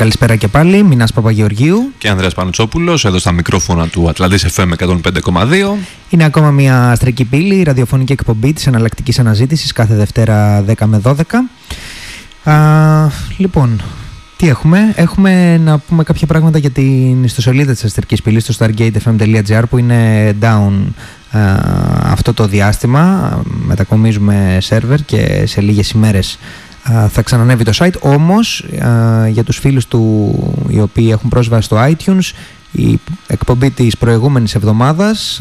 Λοιπόν, καλησπέρα και πάλι. Μινάς Παπαγεωργίου. Και Ανδρέας Πανουτσόπουλος, εδώ στα μικρόφωνα του Ατλαντής FM 105,2. Είναι ακόμα μια αστρική πύλη, ραδιοφωνική εκπομπή της εναλλακτικής αναζήτησης κάθε Δευτέρα 10 με 12. Α, λοιπόν, τι έχουμε; Έχουμε να πούμε κάποια πράγματα για την ιστοσελίδα της αστρικής πύλης στο stargatefm.gr που είναι down αυτό το διάστημα. Μετακομίζουμε σερβερ και σε λίγες ημέρες θα ξανανεύει το site όμως για τους φίλους του οι οποίοι έχουν πρόσβαση στο iTunes η εκπομπή της προηγούμενης εβδομάδας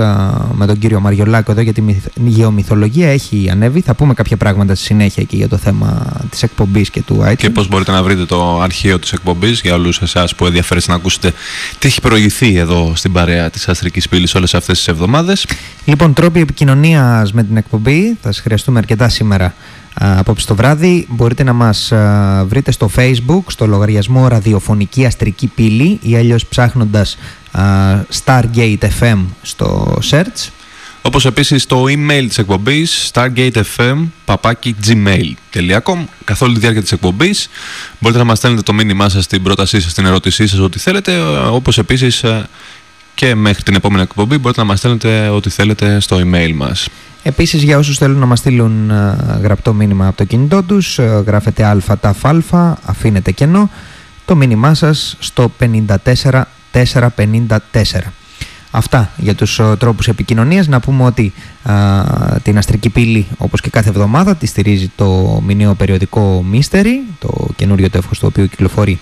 με τον κύριο Μαριολάκο εδώ για τη γεωμυθολογία έχει ανέβει. Θα πούμε κάποια πράγματα στη συνέχεια και για το θέμα της εκπομπής και του iTunes. Και πώς μπορείτε να βρείτε το αρχείο της εκπομπής για όλους εσάς που ενδιαφέρεστε να ακούσετε τι έχει προηγηθεί εδώ στην παρέα της Αστρικής Πύλης όλες αυτές τις εβδομάδες. Λοιπόν, τρόποι επικοινωνίας με την εκπομπή θα σας χρειαστούμε αρκετά σήμερα απόψε το βράδυ. Μπορείτε να μας βρείτε στο facebook, στο λογαριασμό ραδιοφωνική αστρική πύλη ή αλλιώς ψάχνοντας Stargate FM στο search. Όπως επίσης το email της εκπομπής stargatefm.gmail.com Καθ' όλη τη διάρκεια της εκπομπής μπορείτε να μας στέλνετε το μήνυμά σας, την πρότασή σας, την ερώτησή σας, ό,τι θέλετε όπως επίσης και μέχρι την επόμενη εκπομπή μπορείτε να μας στέλνετε ό,τι θέλετε στο email μας. Επίσης για όσους θέλουν να μας στείλουν ε, γραπτό μήνυμα από το κινητό τους, ε, γράφετε α ταφ α, αφήνετε κενό, το μήνυμά σας στο 54454. Αυτά για τους uh, τρόπους επικοινωνίας. Να πούμε ότι την Αστρική Πύλη, όπως και κάθε εβδομάδα, τη στηρίζει το μηνύο περιοδικό Mystery, το καινούριο τεύχος το οποίο κυκλοφορεί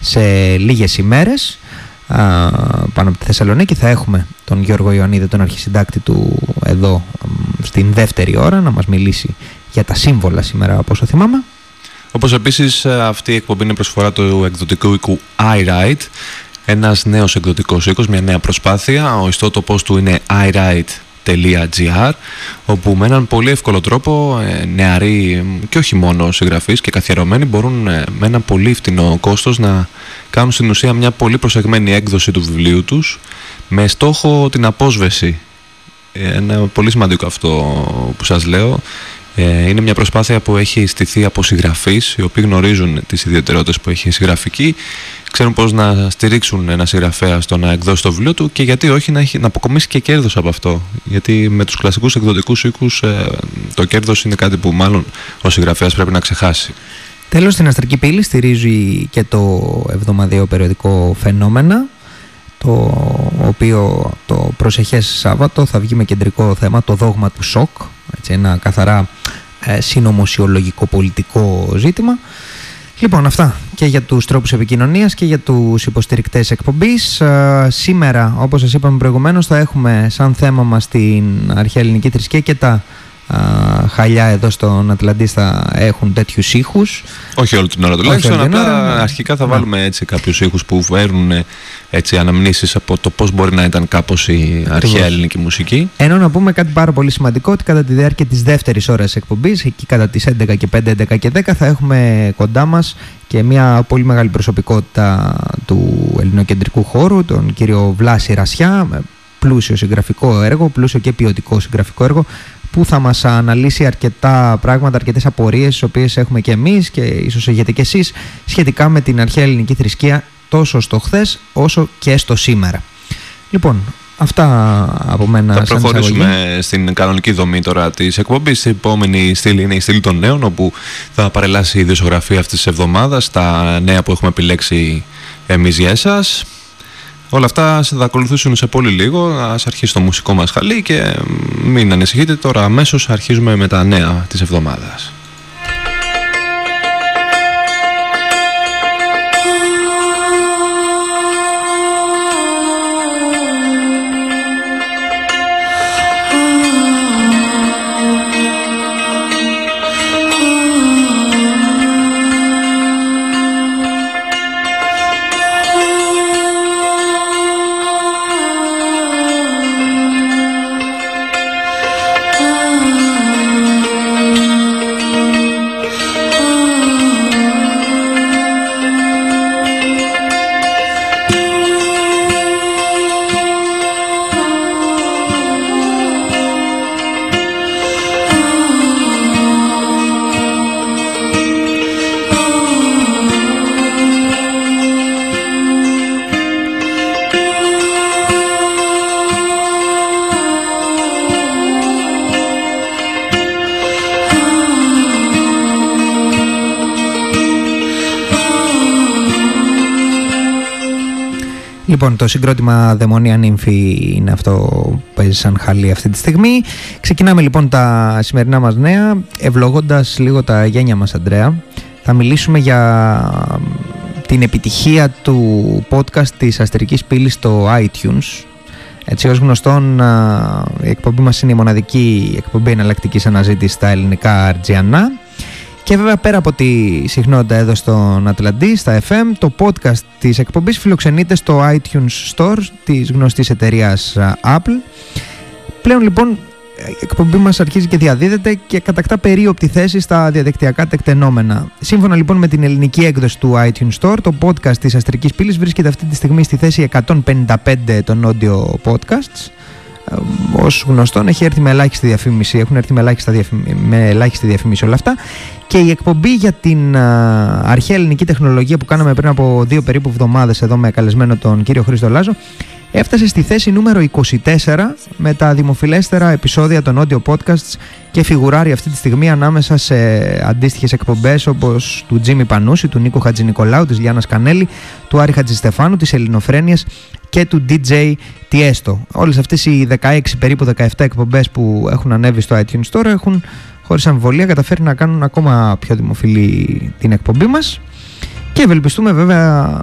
σε λίγες ημέρες πάνω από τη Θεσσαλονίκη. Θα έχουμε τον Γιώργο Ιωαννίδη, τον αρχισυντάκτη του εδώ στην δεύτερη ώρα να μας μιλήσει για τα σύμβολα σήμερα από όσο θυμάμαι. Όπως επίσης ε, αυτή η εκπομπή είναι προσφορά του εκδοτικού οίκου iWrite ένας νέος εκδοτικός οίκος, μια νέα προσπάθεια. Ο ιστότοπος του είναι iWrite.gr όπου με έναν πολύ εύκολο τρόπο ε, νεαροί και όχι μόνο συγγραφείς και καθιερωμένοι μπορούν ε, με ένα πολύ φτηνό κόστος να κάνουν στην ουσία μια πολύ προσεγμένη έκδοση του βιβλίου τους με στόχο την απόσβεση ένα πολύ σημαντικό αυτό που σας λέω. Ε, είναι μια προσπάθεια που έχει στηθεί από συγγραφεί, οι οποίοι γνωρίζουν τις ιδιαιτερότητες που έχει η συγγραφική, ξέρουν πώς να στηρίξουν ένα συγγραφέα στο να εκδώσει το βιβλίο του και γιατί όχι να, έχει, να αποκομίσει και κέρδος από αυτό. Γιατί με τους κλασικούς εκδοτικούς οίκους ε, το κέρδος είναι κάτι που μάλλον ο συγγραφέας πρέπει να ξεχάσει. Τέλος, στην Αστρική Πύλη στηρίζει και το εβδομαδιαίο περιοδικό Φαινόμενα το οποίο το προσεχές Σάββατο θα βγει με κεντρικό θέμα το δόγμα του σοκ, έτσι, ένα καθαρά ε, συνωμοσιολογικό πολιτικό ζήτημα. Λοιπόν, αυτά και για τους τρόπους επικοινωνίας και για τους υποστηρικτές εκπομπής. Ε, σήμερα, όπως σας είπαμε προηγουμένως, θα έχουμε σαν θέμα μας την αρχαία ελληνική θρησκεία και τα χαλιά εδώ στον Ατλαντή θα έχουν τέτοιους ήχους. Όχι όλη την ώρα τουλάχιστον. Απλά αρχικά θα ναι. βάλουμε έτσι κάποιους ήχους που φέρνουν έτσι αναμνήσεις από το πώς μπορεί να ήταν κάπως η αρχαία ελληνική μουσική. Ενώ να πούμε κάτι πάρα πολύ σημαντικό ότι κατά τη διάρκεια της δεύτερης ώρας εκπομπής, εκεί κατά τις 11 και 5, 11 και 10 θα έχουμε κοντά μας και μια πολύ μεγάλη προσωπικότητα του ελληνοκεντρικού χώρου, τον κύριο Βλάση Ρασιά, πλούσιο συγγραφικό έργο, πλούσιο και ποιοτικό συγγραφικό έργο, που θα μας αναλύσει αρκετά πράγματα, αρκετές απορίες τις οποίες έχουμε και εμείς και ίσως έχετε και εσείς σχετικά με την αρχαία ελληνική θρησκεία τόσο στο χθες όσο και στο σήμερα. Λοιπόν, αυτά από μένα Θα προχωρήσουμε στην κανονική δομή τώρα της εκπομπής. Η επόμενη στήλη είναι η στήλη των νέων, όπου θα παρελάσει η δισογραφία αυτής της εβδομάδας, τα νέα που έχουμε επιλέξει εμείς για εσάς. Όλα αυτά θα ακολουθήσουν σε πολύ λίγο. Ας αρχίσει το μουσικό μας χαλί και μην ανησυχείτε. Τώρα αμέσως αρχίζουμε με τα νέα της εβδομάδας. Λοιπόν, το συγκρότημα Δαιμονία Νύμφη είναι αυτό που παίζει σαν χαλή αυτή τη στιγμή. Ξεκινάμε λοιπόν τα σημερινά μας νέα, ευλογώντας λίγο τα γένια μας, Αντρέα. Θα μιλήσουμε για την επιτυχία του podcast της Αστερικής Πύλης στο iTunes. Έτσι ως γνωστόν η εκπομπή μας είναι η μοναδική εκπομπή εναλλακτικής αναζήτησης στα ελληνικά Αρτζιανά και βέβαια πέρα από τη συχνότητα εδώ στον Ατλαντή, στα FM, το podcast της εκπομπής φιλοξενείται στο iTunes Store της γνωστής εταιρείας Apple. Πλέον λοιπόν η εκπομπή μας αρχίζει και διαδίδεται και κατακτά περίοπτη θέση στα διαδικτυακά τεκτενόμενα. Σύμφωνα λοιπόν με την ελληνική έκδοση του iTunes Store, το podcast της Αστρικής Πύλης βρίσκεται αυτή τη στιγμή στη θέση 155 των audio podcasts Ω γνωστόν έχει έρθει με ελάχιστη διαφήμιση, έχουν έρθει με ελάχιστη, διαφήμιση, με ελάχιστη διαφήμιση όλα αυτά. Και η εκπομπή για την αρχαία ελληνική τεχνολογία που κάναμε πριν από δύο περίπου εβδομάδες εδώ με καλεσμένο τον κύριο Χρήστο Λάζο έφτασε στη θέση νούμερο 24 με τα δημοφιλέστερα επεισόδια των audio podcasts και φιγουράρει αυτή τη στιγμή ανάμεσα σε αντίστοιχες εκπομπές όπως του Τζίμι Πανούση, του Νίκο Χατζηνικολάου, της Λιάννας Κανέλη, του Άρη Χατζηστεφάνου, της Ελληνοφρένειας και του DJ Tiesto. Όλες αυτές οι 16 περίπου 17 εκπομπές που έχουν ανέβει στο iTunes τώρα έχουν χωρίς αμφιβολία καταφέρει να κάνουν ακόμα πιο δημοφιλή την εκπομπή μας και ευελπιστούμε βέβαια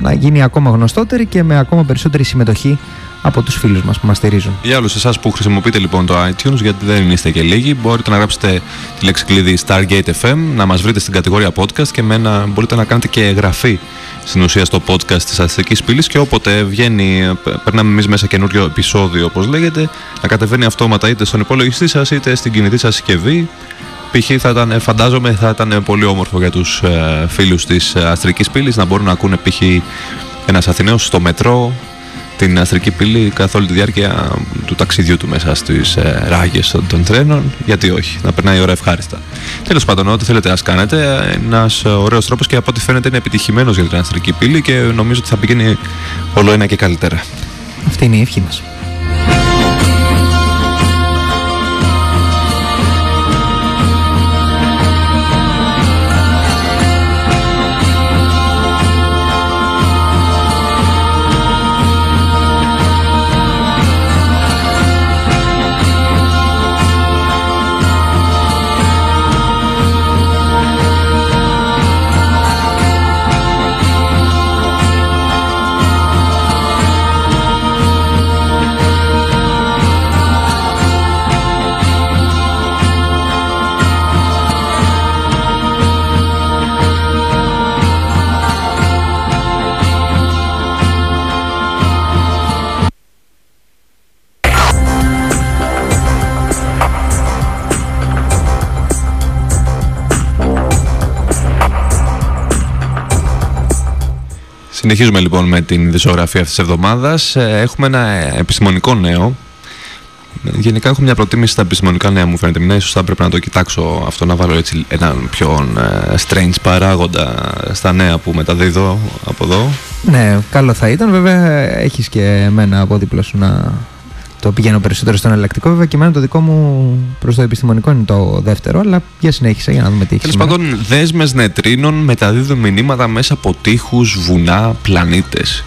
να γίνει ακόμα γνωστότερη και με ακόμα περισσότερη συμμετοχή από τους φίλους μας που μας στηρίζουν. Για όλους εσάς που χρησιμοποιείτε λοιπόν το iTunes, γιατί δεν είστε και λίγοι, μπορείτε να γράψετε τη λέξη κλειδί Stargate FM, να μας βρείτε στην κατηγορία podcast και μένα μπορείτε να κάνετε και εγγραφή στην ουσία στο podcast της Αστρικής Πύλης και όποτε βγαίνει, περνάμε εμείς μέσα καινούριο επεισόδιο όπως λέγεται, να κατεβαίνει αυτόματα είτε στον υπολογιστή σας είτε στην κινητή σας συσκευή π.χ. θα ήταν, φαντάζομαι θα ήταν πολύ όμορφο για τους ε, φίλους της ε, Αστρικής Πύλης να μπορούν να ακούνε π.χ. ένας Αθηναίος στο μετρό την Αστρική Πύλη καθ' όλη τη διάρκεια του ταξιδιού του μέσα στις ε, ράγες των, των, τρένων γιατί όχι, να περνάει η ώρα ευχάριστα τέλος πάντων, ό,τι θέλετε να κάνετε ένας ωραίος τρόπος και από ό,τι φαίνεται είναι επιτυχημένος για την Αστρική Πύλη και νομίζω ότι θα πηγαίνει όλο ένα και καλύτερα αυτή είναι η ευχή μας Συνεχίζουμε λοιπόν με την δισογραφία αυτής της εβδομάδας. Ε, έχουμε ένα επιστημονικό νέο. Γενικά έχω μια προτίμηση στα επιστημονικά νέα μου φαίνεται. Ίσως θα πρέπει να το κοιτάξω αυτό να βάλω έτσι έναν πιο ε, strange παράγοντα στα νέα που μεταδίδω από εδώ. Ναι, καλό θα ήταν. Βέβαια έχεις και εμένα από δίπλα σου να το πηγαίνω περισσότερο στο εναλλακτικό. Βέβαια και εμένα το δικό μου προς το επιστημονικό είναι το δεύτερο, αλλά για συνέχισε για να δούμε τι έχει. Τέλος πάντων, δέσμες νετρίνων μεταδίδουν μηνύματα μέσα από τείχους, βουνά, πλανήτες.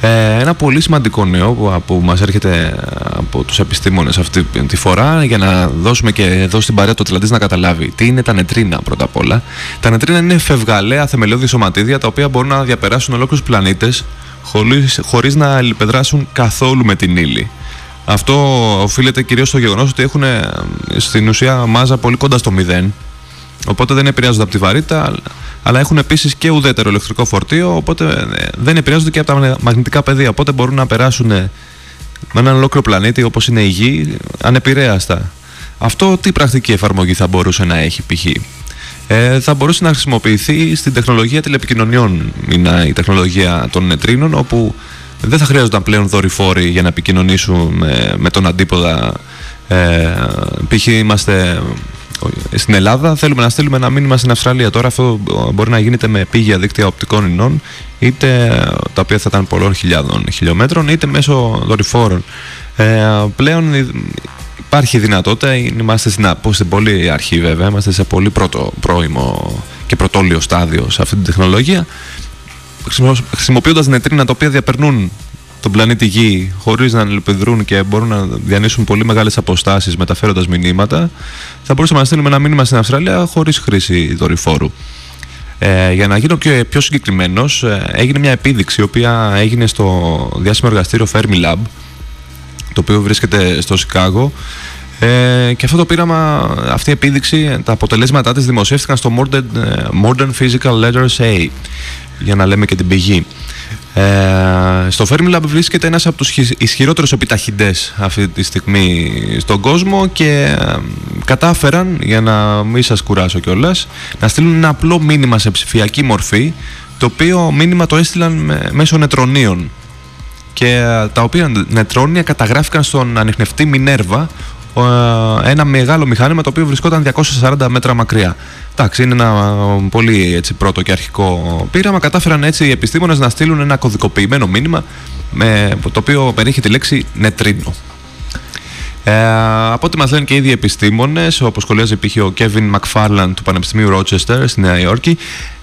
Ε, ένα πολύ σημαντικό νέο που, που μας έρχεται από τους επιστήμονες αυτή τη φορά για να δώσουμε και εδώ στην παρέα του Ατλαντής να καταλάβει τι είναι τα νετρίνα πρώτα απ' όλα. Τα νετρίνα είναι φευγαλαία θεμελιώδη σωματίδια τα οποία μπορούν να διαπεράσουν ολόκληρους πλανήτες χωρίς, χωρίς να αλληλεπεδράσουν καθόλου με την ύλη. Αυτό οφείλεται κυρίως στο γεγονός ότι έχουν ε, στην ουσία μάζα πολύ κοντά στο μηδέν. Οπότε δεν επηρεάζονται από τη βαρύτητα, αλλά έχουν επίσης και ουδέτερο ηλεκτρικό φορτίο, οπότε ε, δεν επηρεάζονται και από τα μαγνητικά πεδία. Οπότε μπορούν να περάσουν με έναν ολόκληρο πλανήτη όπως είναι η Γη ανεπηρέαστα. Αυτό τι πρακτική εφαρμογή θα μπορούσε να έχει π.χ. Ε, θα μπορούσε να χρησιμοποιηθεί στην τεχνολογία τηλεπικοινωνιών, είναι η τεχνολογία των νετρίνων, όπου δεν θα χρειάζονταν πλέον δορυφόροι για να επικοινωνήσουμε με τον αντίποδα. Ε, π.χ. είμαστε στην Ελλάδα, θέλουμε να στείλουμε ένα μήνυμα στην Αυστραλία. Τώρα αυτό μπορεί να γίνεται με πήγια δίκτυα οπτικών ινών, είτε τα οποία θα ήταν πολλών χιλιάδων χιλιόμετρων, είτε μέσω δορυφόρων. Ε, πλέον υπάρχει δυνατότητα, είμαστε στην, στην πολύ αρχή βέβαια, είμαστε σε πολύ πρώτο πρώιμο και πρωτόλιο στάδιο σε αυτή την τεχνολογία χρησιμοποιώντας νετρίνα τα οποία διαπερνούν τον πλανήτη Γη χωρίς να ελπιδρούν και μπορούν να διανύσουν πολύ μεγάλες αποστάσεις μεταφέροντας μηνύματα θα μπορούσαμε να στείλουμε ένα μήνυμα στην Αυστραλία χωρίς χρήση δορυφόρου. Ε, για να γίνω πιο, πιο συγκεκριμένος, ε, έγινε μια επίδειξη η οποία έγινε στο διάσημο εργαστήριο Fermi Lab το οποίο βρίσκεται στο Σικάγο ε, και αυτό το πείραμα, αυτή η επίδειξη, τα αποτελέσματά της δημοσιεύτηκαν στο Modern, ε, Modern Physical Letters A για να λέμε και την πηγή. Ε, στο Fermilab βρίσκεται ένας από τους ισχυρότερους επιταχυντές αυτή τη στιγμή στον κόσμο και ε, κατάφεραν, για να μην σας κουράσω κιόλας, να στείλουν ένα απλό μήνυμα σε ψηφιακή μορφή το οποίο μήνυμα το έστειλαν μέσω νετρονίων και ε, τα οποία νετρόνια καταγράφηκαν στον ανιχνευτή Μινέρβα ένα μεγάλο μηχάνημα το οποίο βρισκόταν 240 μέτρα μακριά. Εντάξει, είναι ένα πολύ έτσι, πρώτο και αρχικό πείραμα. Κατάφεραν έτσι οι επιστήμονες να στείλουν ένα κωδικοποιημένο μήνυμα με, το οποίο περιέχει τη λέξη νετρίνο. Ε, από ό,τι μας λένε και οι ίδιοι επιστήμονες, όπως σχολιάζει π.χ. ο Kevin McFarland του Πανεπιστημίου Rochester στη Νέα Υόρκη,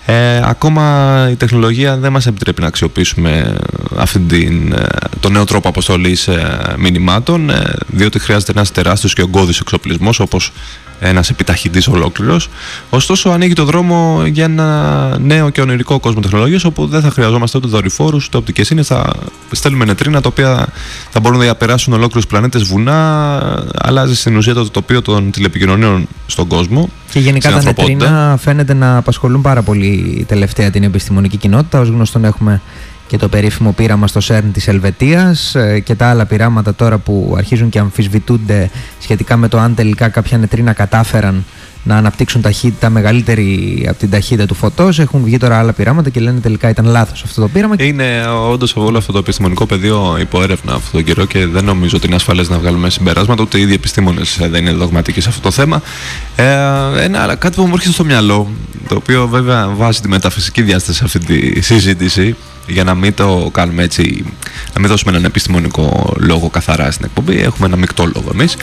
ε, ακόμα η τεχνολογία δεν μας επιτρέπει να αξιοποιήσουμε αυτήν την, ε, τον νέο τρόπο αποστολής ε, μηνυμάτων ε, διότι χρειάζεται ένας τεράστιος και ογκώδης εξοπλισμός όπως ένας επιταχυντής ολόκληρος. Ωστόσο ανοίγει το δρόμο για ένα νέο και ονειρικό κόσμο τεχνολογίας όπου δεν θα χρειαζόμαστε ούτε δορυφόρους ούτε οπτικές ίνες, θα στέλνουμε νετρίνα τα οποία θα μπορούν να διαπεράσουν ολόκληρους πλανήτες βουνά, αλλάζει στην ουσία το τοπίο των τηλεπικοινωνίων στον κόσμο. Και γενικά τα νετρίνα φαίνεται να απασχολούν πάρα πολύ τελευταία την επιστημονική κοινότητα. Ως γνωστόν έχουμε και το περίφημο πείραμα στο ΣΕΡΝ της Ελβετίας ε, και τα άλλα πειράματα τώρα που αρχίζουν και αμφισβητούνται σχετικά με το αν τελικά κάποια νετρίνα κατάφεραν να αναπτύξουν ταχύτητα μεγαλύτερη από την ταχύτητα του φωτός. Έχουν βγει τώρα άλλα πειράματα και λένε τελικά ήταν λάθος αυτό το πείραμα. Είναι όντως όλο αυτό το επιστημονικό πεδίο υπό έρευνα αυτό τον καιρό και δεν νομίζω ότι είναι ασφαλές να βγάλουμε συμπεράσματα. Ούτε οι ίδιοι επιστήμονες δεν είναι δογματικοί σε αυτό το θέμα. Ε, ένα, αλλά κάτι που μου έρχεται στο μυαλό, το οποίο βέβαια βάζει τη μεταφυσική διάσταση σε αυτή τη συζήτηση για να μην το κάνουμε έτσι, να μην δώσουμε έναν επιστημονικό λόγο καθαρά στην εκπομπή. Έχουμε ένα μεικτό λόγο εμείς.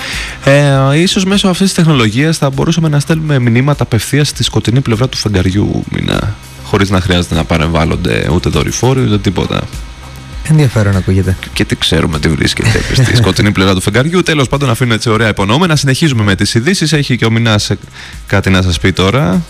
Ε, ίσως μέσω αυτής της τεχνολογίας θα μπορούσαμε να στέλνουμε μηνύματα απευθείας στη σκοτεινή πλευρά του φεγγαριού μήνα, χωρίς να χρειάζεται να παρεμβάλλονται ούτε δορυφόροι ούτε τίποτα. Ενδιαφέρον ακούγεται. Και τι ξέρουμε τι βρίσκεται στη σκοτεινή πλευρά του φεγγαριού. Τέλος πάντων, αφήνω έτσι ωραία υπονόμενα. Συνεχίζουμε με τις ειδήσεις. Έχει και ο Μινάς κάτι να σας πει τώρα.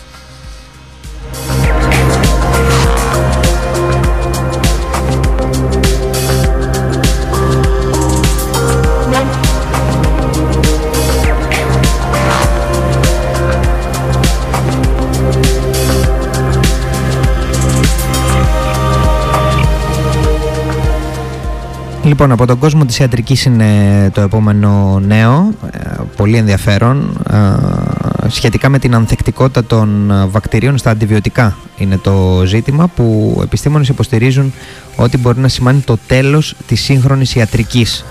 Λοιπόν, από τον κόσμο της ιατρικής είναι το επόμενο νέο, ε, πολύ ενδιαφέρον, ε, σχετικά με την ανθεκτικότητα των βακτηρίων στα αντιβιωτικά είναι το ζήτημα που επιστήμονες υποστηρίζουν ότι μπορεί να σημάνει το τέλος της σύγχρονης ιατρικής.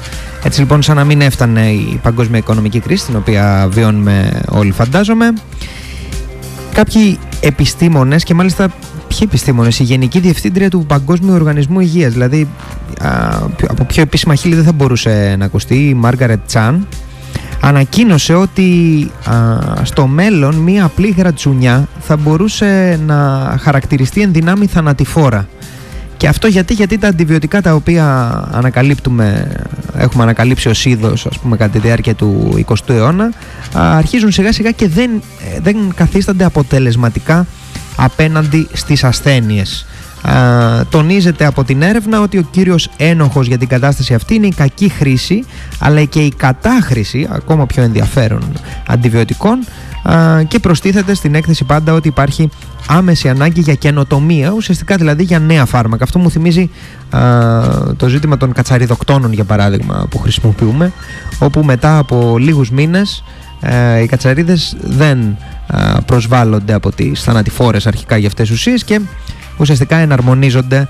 Έτσι λοιπόν σαν να μην έφτανε η παγκόσμια οικονομική κρίση την οποία βιώνουμε όλοι φαντάζομαι κάποιοι επιστήμονες και μάλιστα ποιοι επιστήμονες, η Γενική Διευθύντρια του Παγκόσμιου Οργανισμού Υγείας δηλαδή από πιο επίσημα χείλη δεν θα μπορούσε να ακουστεί, η Μάργαρετ Τσάν, ανακοίνωσε ότι στο μέλλον μία απλή γρατσουνιά θα μπορούσε να χαρακτηριστεί εν δυνάμει θανατηφόρα. Και αυτό γιατί, γιατί τα αντιβιωτικά τα οποία ανακαλύπτουμε, έχουμε ανακαλύψει ως είδος ας πούμε κατά τη διάρκεια του 20ου αιώνα αρχίζουν σιγά σιγά και δεν, ε, δεν καθίστανται αποτελεσματικά απέναντι στις ασθένειες τονίζεται από την έρευνα ότι ο κύριος ένοχος για την κατάσταση αυτή είναι η κακή χρήση αλλά και η κατάχρηση ακόμα πιο ενδιαφέρον αντιβιωτικών και προστίθεται στην έκθεση πάντα ότι υπάρχει άμεση ανάγκη για καινοτομία, ουσιαστικά δηλαδή για νέα φάρμακα. Αυτό μου θυμίζει το ζήτημα των κατσαριδοκτώνων για παράδειγμα που χρησιμοποιούμε όπου μετά από λίγους μήνες οι κατσαρίδες δεν προσβάλλονται από τις θανατηφόρες αρχικά για αυτές τις ουσίες και ουσιαστικά εναρμονίζονται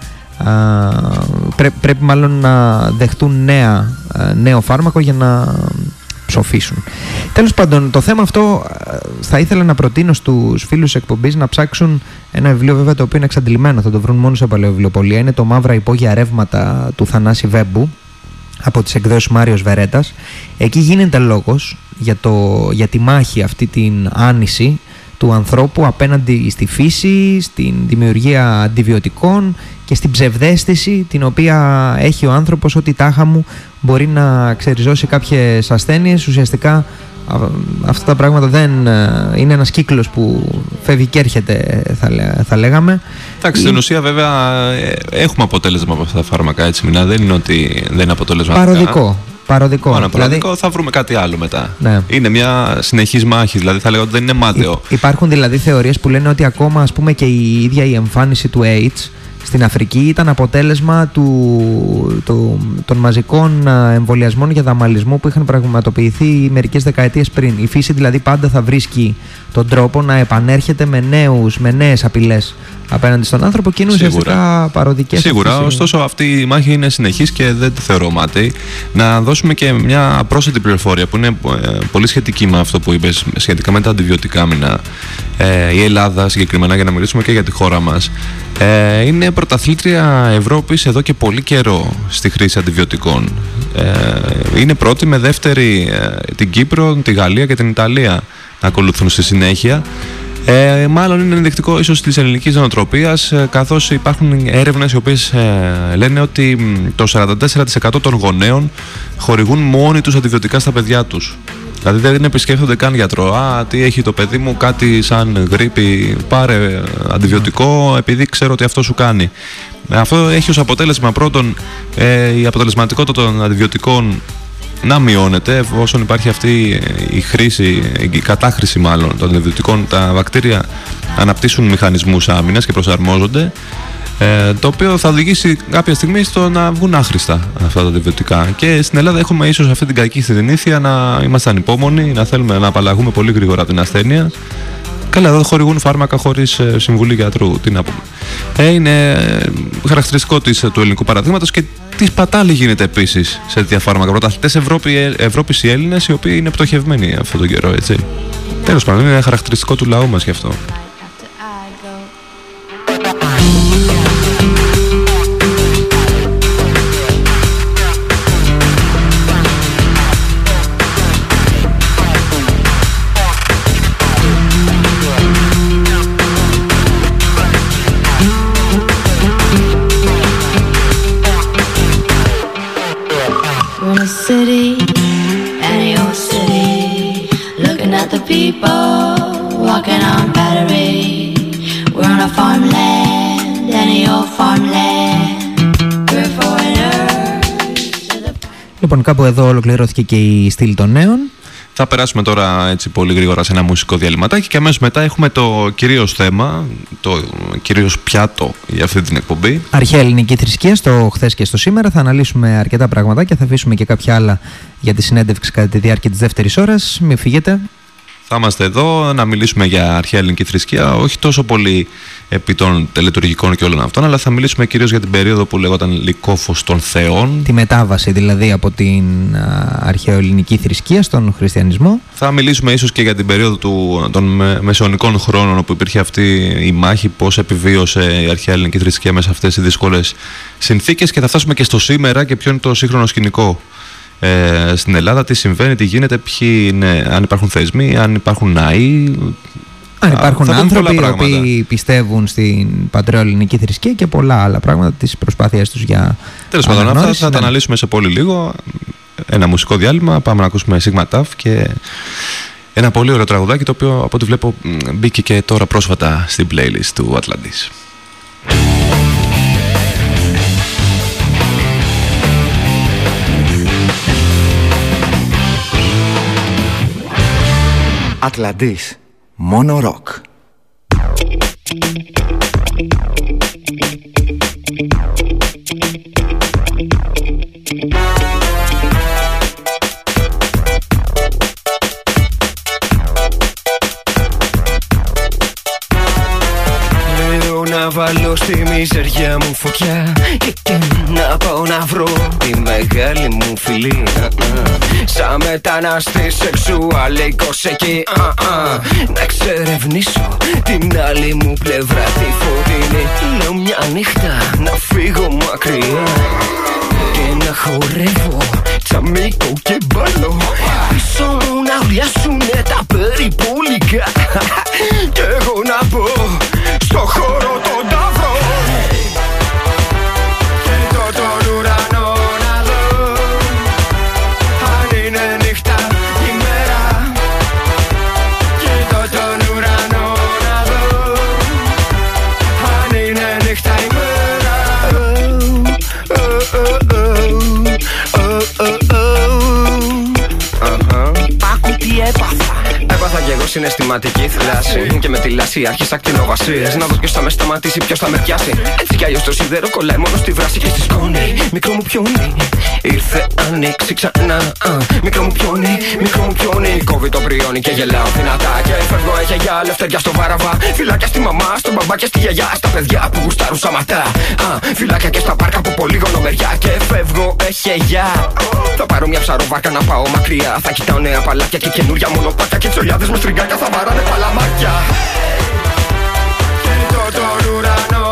πρέπει μάλλον να δεχτούν νέα, νέο φάρμακο για να ψοφήσουν. Τέλος πάντων, το θέμα αυτό θα ήθελα να προτείνω στους φίλους εκπομπής να ψάξουν ένα βιβλίο βέβαια το οποίο είναι εξαντλημένο, θα το βρουν μόνο σε παλαιοβιβλιοπολία. Είναι το «Μαύρα υπόγεια ρεύματα» του Θανάση Βέμπου από τις εκδόσεις Μάριος Βερέτας. Εκεί γίνεται λόγος για, το, για τη μάχη αυτή την άνηση του ανθρώπου απέναντι στη φύση, στην δημιουργία αντιβιωτικών και στην ψευδέστηση την οποία έχει ο άνθρωπος ότι τάχα μου μπορεί να ξεριζώσει κάποιες ασθένειες ουσιαστικά αυτά τα πράγματα δεν ε, είναι ένας κύκλος που φεύγει και έρχεται θα, θα λέγαμε Εντάξει, στην ουσία βέβαια ε, έχουμε αποτέλεσμα από αυτά τα φάρμακα έτσι μηνά, δεν είναι ότι δεν είναι αποτέλεσμα Παροδικό Παροδικό. Μόνο δηλαδή... παροδικό θα βρούμε κάτι άλλο μετά. Ναι. Είναι μια συνεχής μάχη, δηλαδή θα λέγω ότι δεν είναι μάταιο. Υπάρχουν δηλαδή θεωρίες που λένε ότι ακόμα ας πούμε και η ίδια η εμφάνιση του AIDS στην Αφρική ήταν αποτέλεσμα του, του, των μαζικών εμβολιασμών για δαμαλισμό που είχαν πραγματοποιηθεί μερικές δεκαετίες πριν. Η φύση δηλαδή πάντα θα βρίσκει τον τρόπο να επανέρχεται με, νέους, με νέες απειλές απέναντι στον άνθρωπο και είναι ουσιαστικά παροδικές. Σίγουρα, ωστόσο αυτή η μάχη είναι συνεχής και δεν τη θεωρώ μάτι. Να δώσουμε και μια πρόσθετη πληροφορία που είναι ε, πολύ σχετική με αυτό που είπες σχετικά με τα αντιβιωτικά μήνα. Ε, η Ελλάδα συγκεκριμένα, για να μιλήσουμε και για τη χώρα μας, ε, είναι πρωταθλήτρια Ευρώπης εδώ και πολύ καιρό στη χρήση αντιβιωτικών. Ε, είναι πρώτη με δεύτερη ε, την Κύπρο, τη Γαλλία και την Ιταλία να ακολουθούν στη συνέχεια. Ε, μάλλον είναι ενδεικτικό ίσως της ελληνικής νοοτροπίας ε, καθώς υπάρχουν έρευνες οι οποίες ε, λένε ότι το 44% των γονέων χορηγούν μόνοι τους αντιβιωτικά στα παιδιά τους. Δηλαδή δεν επισκέφτονται καν γιατρό. Α, τι έχει το παιδί μου, κάτι σαν γρήπη, πάρε αντιβιωτικό επειδή ξέρω ότι αυτό σου κάνει. Αυτό έχει ως αποτέλεσμα πρώτον ε, η αποτελεσματικότητα των αντιβιωτικών να μειώνεται εφόσον υπάρχει αυτή η χρήση, η κατάχρηση μάλλον των αντιβιωτικών. Τα βακτήρια αναπτύσσουν μηχανισμούς άμυνας και προσαρμόζονται ε, το οποίο θα οδηγήσει κάποια στιγμή στο να βγουν άχρηστα αυτά τα αντιβιωτικά. Και στην Ελλάδα έχουμε ίσως αυτή την κακή συνήθεια να είμαστε ανυπόμονοι, να θέλουμε να απαλλαγούμε πολύ γρήγορα την ασθένεια. Καλά, εδώ χορηγούν φάρμακα χωρίς ε, συμβουλή γιατρού. Τι να πούμε. Ε, είναι χαρακτηριστικό της, του ελληνικού παραδείγματος και τη πατάλη γίνεται επίσης σε τέτοια φάρμακα. Πρωταθλητές Ευρώπη, Ευρώπης οι Έλληνες, οι οποίοι είναι πτωχευμένοι αυτόν τον καιρό, έτσι. Τέλος πάντων, είναι χαρακτηριστικό του λαού μας γι' αυτό. Λοιπόν, κάπου εδώ ολοκληρώθηκε και η στήλη των νέων. Θα περάσουμε τώρα έτσι πολύ γρήγορα σε ένα μουσικό διαλυματάκι και αμέσως μετά έχουμε το κυρίως θέμα, το κυρίως πιάτο για αυτή την εκπομπή. Αρχαία ελληνική θρησκεία στο χθες και στο σήμερα. Θα αναλύσουμε αρκετά πράγματα και θα αφήσουμε και κάποια άλλα για τη συνέντευξη κατά τη διάρκεια της δεύτερης ώρας. Μην φύγετε. Θα είμαστε εδώ να μιλήσουμε για αρχαία ελληνική θρησκεία, όχι τόσο πολύ επί των τελετουργικών και όλων αυτών, αλλά θα μιλήσουμε κυρίως για την περίοδο που λέγονταν Λυκόφος των Θεών. Τη μετάβαση δηλαδή από την αρχαιοελληνική θρησκεία στον χριστιανισμό. Θα μιλήσουμε ίσως και για την περίοδο του, των μεσαιωνικών χρόνων, όπου υπήρχε αυτή η μάχη, πώς επιβίωσε η αρχαία ελληνική θρησκεία μέσα σε αυτές τις δύσκολες συνθήκες και θα φτάσουμε και στο σήμερα και ποιο είναι το σύγχρονο σκηνικό ε, στην Ελλάδα, τι συμβαίνει, τι γίνεται, ποιοι είναι, αν υπάρχουν θεσμοί, αν υπάρχουν ναοί. Αν υπάρχουν άνθρωποι οι οποίοι πιστεύουν στην πατριοελληνική θρησκεία και πολλά άλλα πράγματα, τι προσπάθειέ τους για. Τέλος πάντων, αυτά θα τα αναλύσουμε σε πολύ λίγο. Ένα μουσικό διάλειμμα. Πάμε να ακούσουμε Sigma Tough και ένα πολύ ωραίο τραγουδάκι το οποίο από ό,τι βλέπω μπήκε και τώρα πρόσφατα στην playlist του Atlantis. Ατλαντής. Μόνο Monorock μιζεριά μου φωτιά. Και, και να πάω να βρω τη μεγάλη μου φιλή. Σαν μεταναστής σεξουαλικός εκεί. Να εξερευνήσω την άλλη μου πλευρά τη φωτεινή. Λέω μια νύχτα να φύγω μακριά. Και να χορεύω τσαμίκο και μπαλό. Πίσω μου να ουλιάσουνε τα περιπολικά συναισθηματική θλάση. Και με τη λάση άρχισα ακτινοβασίες. Να δω ποιος θα με σταματήσει, ποιος θα με πιάσει. Έτσι κι αλλιώς το σίδερο κολλάει μόνο στη βράση και στη σκόνη. Μικρό μου πιόνι. Ήρθε ανοίξει ξανά. Α, μικρό μου πιόνι, μικρό μου πιόνι. Κόβει το πριόνι και γελάω δυνατά. Και φεύγω έχει για λευτεριά στο βάραβα. Φυλάκια στη μαμά, στον μπαμπά και στη γιαγιά. Στα παιδιά που γουστάρουν σαματά. Α, φυλάκια και στα πάρκα που πολύγωνο μεριά. Και φεύγω έχει για. Θα πάρω μια ψαροβάρκα να πάω μακριά. Θα κοιτάω νέα παλάκια και καινούρια μονοπάτια. Και τσολιάδε με στριγκάκια θα βαράνε παλαμάκια. Κοιτώ τον ουρανό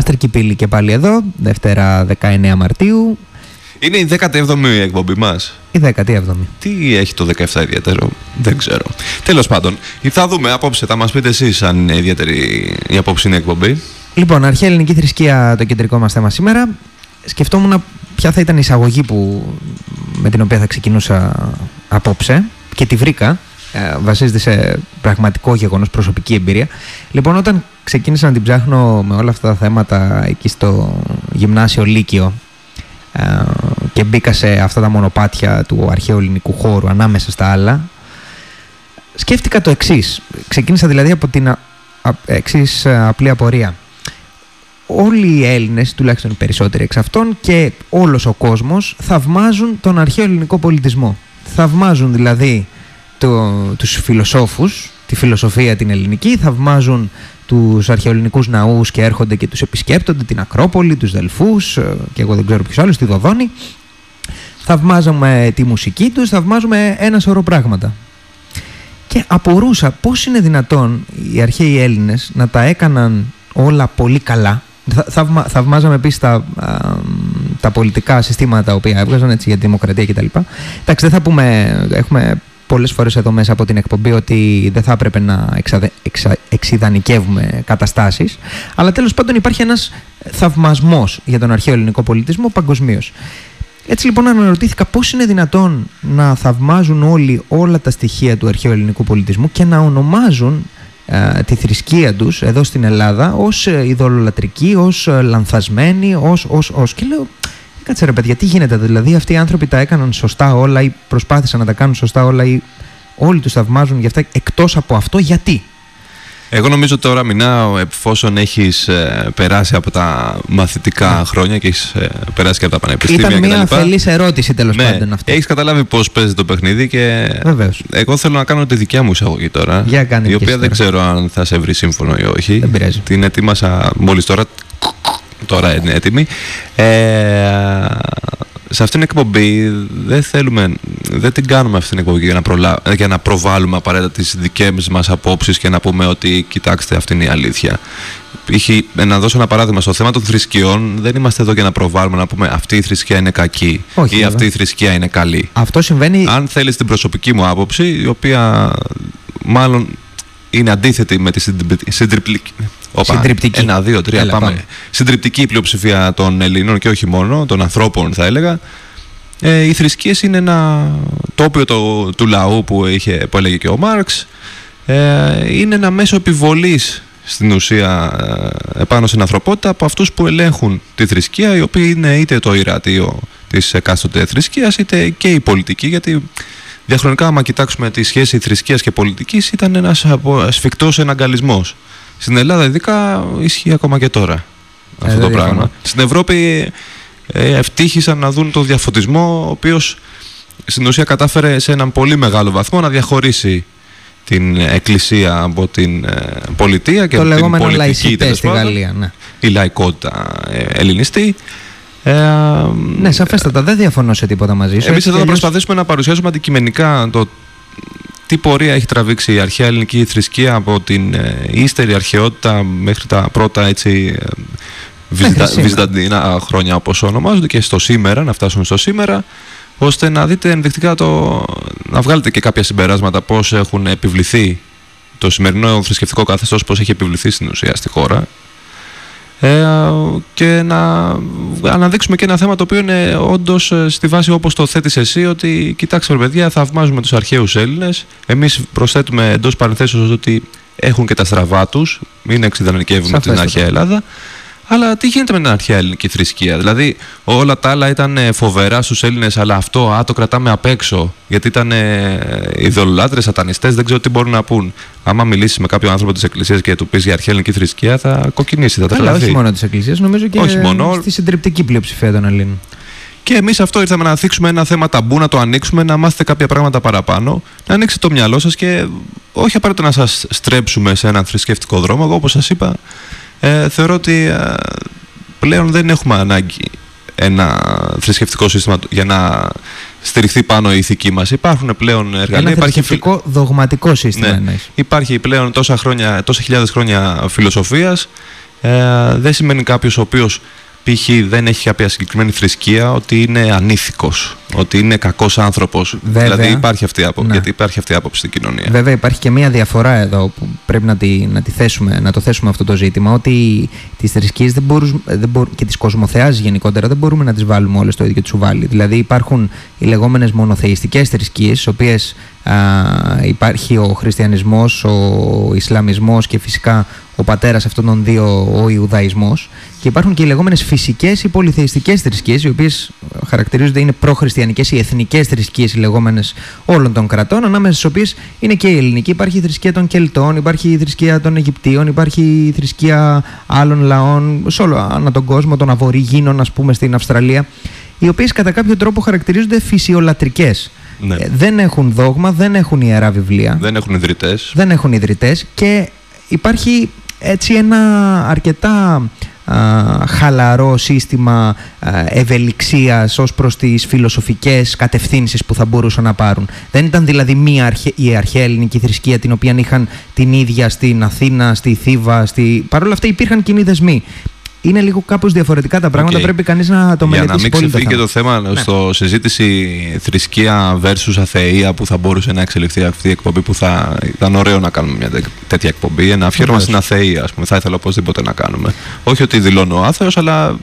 Αστρική πύλη και πάλι εδώ, Δευτέρα 19 Μαρτίου, Είναι η 17η εκπομπή μας. η 17η. Τι έχει το 17 ιδιαίτερο, δεν ξέρω. Τέλος πάντων, θα δούμε απόψε, θα μας πείτε εσείς αν είναι ιδιαίτερη η απόψινή εκπομπή. Λοιπόν, αρχαία ελληνική θρησκεία το κεντρικό μας θέμα σήμερα. Σκεφτόμουν ποια θα ήταν η εισαγωγή που, με την οποία θα ξεκινούσα απόψε και τη βρήκα. Ε, βασίζεται σε πραγματικό γεγονός, προσωπική εμπειρία. Λοιπόν, όταν ξεκίνησα να την ψάχνω με όλα αυτά τα θέματα εκεί στο γυμνάσιο Λύκειο ε, και μπήκα σε αυτά τα μονοπάτια του αρχαίου ελληνικού χώρου ανάμεσα στα άλλα, σκέφτηκα το εξής. Ξεκίνησα δηλαδή από την εξής απλή απορία. Όλοι οι Έλληνες, τουλάχιστον οι περισσότεροι εξ αυτών και όλος ο κόσμος θαυμάζουν τον αρχαίο ελληνικό πολιτισμό. Θαυμάζουν δηλαδή το, τους φιλοσόφους, τη φιλοσοφία την ελληνική, θαυμάζουν τους αρχαιοελληνικούς ναούς και έρχονται και τους επισκέπτονται, την Ακρόπολη, τους Δελφούς ε, και εγώ δεν ξέρω ποιος άλλος, τη Δοδόνη. Θαυμάζουμε τη μουσική τους, θαυμάζουμε ένα σωρό πράγματα. Και απορούσα πώς είναι δυνατόν οι αρχαίοι Έλληνες να τα έκαναν όλα πολύ καλά. Θα, θαυμα, θαυμάζαμε επίσης τα, α, τα πολιτικά συστήματα τα οποία έβγαζαν έτσι, για τη δημοκρατία κτλ. Εντάξει, δεν θα πούμε, έχουμε πολλές φορές εδώ μέσα από την εκπομπή ότι δεν θα έπρεπε να εξαδε, εξα, εξειδανικεύουμε καταστάσεις αλλά τέλος πάντων υπάρχει ένας θαυμασμός για τον αρχαίο ελληνικό πολιτισμό παγκοσμίως. Έτσι λοιπόν αναρωτήθηκα πώς είναι δυνατόν να θαυμάζουν όλοι όλα τα στοιχεία του αρχαίου ελληνικού πολιτισμού και να ονομάζουν ε, τη θρησκεία τους εδώ στην Ελλάδα ως ε, ειδωλολατρική, ως ε, λανθασμένη, ως, ως, ως. Και λέω, κάτσε ρε παιδιά, τι γίνεται, δηλαδή αυτοί οι άνθρωποι τα έκαναν σωστά όλα ή προσπάθησαν να τα κάνουν σωστά όλα ή όλοι τους θαυμάζουν για αυτά εκτός από αυτό, γιατί; Εγώ νομίζω τώρα μηνάω εφόσον έχεις ε, περάσει από τα μαθητικά Ναι. χρόνια και έχεις ε, περάσει και από τα πανεπιστήμια Ήταν μια κτλ. αφελής ερώτηση τέλος Ναι, πάντων αυτή. έχεις καταλάβει πώς παίζει το παιχνίδι και Βεβαίως. εγώ θέλω να κάνω τη δικιά μου εισαγωγή τώρα. Για κάνε η και οποία εσύ δεν τώρα. ξέρω αν θα σε βρει σύμφωνο ή όχι. Δεν πειράζει. Την ετοίμασα μόλις τώρα. Τώρα είναι έτοιμη. Ε, σε αυτήν την εκπομπή δεν θέλουμε, δεν την κάνουμε αυτήν την εκπομπή για να, προλα... για να προβάλλουμε απαραίτητα τις δικές μας απόψεις και να πούμε ότι κοιτάξτε αυτή είναι η αλήθεια. Είχε, να δώσω ένα παράδειγμα στο θέμα των θρησκειών δεν είμαστε εδώ για να προβάλλουμε να πούμε αυτή η θρησκεία είναι κακή Όχι, ή βέβαια. αυτή η θρησκεία είναι καλή. Αυτό συμβαίνει Αν θέλεις την προσωπική μου άποψη, η οποία μάλλον είναι αντίθετη με τη συντριπτική. συντριπλική- Όπα, Συντριπτική. Ένα, δύο, τρία, Έλα, πάμε. πάμε. Συντριπτική πλειοψηφία των Ελλήνων και όχι μόνο, των ανθρώπων θα έλεγα. Ε, οι θρησκείες είναι ένα τόπιο το, του λαού που, είχε, που έλεγε και ο Μάρξ. Ε, είναι ένα μέσο επιβολής στην ουσία ε, επάνω στην ανθρωπότητα από αυτούς που ελέγχουν τη θρησκεία, οι οποίοι είναι είτε το ιερατείο της εκάστοτε θρησκείας, είτε και η πολιτική, γιατί διαχρονικά, άμα κοιτάξουμε τη σχέση θρησκείας και πολιτικής, ήταν ένας ασφικτός εναγκαλισμός. Στην Ελλάδα, ειδικά, ισχύει ακόμα και τώρα αυτό το πράγμα. Στην Ευρώπη ε, ευτύχησαν να δουν το διαφωτισμό, ο οποίος στην ουσία κατάφερε σε έναν πολύ μεγάλο βαθμό να διαχωρίσει την εκκλησία από την ε, πολιτεία και το από την πολιτική στη Γαλλία, ναι. η λαϊκότητα ε, ελληνιστή. Ε, ναι, σαφέστατα, δεν διαφωνώ σε τίποτα μαζί σου. Εμείς εδώ θα προσπαθήσουμε να παρουσιάσουμε αντικειμενικά το τι πορεία έχει τραβήξει η αρχαία ελληνική θρησκεία από την ε, ύστερη αρχαιότητα μέχρι τα πρώτα έτσι βυζαντινά χρόνια όπως ονομάζονται και στο σήμερα, να φτάσουμε στο σήμερα ώστε να δείτε ενδεικτικά το, να βγάλετε και κάποια συμπεράσματα πώς έχουν επιβληθεί το σημερινό θρησκευτικό καθεστώς πώς έχει επιβληθεί στην ουσία στη χώρα ε, και να αναδείξουμε και ένα θέμα το οποίο είναι όντως ε, στη βάση όπως το θέτεις εσύ ότι κοιτάξτε παιδιά θαυμάζουμε τους αρχαίους Έλληνες. Εμείς προσθέτουμε εντός παρενθέσεως ότι έχουν και τα στραβά τους. Μην εξειδανικεύουμε την αρχαία Ελλάδα αλλά τι γίνεται με την αρχαία ελληνική θρησκεία; Δηλαδή, όλα τα άλλα ήταν ε, φοβερά στους Έλληνες, αλλά αυτό α, το κρατάμε απ' έξω. Γιατί ήταν ε, ειδωλολάτρε, σατανιστές, δεν ξέρω τι μπορούν να πούν. Άμα μιλήσεις με κάποιον άνθρωπο της Εκκλησίας και του πεις για αρχαία ελληνική θρησκεία, θα κοκκινήσει, θα τρελαθεί. Αλλά όχι μόνο της Εκκλησίας, νομίζω και όχι μόνο... στη συντριπτική πλειοψηφία των Ελλήνων. Και εμείς αυτό ήρθαμε να θίξουμε ένα θέμα ταμπού, να το ανοίξουμε, να μάθετε κάποια πράγματα παραπάνω, να ανοίξετε το μυαλό σας και όχι απαραίτητα να σας στρέψουμε σε έναν θρησκευτικό δρόμο. Εγώ, όπως σας είπα, ε, θεωρώ ότι ε, πλέον δεν έχουμε ανάγκη ένα θρησκευτικό σύστημα για να στηριχθεί πάνω η ηθική μας. Υπάρχουν πλέον εργαλεία. Ένα θρησκευτικό υπάρχει... δογματικό σύστημα. Ναι, υπάρχει πλέον τόσα, χρόνια, τόσα χιλιάδες χρόνια φιλοσοφίας. Ε, δεν σημαίνει κάποιος ο οποίος π.χ. δεν έχει κάποια συγκεκριμένη θρησκεία ότι είναι ανήθικος, ότι είναι κακός άνθρωπος. δηλαδή υπάρχει αυτή, άποψη, ναι. γιατί υπάρχει αυτή η άποψη στην κοινωνία. Βέβαια υπάρχει και μία διαφορά εδώ που πρέπει να, τη, να, τη θέσουμε, να το θέσουμε αυτό το ζήτημα ότι τις θρησκείες δεν μπορούν, δεν και τις κοσμοθεάσεις γενικότερα δεν μπορούμε να τις βάλουμε όλες στο ίδιο τσουβάλι. Δηλαδή υπάρχουν οι λεγόμενες μονοθεϊστικές θρησκείες, στις οποίες υπάρχει ο χριστιανισμός, ο Ισλαμισμός και φυσικά ο πατέρας αυτών των δύο ο Ιουδαϊσμός και υπάρχουν και οι λεγόμενες φυσικές ή πολυθεϊστικές θρησκείες οι οποίες χαρακτηρίζονται είναι προχριστιανικές ή εθνικές θρησκείες οι λεγόμενες όλων των κρατών ανάμεσα στις οποίες είναι και η ελληνική υπάρχει η θρησκεία των Κελτών, υπάρχει η θρησκεία των Αιγυπτίων υπάρχει η θρησκεία άλλων λαών σε όλο ανά τον κόσμο των Αβορηγίνων ας πούμε στην Αυστραλία οι οποίες κατά κάποιο τρόπο χαρακτηρίζονται φυσιολατρικές ναι. Ε, δεν έχουν δόγμα, δεν έχουν ιερά βιβλία. Δεν έχουν ιδρυτές. Δεν έχουν ιδρυτές και υπάρχει έτσι ένα αρκετά χαλαρό σύστημα α, ευελιξίας ως προς τις φιλοσοφικές κατευθύνσεις που θα μπορούσαν να πάρουν. Δεν ήταν δηλαδή μία αρχε... η αρχαία ελληνική θρησκεία την οποία είχαν την ίδια στην Αθήνα, στη Θήβα, στη... Παρ' όλα αυτά υπήρχαν κοινοί δεσμοί είναι λίγο κάπως διαφορετικά τα πράγματα. Πρέπει κανείς να το μελετήσει. Για να μην ξεφύγει και το θέμα ναι. στο συζήτηση θρησκεία versus αθεία που θα μπορούσε να εξελιχθεί αυτή η εκπομπή που θα ήταν ωραίο να κάνουμε μια τέτοια εκπομπή. Ένα αφιέρωμα στην αθεία, ας πούμε. Θα ήθελα οπωσδήποτε να κάνουμε. Όχι ότι δηλώνω άθεος, αλλά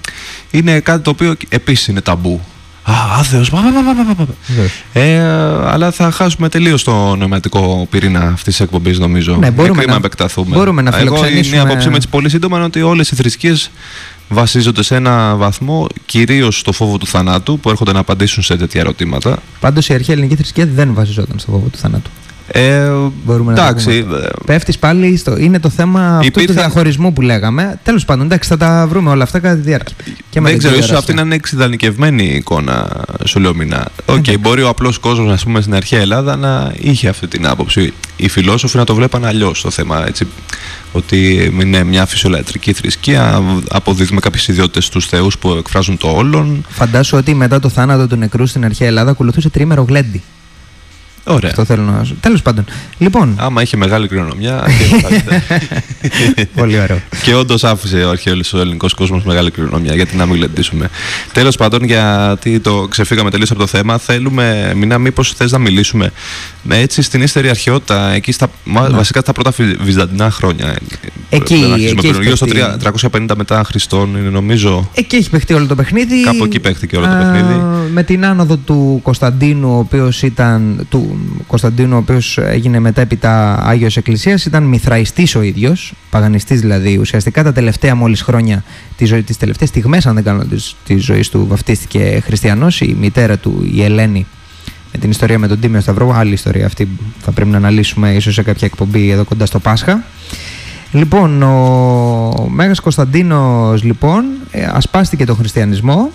είναι κάτι το οποίο επίσης είναι ταμπού. Α, άθεο. Ε, αλλά θα χάσουμε τελείως το νοηματικό πυρήνα αυτής της εκπομπής, νομίζω. Ναι, μπορούμε να, επεκταθούμε. Μπορούμε να Εγώ η απόψη με πολύ σύντομα είναι ότι όλες οι θρησκείες βασίζονται σε ένα βαθμό κυρίως στο φόβο του θανάτου που έρχονται να απαντήσουν σε τέτοια ερωτήματα. Πάντως η αρχαία ελληνική θρησκεία δεν βασιζόταν στο φόβο του θανάτου. Ε, Μπορούμε εντάξει. να Πέφτεις πάλι στο. Είναι το θέμα αυτού του διαχωρισμού που λέγαμε. Τέλος πάντων, εντάξει, θα τα βρούμε όλα αυτά κατά τη διάρκεια. Και δεν ξέρω, ίσως αυτή να είναι εξειδανικευμένη εικόνα, σου λέω μηνά. Οκέι, okay, μπορεί ο απλός κόσμος, ας πούμε, στην αρχαία Ελλάδα να είχε αυτή την άποψη. Οι φιλόσοφοι να το βλέπαν αλλιώς το θέμα. Έτσι, ότι είναι μια φυσιολατρική θρησκεία, αποδίδουμε κάποιες ιδιότητες στους θεούς που εκφράζουν το όλον. Φαντάσου ότι μετά το θάνατο του νεκρού στην αρχαία Ελλάδα ακολουθούσε τρίμερο γλέντι. Ωραία. Αυτό θέλω να. Τέλος πάντων. Λοιπόν. Άμα είχε μεγάλη κληρονομιά. Πολύ ωραίο. και όντως άφησε ο αρχαίο ελληνικός κόσμος μεγάλη κληρονομιά. Γιατί να μην γλεντήσουμε. Τέλος πάντων, γιατί το ξεφύγαμε τελείως από το θέμα, θέλουμε, Μινά, μήπως θες να μιλήσουμε έτσι στην ύστερη αρχαιότητα, εκεί στα, ναι. βασικά στα πρώτα βυζαντινά χρόνια. Εκεί. εκεί γύρω στο 350 μετά Χριστόν, είναι νομίζω. Εκεί έχει παιχτεί όλο το παιχνίδι. Κάπου εκεί παίχτηκε όλο το παιχνίδι. Με την άνοδο του Κωνσταντίνου, ο οποίος ήταν. Του, Κωνσταντίνου, ο οποίος έγινε μετέπειτα Άγιος Εκκλησίας, ήταν μηθραϊστή ο ίδιος, παγανιστής δηλαδή. Ουσιαστικά τα τελευταία μόλις χρόνια, τις τελευταίες στιγμές, αν δεν κάνω τη ζωή του, βαφτίστηκε χριστιανός. Η μητέρα του, η Ελένη, με την ιστορία με τον Τίμιο Σταυρό. Άλλη ιστορία αυτή θα πρέπει να αναλύσουμε ίσως σε κάποια εκπομπή εδώ κοντά στο Πάσχα. Λοιπόν, ο Μέγας Κωνσταντίνος λοιπόν ε, ασπάστηκε τον χριστιανισμό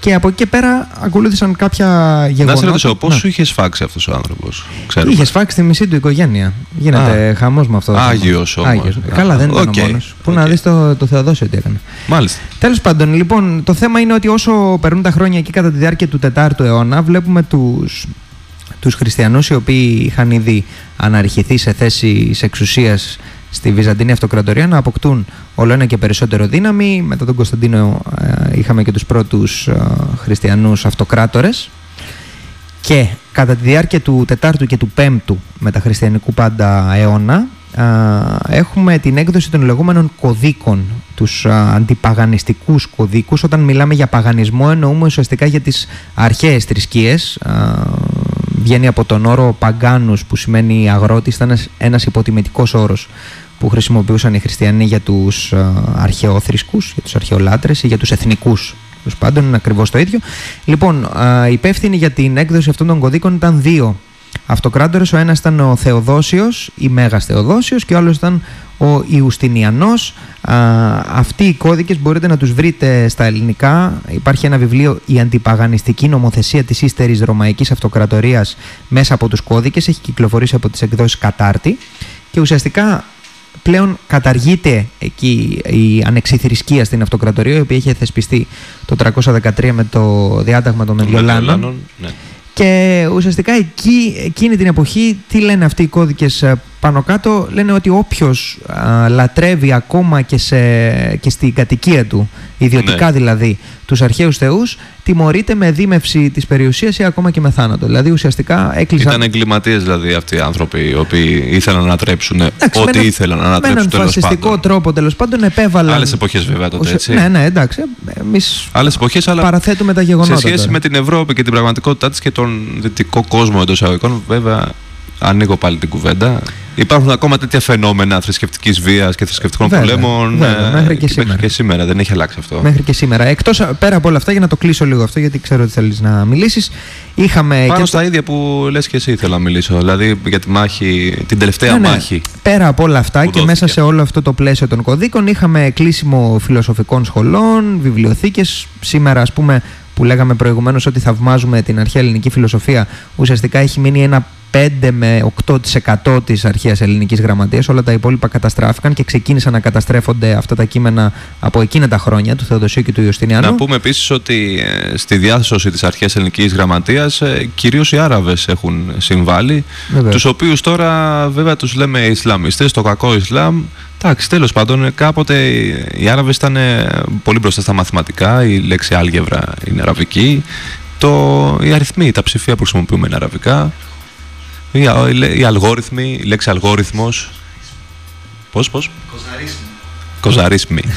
και από εκεί και πέρα ακολούθησαν κάποια γεγονότα. Να σε ρωτήσω, πώ Ναι. σου είχε σφάξει αυτός ο άνθρωπος. Είχε σφάξει τη μισή του οικογένεια. Γίνεται χαμός με αυτό. το θέμα. Άγιος όμως. Άγιος. Α, Καλά, δεν ήταν οκ, ο μόνος. Πού να οκ. δεις το, το Θεοδόσιο τι έκανε. Μάλιστα. Τέλος πάντων, λοιπόν, το θέμα είναι ότι όσο περνούν τα χρόνια εκεί κατά τη διάρκεια του 4ου αιώνα, βλέπουμε τους, τους χριστιανούς οι οποίοι είχαν ήδη αναρριχηθεί σε θέση εξουσίας στη Βυζαντινή Αυτοκρατορία να αποκτούν όλο ένα και περισσότερο δύναμη. Μετά τον Κωνσταντίνο ε, είχαμε και τους πρώτους ε, χριστιανούς αυτοκράτορες. Και κατά τη διάρκεια του 4ου και του 5ου μεταχριστιανικού πάντα αιώνα α, έχουμε την έκδοση των λεγόμενων κωδίκων, τους α, αντιπαγανιστικούς κωδίκους. Όταν μιλάμε για παγανισμό εννοούμε ουσιαστικά για τις αρχαίες θρησκείες. Α, βγαίνει από τον όρο παγκάνους που σημαίνει αγρότης, ήταν ένας, ένας υποτιμητικός όρος που χρησιμοποιούσαν οι χριστιανοί για τους α, αρχαιόθρησκους, για τους αρχαιολάτρες ή για τους εθνικούς Τέλος πάντων, είναι ακριβώς το ίδιο. Λοιπόν, α, υπεύθυνοι για την έκδοση αυτών των κωδίκων ήταν δύο αυτοκράτορες. Ο ένας ήταν ο Θεοδόσιος, ή Μέγας Θεοδόσιος, και ο άλλος ήταν ο Ιουστινιανός. Αυτοί οι κώδικες μπορείτε να τους βρείτε στα ελληνικά. Υπάρχει ένα βιβλίο, Η Αντιπαγανιστική Νομοθεσία της Ύστερης Ρωμαϊκής Αυτοκρατορίας, μέσα από τους κώδικες. Έχει κυκλοφορήσει από τις εκδόσεις Κατάρτη. Και ουσιαστικά πλέον καταργείται εκεί η ανεξιθρησκεία στην αυτοκρατορία, η οποία είχε θεσπιστεί το 313 με το διάταγμα των Μεδιολάνων. Μεδιολάνων, ναι. Και ουσιαστικά εκεί, εκείνη την εποχή, τι λένε αυτοί οι κώδικες ε, πάνω κάτω, λένε ότι όποιος α, λατρεύει ακόμα και, σε, και στην κατοικία του, ιδιωτικά Ναι. δηλαδή, τους αρχαίους θεούς, τιμωρείται με δίμευση της περιουσίας ή ακόμα και με θάνατο. Δηλαδή ουσιαστικά έκλεισαν... Ήταν εγκληματίες δηλαδή αυτοί οι άνθρωποι οι οποίοι ήθελαν να ανατρέψουν Εντάξει, με ό,τι έναν- ήθελαν να Με ανατρέψουν έναν τέλος φασιστικό πάντων. τρόπο τέλος πάντων επέβαλαν. Άλλες εποχές βέβαια τότε Ουσια- έτσι. Ναι, ναι, εντάξει. Εμείς Άλλες εποχές, αλλά παραθέτουμε τα γεγονότα. σε σχέση τώρα. με την Ευρώπη και την πραγματικότητά της και τον δυτικό κόσμο εντός εισαγωγικών, βέβαια ανοίγω πάλι την κουβέντα. Υπάρχουν ακόμα τέτοια φαινόμενα θρησκευτικής βίας και θρησκευτικών Βέβαια, πολέμων. βέβαια, ε, μέχρι και σήμερα. και σήμερα. Δεν έχει αλλάξει αυτό. Μέχρι και σήμερα. Εκτός πέρα από όλα αυτά, για να το κλείσω λίγο αυτό, γιατί ξέρω ότι θέλεις να μιλήσεις. Είχαμε. Πάνω και στα ίδια που λες και εσύ θέλω να μιλήσω. Δηλαδή για τη μάχη, την τελευταία Ναι, ναι. μάχη. Πέρα από όλα αυτά που και δόθηκε. μέσα σε όλο αυτό το πλαίσιο των κωδίκων είχαμε κλείσιμο φιλοσοφικών σχολών, βιβλιοθήκες. Σήμερα ας πούμε που λέγαμε προηγουμένως ότι θαυμάζουμε την αρχαία ελληνική φιλοσοφία ουσιαστικά έχει μείνει ένα 5 με 8% της αρχαίας ελληνικής γραμματείας. Όλα τα υπόλοιπα καταστράφηκαν και ξεκίνησαν να καταστρέφονται αυτά τα κείμενα από εκείνα τα χρόνια του Θεοδοσίου και του Ιωστινιανού. Να πούμε επίσης ότι ε, στη διάσωση της αρχαίας ελληνικής γραμματείας κυρίως οι Άραβες έχουν συμβάλει. Βεβαίως. Τους οποίους τώρα βέβαια τους λέμε Ισλαμιστές, το κακό Ισλάμ. Εντάξει, τέλος πάντων, ε, κάποτε οι- οι Άραβες ήταν ε, πολύ μπροστά στα μαθηματικά. Η λέξη άλγευρα είναι αραβική. Το, οι αριθμοί, τα ψηφία που χρησιμοποιούμε είναι αραβικά. Οι, α- οι, λέ- οι αλγόριθμοι, η λέξη αλγόριθμος. Πώς, πώς; Κοζαρίσμοι.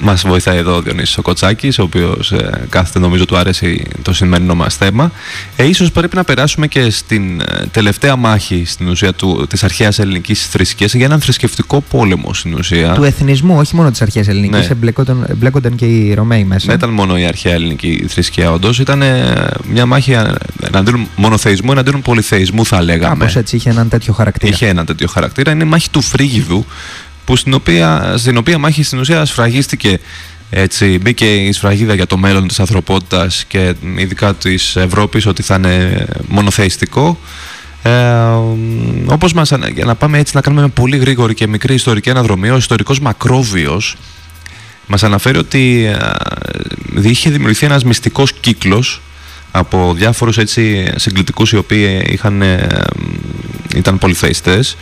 Μας βοηθάει εδώ ο Διονύσης ο Κοτσάκης, ο οποίος ε, κάθεται νομίζω του αρέσει το σημερινό μας θέμα. Ε, ίσως πρέπει να περάσουμε και στην ε, τελευταία μάχη στην ουσία του, της αρχαίας ελληνικής θρησκείας για έναν θρησκευτικό πόλεμο στην ουσία. Του εθνισμού, όχι μόνο της αρχαίας ελληνικής, Ναι. εμπλέκονταν, εμπλέκονταν και οι Ρωμαίοι μέσα. Δεν ήταν μόνο η αρχαία ελληνική θρησκεία, όντως. Ήταν ε, μια μάχη ε, εναντίον μονοθεϊσμού, εναντίον πολυθεϊσμού, θα λέγαμε. Κάπως έτσι είχε έναν τέτοιο χαρακτήρα. Είχε ένα τέτοιο χαρακτήρα. Είναι η μάχη του Φρίγιδου, που στην οποία, στην οποία μάχη στην ουσία σφραγίστηκε έτσι, μπήκε η σφραγίδα για το μέλλον της ανθρωπότητας και ειδικά της Ευρώπης ότι θα είναι μονοθεϊστικό. Ε, όπως μας, ανα- για να πάμε έτσι να κάνουμε μια πολύ γρήγορη και μικρή ιστορική αναδρομή, ο ιστορικός Μακρόβιος μας αναφέρει ότι ε, είχε δημιουργηθεί ένας μυστικός κύκλος από διάφορους έτσι συγκλητικούς οι οποίοι είχαν, ε, ήταν πολυθεϊστές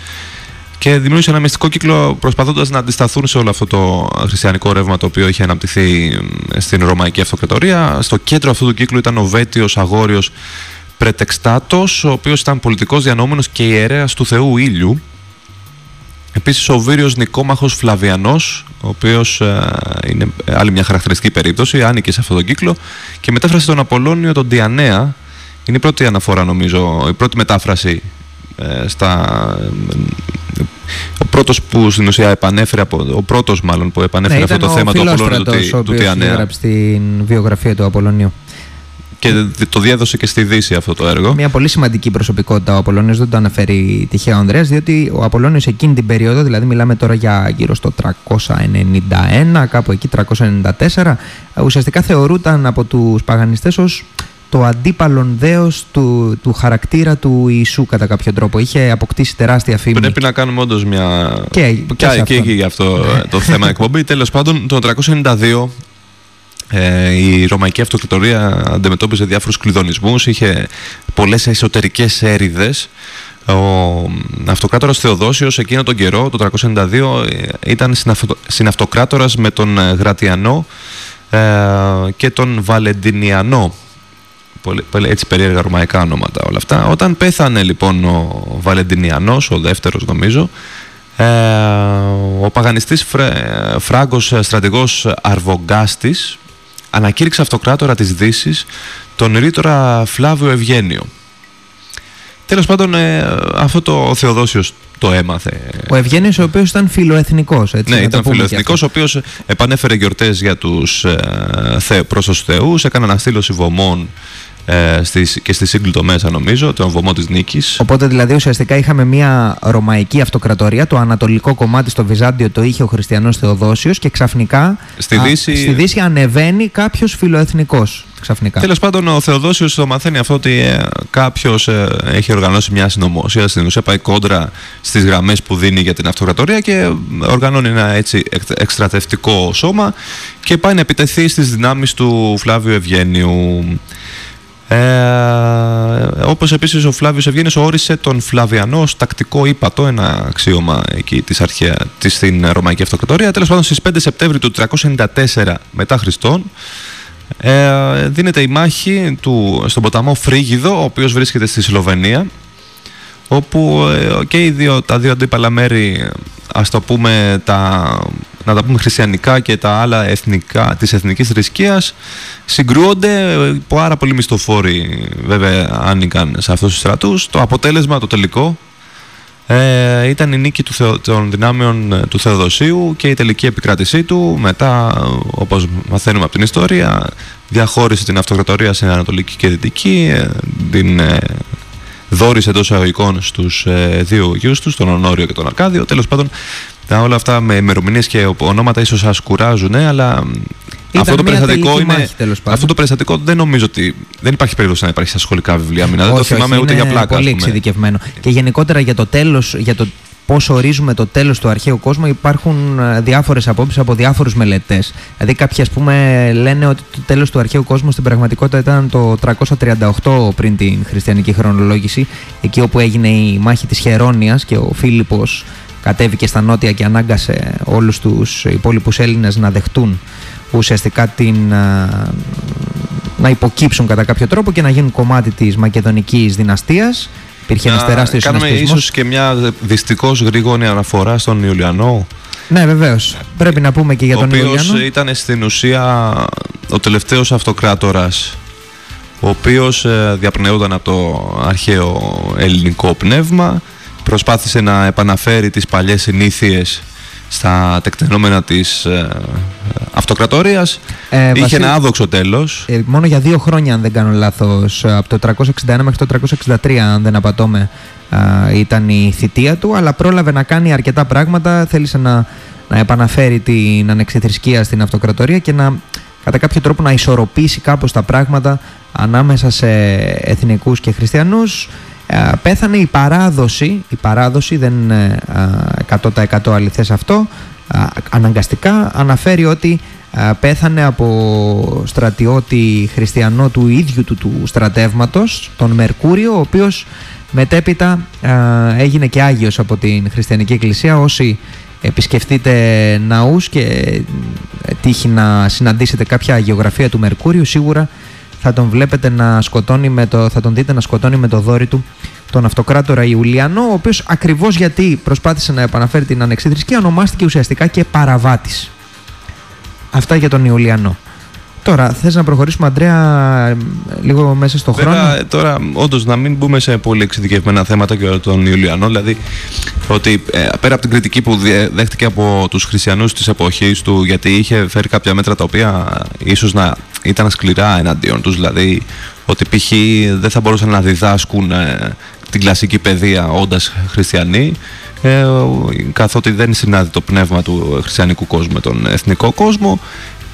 και δημιούργησε ένα μυστικό κύκλο προσπαθώντας να αντισταθούν σε όλο αυτό το χριστιανικό ρεύμα το οποίο είχε αναπτυχθεί ε, στην Ρωμαϊκή Αυτοκρατορία. Στο κέντρο αυτού του κύκλου ήταν ο Βέτιος Αγόριος Πρετεξτάτος, ο οποίος ήταν πολιτικός διανόμενος και ιερέας του Θεού Ήλιου Επίσης ο Βύριος Νικόμαχος Φλαβιανός, ο οποίος ε, είναι άλλη μια χαρακτηριστική περίπτωση, άνοικε σε αυτόν τον κύκλο και μετάφρασε τον Απολώνιο τον Διανέα. Είναι η πρώτη αναφορά νομίζω, η πρώτη μετάφραση ε, στα... ε, ο πρώτος που στην ουσία επανέφερε, από, ο πρώτος μάλλον που επανέφερε αυτό το θέμα του Απολώνιου του, Ναι, ο Τη- του οποίος Διανέα. έγραψε την βιογραφία του Απολωνίου. Και το διέδωσε και στη Δύση αυτό το έργο. Μια πολύ σημαντική προσωπικότητα ο Απολώνιος, δεν το αναφέρει τυχαία ο Ανδρέας, διότι ο Απολώνιος εκείνη την περίοδο, δηλαδή μιλάμε τώρα για γύρω στο 391, κάπου εκεί 394, ουσιαστικά θεωρούταν από τους παγανιστές ως το αντίπαλον δέος του, του χαρακτήρα του Ιησού κατά κάποιο τρόπο. Είχε αποκτήσει τεράστια φήμη. Πρέπει να κάνουμε όντως μια. Και, και, και, και, για αυτό το θέμα εκπομπή. Τέλος πάντων, το 392 ε, η Ρωμαϊκή Αυτοκρατορία αντιμετώπιζε διάφορους κλειδονισμούς, είχε πολλές εσωτερικές έρηδες. Ο αυτοκράτορας Θεοδόσιος εκείνο τον καιρό, το 392, ήταν συναυτοκράτορας με τον Γρατιανό ε, και τον Βαλεντινιανό. Έτσι περίεργα ρωμαϊκά ονόματα όλα αυτά. Όταν πέθανε λοιπόν ο Βαλεντινιανός, ο δεύτερος νομίζω, ε, ο παγανιστής Φράγκος στρατηγός Αρβογκάστης ανακήρυξε αυτοκράτορα της δύσης τον ρήτορα Φλάβιο Ευγένιο. Τέλος πάντων, ε, αυτό το Θεοδόσιος το έμαθε. Ο Ευγένιος, ο οποίος ήταν φιλοεθνικός. Ναι, ήταν φιλοεθνικός, ο οποίος επανέφερε γιορτές για τους ε, προς τους Θεούς, έκανε αναστήλωση βομών ε, στις, και στη σύγκλιτο μέσα νομίζω, τον βωμό της νίκης. Οπότε δηλαδή ουσιαστικά είχαμε μια ρωμαϊκή αυτοκρατορία, το ανατολικό κομμάτι στο Βυζάντιο το είχε ο χριστιανός Θεοδόσιος και ξαφνικά στη Δύση, α, στη Δύση ανεβαίνει κάποιος φιλοεθνικός. Ξαφνικά. Τέλος πάντων ο Θεοδόσιος το μαθαίνει αυτό ότι ε, κάποιος ε, έχει οργανώσει μια συνωμοσία στην ουσία πάει κόντρα στις γραμμές που δίνει για την αυτοκρατορία και οργανώνει ένα έτσι εκστρατευτικό σώμα και πάει να επιτεθεί στις δυνάμεις του Φλάβιου Ευγένιου. Ε, όπως επίσης ο Φλάβιος Ευγένης όρισε τον Φλαβιανό ως τακτικό ύπατο, ένα αξίωμα εκεί της αρχαία, της στην Ρωμαϊκή Αυτοκρατορία. Τέλος πάντων στις 5 Σεπτέμβρη του 394 μετά Χριστόν ε, δίνεται η μάχη του, στον ποταμό Φρίγιδο, ο οποίος βρίσκεται στη Σλοβενία όπου ε, και οι δύο, τα δύο αντίπαλα μέρη ας το πούμε τα να τα πούμε χριστιανικά και τα άλλα εθνικά της εθνικής θρησκείας συγκρούονται πάρα πολλοί μισθοφόροι βέβαια άνοιγαν σε αυτούς τους στρατούς. Το αποτέλεσμα το τελικό ε, ήταν η νίκη του των δυνάμεων ε, του Θεοδοσίου και η τελική επικράτησή του. Μετά όπως μαθαίνουμε από την ιστορία διαχώρισε την αυτοκρατορία σε ανατολική και δυτική ε, την ε, δόρισε τόσο αγωγικών στους ε, δύο γιους τους, τον Ονόριο και τον Αρκάδιο. Τέλος πάντων τα όλα αυτά με ημερομηνίες και ονόματα ίσως σας κουράζουν, αλλά αυτό το περιστατικό είναι. Μάχη, αυτό το περιστατικό δεν νομίζω ότι. Δεν υπάρχει περίπτωση να υπάρχει στα σχολικά βιβλία. Μην, δεν το θυμάμαι ούτε για πλάκα. Πολύ εξειδικευμένο. Και γενικότερα για το τέλο, για το πώς ορίζουμε το τέλος του αρχαίου κόσμου, υπάρχουν ε, διάφορες απόψεις από διάφορους μελετές. Δηλαδή, κάποιοι ας πούμε λένε ότι το τέλος του αρχαίου κόσμου στην πραγματικότητα ήταν το 338 πριν την χριστιανική χρονολόγηση, εκεί όπου έγινε η μάχη της Χερόνια και ο Φίλιππος κατέβηκε στα νότια και ανάγκασε όλους τους υπόλοιπους Έλληνες να δεχτούν ουσιαστικά την, να υποκύψουν κατά κάποιο τρόπο και να γίνουν κομμάτι της μακεδονικής δυναστείας. Υπήρχε ένας τεράστιος Κάνουμε ίσως και μια δυστυχώς γρήγορη αναφορά στον Ιουλιανό. Ναι, βεβαίως. Πρέπει να πούμε και για τον Ιουλιανό. Ο οποίο ήταν στην ουσία ο τελευταίος αυτοκράτορας ο οποίος ε, διαπνεόταν από το αρχαίο ελληνικό πνεύμα προσπάθησε να επαναφέρει τις παλιές συνήθειες στα τεκτενόμενα της ε, αυτοκρατορίας. Ε, Είχε ένα άδοξο τέλος. Ε, μόνο για δύο χρόνια, αν δεν κάνω λάθος, από το 361 μέχρι το 363, αν δεν απατώμε, ήταν η θητεία του, αλλά πρόλαβε να κάνει αρκετά πράγματα. Θέλησε να, να επαναφέρει την ανεξιθρησκεία στην αυτοκρατορία και να κατά κάποιο τρόπο να ισορροπήσει κάπως τα πράγματα ανάμεσα σε εθνικούς και χριστιανούς ε, πέθανε η παράδοση, η παράδοση δεν είναι 100% αληθές αυτό, αναγκαστικά αναφέρει ότι πέθανε από στρατιώτη χριστιανό του ίδιου του, του στρατεύματος, τον Μερκούριο, ο οποίος μετέπειτα έγινε και Άγιος από την Χριστιανική Εκκλησία. Όσοι επισκεφτείτε ναούς και ε, τύχει να συναντήσετε κάποια αγιογραφία του Μερκούριου, σίγουρα θα τον βλέπετε να σκοτώνει με το, θα τον δείτε να σκοτώνει με το δόρυ του τον αυτοκράτορα Ιουλιανό, ο οποίος ακριβώς γιατί προσπάθησε να επαναφέρει την ανεξίδρυσκη ονομάστηκε ουσιαστικά και παραβάτης. Αυτά για τον Ιουλιανό. Τώρα, θες να προχωρήσουμε, Αντρέα, λίγο μέσα στο Βέβαια, χρόνο; Τώρα, όντως, να μην μπούμε σε πολύ εξειδικευμένα θέματα για τον Ιουλιανό. Δηλαδή, ότι ε, πέρα από την κριτική που διε- δέχτηκε από τους χριστιανούς της εποχής του, γιατί είχε φέρει κάποια μέτρα τα οποία ίσως να ήταν σκληρά εναντίον τους. Δηλαδή, ότι π.χ. δεν θα μπορούσαν να διδάσκουν ε, την κλασική παιδεία όντας χριστιανοί. Ε, ο- καθότι δεν συνάδει το πνεύμα του χριστιανικού κόσμου με τον εθνικό κόσμο.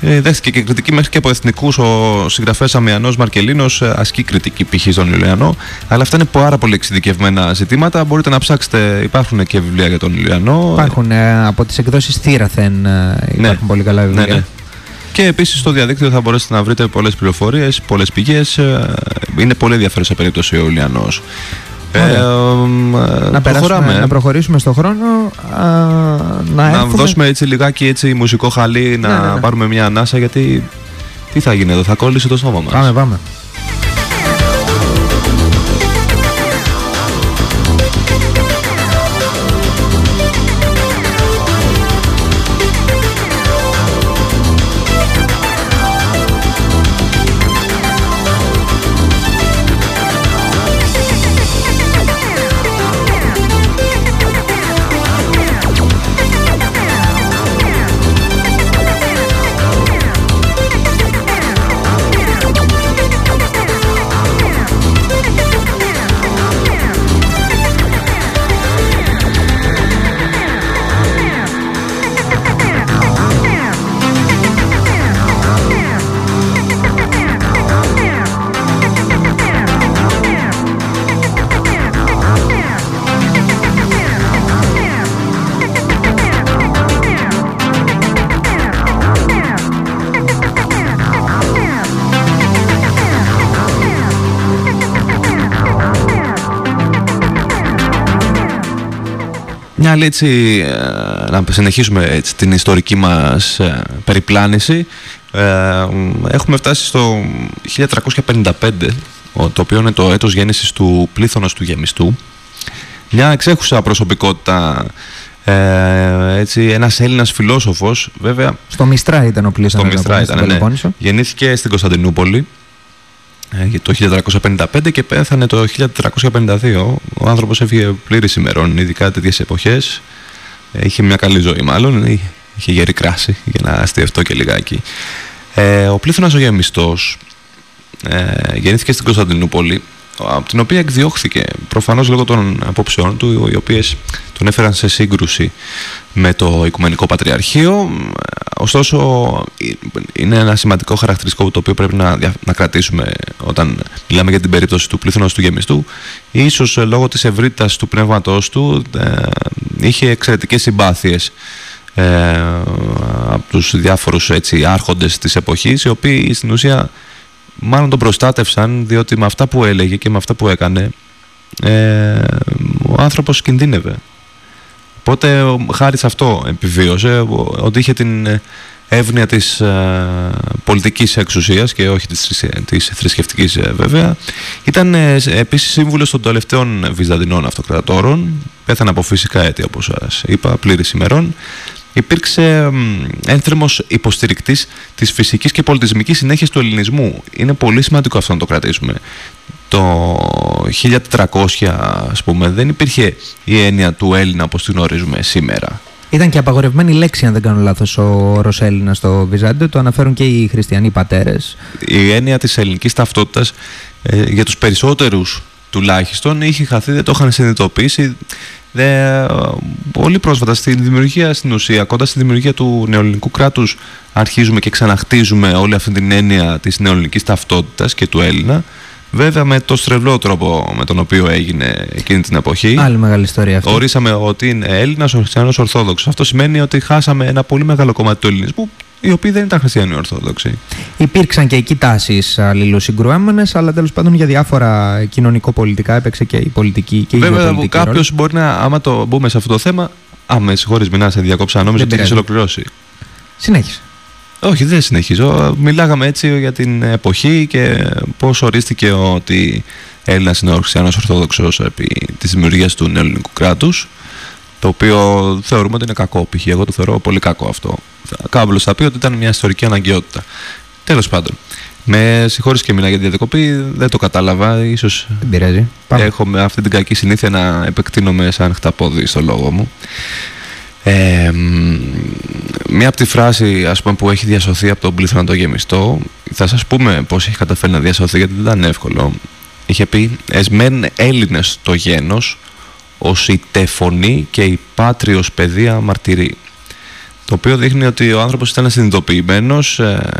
Ε, δέχτηκε και κριτική μέχρι και από εθνικούς. Ο συγγραφέας Αμιανός Μαρκελίνος ασκεί κριτική π.χ. στον Ιουλιανό. Αλλά αυτά είναι πάρα πολύ εξειδικευμένα ζητήματα. Μπορείτε να ψάξετε, υπάρχουν και βιβλία για τον Ιουλιανό. Υπάρχουν ε, από τις εκδόσεις Θήραθεν, ε, υπάρχουν Ναι. πολύ καλά βιβλία. Ναι, ναι. Και επίσης στο διαδίκτυο θα μπορέσετε να βρείτε πολλές πληροφορίες, πολλές πηγές. Είναι πολύ ενδιαφέρουσα περίπτωση ο Ιουλιανός. Ωραία. Ε, μ, ε, Να, περάσουμε, προχωράμε. να προχωρήσουμε στο χρόνο. Α, να, να έρθουμε- δώσουμε έτσι λιγάκι έτσι μουσικό χαλί, να Ναι, ναι, ναι. πάρουμε μια ανάσα γιατί τι θα γίνει εδώ, θα κόλλησε το στόμα μας. Πάμε, πάμε. Μια άλλη έτσι, ε, να συνεχίσουμε έτσι, την ιστορική μας ε, περιπλάνηση. Ε, μ, έχουμε φτάσει στο 1355, ο- το οποίο είναι το έτος γέννησης του πλήθωνος του γεμιστού. Μια εξέχουσα προσωπικότητα, ε, έτσι, ένας Έλληνας φιλόσοφος, βέβαια Στο Μιστρά ήταν ο πλήσιο στο Μιστρά ήταν, ναι. Γεννήθηκε στην Κωνσταντινούπολη ε, το 1455 και πέθανε το 1452. Ο άνθρωπος έφυγε πλήρης ημερών, ειδικά τέτοιες εποχές. Ε, Είχε μια καλή ζωή μάλλον, ε, είχε γερή κράση για να αστιευτώ και λιγάκι. Ε, ο πλήθωνας ο γεμιστός ε, γεννήθηκε στην Κωνσταντινούπολη από την οποία εκδιώχθηκε προφανώς λόγω των απόψεών του οι οποίες τον έφεραν σε σύγκρουση με το Οικουμενικό Πατριαρχείο. Ωστόσο είναι ένα σημαντικό χαρακτηριστικό το οποίο πρέπει να, δια- να κρατήσουμε όταν μιλάμε για την περίπτωση του πλήθωνος του γεμιστού. Ίσως ε, λόγω της ευρύτητας του πνεύματός του ε, είχε εξαιρετικές συμπάθειες ε, από τους διάφορους έτσι, άρχοντες της εποχής οι οποίοι στην ουσία μάλλον τον προστάτευσαν διότι με αυτά που έλεγε και με αυτά που έκανε ε, ο άνθρωπος κινδύνευε. Οπότε ο- χάρη σε αυτό επιβίωσε ο- ότι είχε την ε, εύνοια της ε, πολιτικής εξουσίας και όχι της, θρησκε- της θρησκευτικής ε, βέβαια. Ήταν ε, σε- επίσης σύμβουλος των τελευταίων Βυζαντινών αυτοκρατόρων. Πέθανε από φυσικά αίτια όπως σας είπα, πλήρης ημερών. Υπήρξε μ, ένθερμος υποστηρικτής της φυσικής και πολιτισμικής συνέχειας του ελληνισμού. Είναι πολύ σημαντικό αυτό να το κρατήσουμε. Το 1400 ας πούμε δεν υπήρχε η έννοια του Έλληνα όπως την γνωρίζουμε σήμερα. Ήταν και απαγορευμένη λέξη, αν δεν κάνω λάθος, ο όρο Έλληνας στο Βυζάντιο. Το αναφέρουν και οι χριστιανοί πατέρες. η έννοια της ελληνικής ταυτότητας ε, για τους περισσότερους τουλάχιστον είχε χαθεί, δεν το είχαν συνειδητοποιήσει δε, πολύ πρόσφατα στην δημιουργία στην ουσία, κοντά στη δημιουργία του νεοελληνικού κράτους αρχίζουμε και ξαναχτίζουμε όλη αυτή την έννοια της νεοελληνικής ταυτότητας και του Έλληνα βέβαια με το στρεβλό τρόπο με τον οποίο έγινε εκείνη την εποχή Άλλη μεγάλη ιστορία αυτή. Ορίσαμε ότι είναι Έλληνας ο χριστιανός Ορθόδοξος. Αυτό σημαίνει ότι χάσαμε ένα πολύ μεγάλο κομμάτι του ελληνισμού, οι οποίοι δεν ήταν χριστιανοί Ορθόδοξοι. Υπήρξαν και εκεί τάσεις αλληλοσυγκρουόμενε, αλλά τέλος πάντων για διάφορα κοινωνικο-πολιτικά έπαιξε και η πολιτική και η Βέβαια, γεωπολιτική κάποιο ρόλη. μπορεί να, άμα το μπούμε σε αυτό το θέμα. Α, με συγχωρείς, μην σε διακόψα. Νόμιζα Δεν ότι έχει πειράζει. ολοκληρώσει. Συνέχισε. Όχι, δεν συνεχίζω. Μιλάγαμε έτσι για την εποχή και πώς ορίστηκε ότι Έλληνας είναι ο χριστιανός Ορθόδοξος επί της δημιουργίας του νεοελληνικού κράτους. Το οποίο θεωρούμε ότι είναι κακό. Π.χ. εγώ το θεωρώ πολύ κακό αυτό. Κάμπλο θα πει ότι ήταν μια ιστορική αναγκαιότητα. Τέλος πάντων. Με συγχωρείς και μιλά για τη διακοπή, δεν το κατάλαβα. Ίσως Δεν πειράζει. Πάμε. έχω με αυτή την κακή συνήθεια να επεκτείνομαι σαν χταπόδι στο λόγο μου. Ε, μ, μία από τη φράση ας πούμε, που έχει διασωθεί από τον πλήθωνα το γεμιστό θα σας πούμε πώς έχει καταφέρει να διασωθεί γιατί δεν ήταν εύκολο είχε πει «Εσμέν Έλληνες το γένος ως η τεφωνή και η πάτριος παιδεία μαρτυρεί» το οποίο δείχνει ότι ο άνθρωπος ήταν συνειδητοποιημένος ε,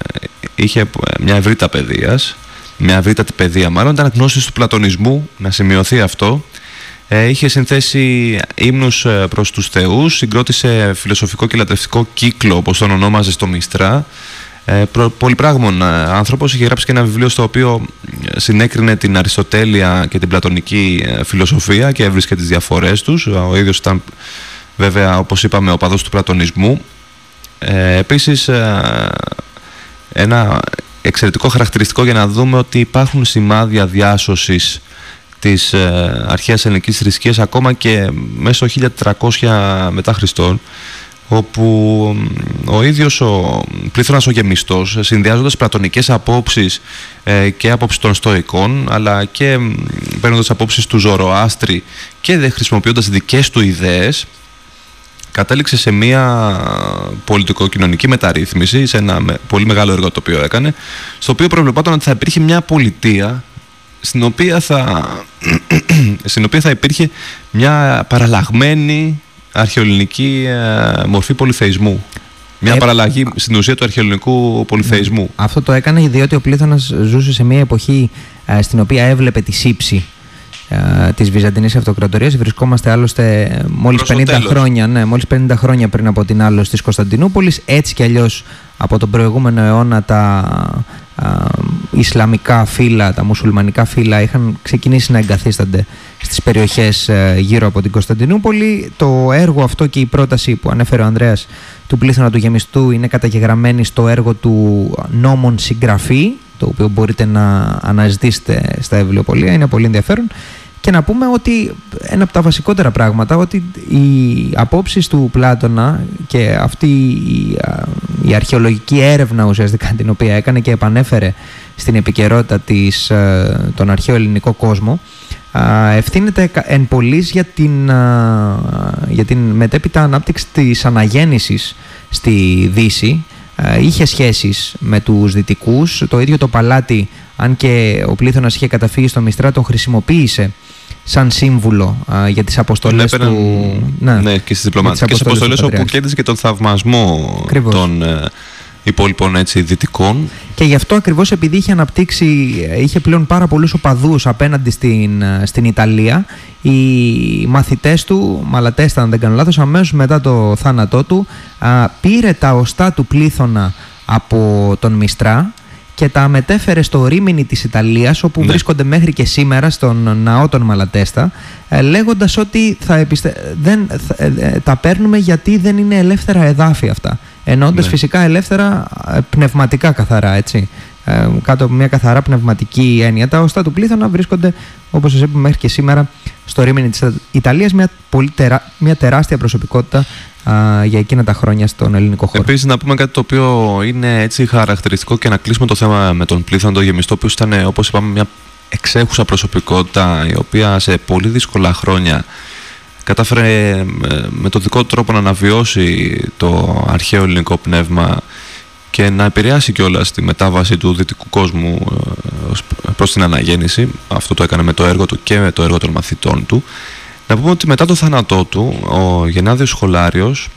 είχε ε, μια ευρύτητα παιδείας μια ευρύτατη παιδεία μάλλον ήταν γνώσης του πλατωνισμού να σημειωθεί αυτό ε, είχε συνθέσει ύμνους ε, προς τους θεούς, συγκρότησε φιλοσοφικό και λατρευτικό κύκλο, όπως τον ονόμαζε στο Μιστρά. Ε, προ, πολυπράγμων ε, άνθρωπος, είχε γράψει και ένα βιβλίο στο οποίο ε, συνέκρινε την Αριστοτέλεια και την Πλατωνική ε, φιλοσοφία και έβρισκε τις διαφορές τους. Ο ίδιος ήταν βέβαια, όπως είπαμε, ο παδός του πλατωνισμού. Ε, επίσης, ε, ένα εξαιρετικό χαρακτηριστικό για να δούμε ότι υπάρχουν σημάδια διάσωσης της ε, αρχαίας ελληνικής θρησκείας ακόμα και μέσω 1400 μετά Χριστόν όπου μ, ο ίδιος ο πλήθωνας ο γεμιστός ε, συνδυάζοντας πλατωνικές απόψεις ε, και απόψεις των στοικών αλλά και μ, παίρνοντας απόψεις του Ζωροάστρη και δε χρησιμοποιώντας δικές του ιδέες κατέληξε σε μια πολιτικο-κοινωνική μεταρρύθμιση, σε ένα με- πολύ μεγάλο έργο το οποίο έκανε, στο οποίο προβλεπόταν ότι θα υπήρχε μια πολιτεία στην οποία θα, στην οποία θα υπήρχε μια παραλλαγμένη αρχαιοελληνική ε, μορφή πολυθεϊσμού. Μια Ε, παραλλαγή στην ουσία του αρχαιοελληνικού πολυθεϊσμού. Αυτό το έκανε διότι ο Πλήθωνας ζούσε σε μια εποχή ε, στην οποία έβλεπε τη σύψη ε, της Βυζαντινής Αυτοκρατορίας. Βρισκόμαστε άλλωστε ε, μόλις Προς το 50, τέλος. χρόνια, ναι, μόλις 50 χρόνια πριν από την άλωση της Κωνσταντινούπολης. Έτσι κι αλλιώς από τον προηγούμενο αιώνα τα α, Ισλαμικά φύλλα, τα μουσουλμανικά φύλλα είχαν ξεκινήσει να εγκαθίστανται στις περιοχές ε, γύρω από την Κωνσταντινούπολη. Το έργο αυτό και η πρόταση που ανέφερε ο Ανδρέας του πλήθωνα του γεμιστού είναι καταγεγραμμένη στο έργο του νόμων συγγραφή, το οποίο μπορείτε να αναζητήσετε στα βιβλιοπολία, είναι πολύ ενδιαφέρον. Και να πούμε ότι ένα από τα βασικότερα πράγματα, ότι οι απόψεις του Πλάτωνα και αυτή η, α, η αρχαιολογική έρευνα ουσιαστικά την οποία έκανε και επανέφερε στην επικαιρότητα της, ε, τον αρχαίο ελληνικό κόσμο, α, ευθύνεται κα- εν πολλής για την, α, για την μετέπειτα ανάπτυξη της αναγέννησης στη Δύση. Α, Είχε σχέσεις με τους Δυτικούς. Το ίδιο το παλάτι, αν και ο Πλήθωνας είχε καταφύγει στο Μιστρά, τον χρησιμοποίησε σαν σύμβουλο α, για τις Τον αποστολές έπαιρναν, του... ναι, και στις διπλωματικές για τις αποστολές αποστολές του όπου Πατριάρχης. κέρδισε και τον θαυμασμό Ακριβώς. των ε, υπόλοιπων έτσι, δυτικών. Και γι' αυτό ακριβώς επειδή είχε αναπτύξει, είχε πλέον πάρα πολλούς οπαδούς απέναντι στην, ε, στην Ιταλία, οι μαθητές του, Μαλατέστα αν δεν κάνω λάθος, αμέσως μετά το θάνατό του, α, πήρε τα οστά του πλήθωνα από τον Μιστρά και τα μετέφερε στο ρήμινι της Ιταλίας όπου Ναι. βρίσκονται μέχρι και σήμερα στον ναό των Μαλατέστα ε, λέγοντας ότι θα επιστε... δεν, θα- ε, ε, τα παίρνουμε γιατί δεν είναι ελεύθερα εδάφη αυτά εννοώντας Ναι. φυσικά ελεύθερα ε, πνευματικά καθαρά έτσι ε, κάτω από μια καθαρά πνευματική έννοια τα οστά του πλήθωνα βρίσκονται όπως σας είπαμε μέχρι και σήμερα στο ρήμινι της Ιταλίας μια, πολύ τερά... μια τεράστια προσωπικότητα α, για εκείνα τα χρόνια στον ελληνικό χώρο Επίσης, να πούμε κάτι το οποίο είναι έτσι χαρακτηριστικό και να κλείσουμε το θέμα με τον πλήθον το γεμιστό, που ήταν όπως είπαμε μια εξέχουσα προσωπικότητα η οποία σε πολύ δύσκολα χρόνια κατάφερε ε, με το δικό του τρόπο να αναβιώσει το αρχαίο ελληνικό πνεύμα και να επηρεάσει κιόλας τη μετάβαση του δυτικού κόσμου ε, ως προς την αναγέννηση. Αυτό το έκανε με το έργο του και με το έργο των μαθητών του. Να πούμε ότι μετά το θάνατό του, ο Γεννάδιος Σχολάριος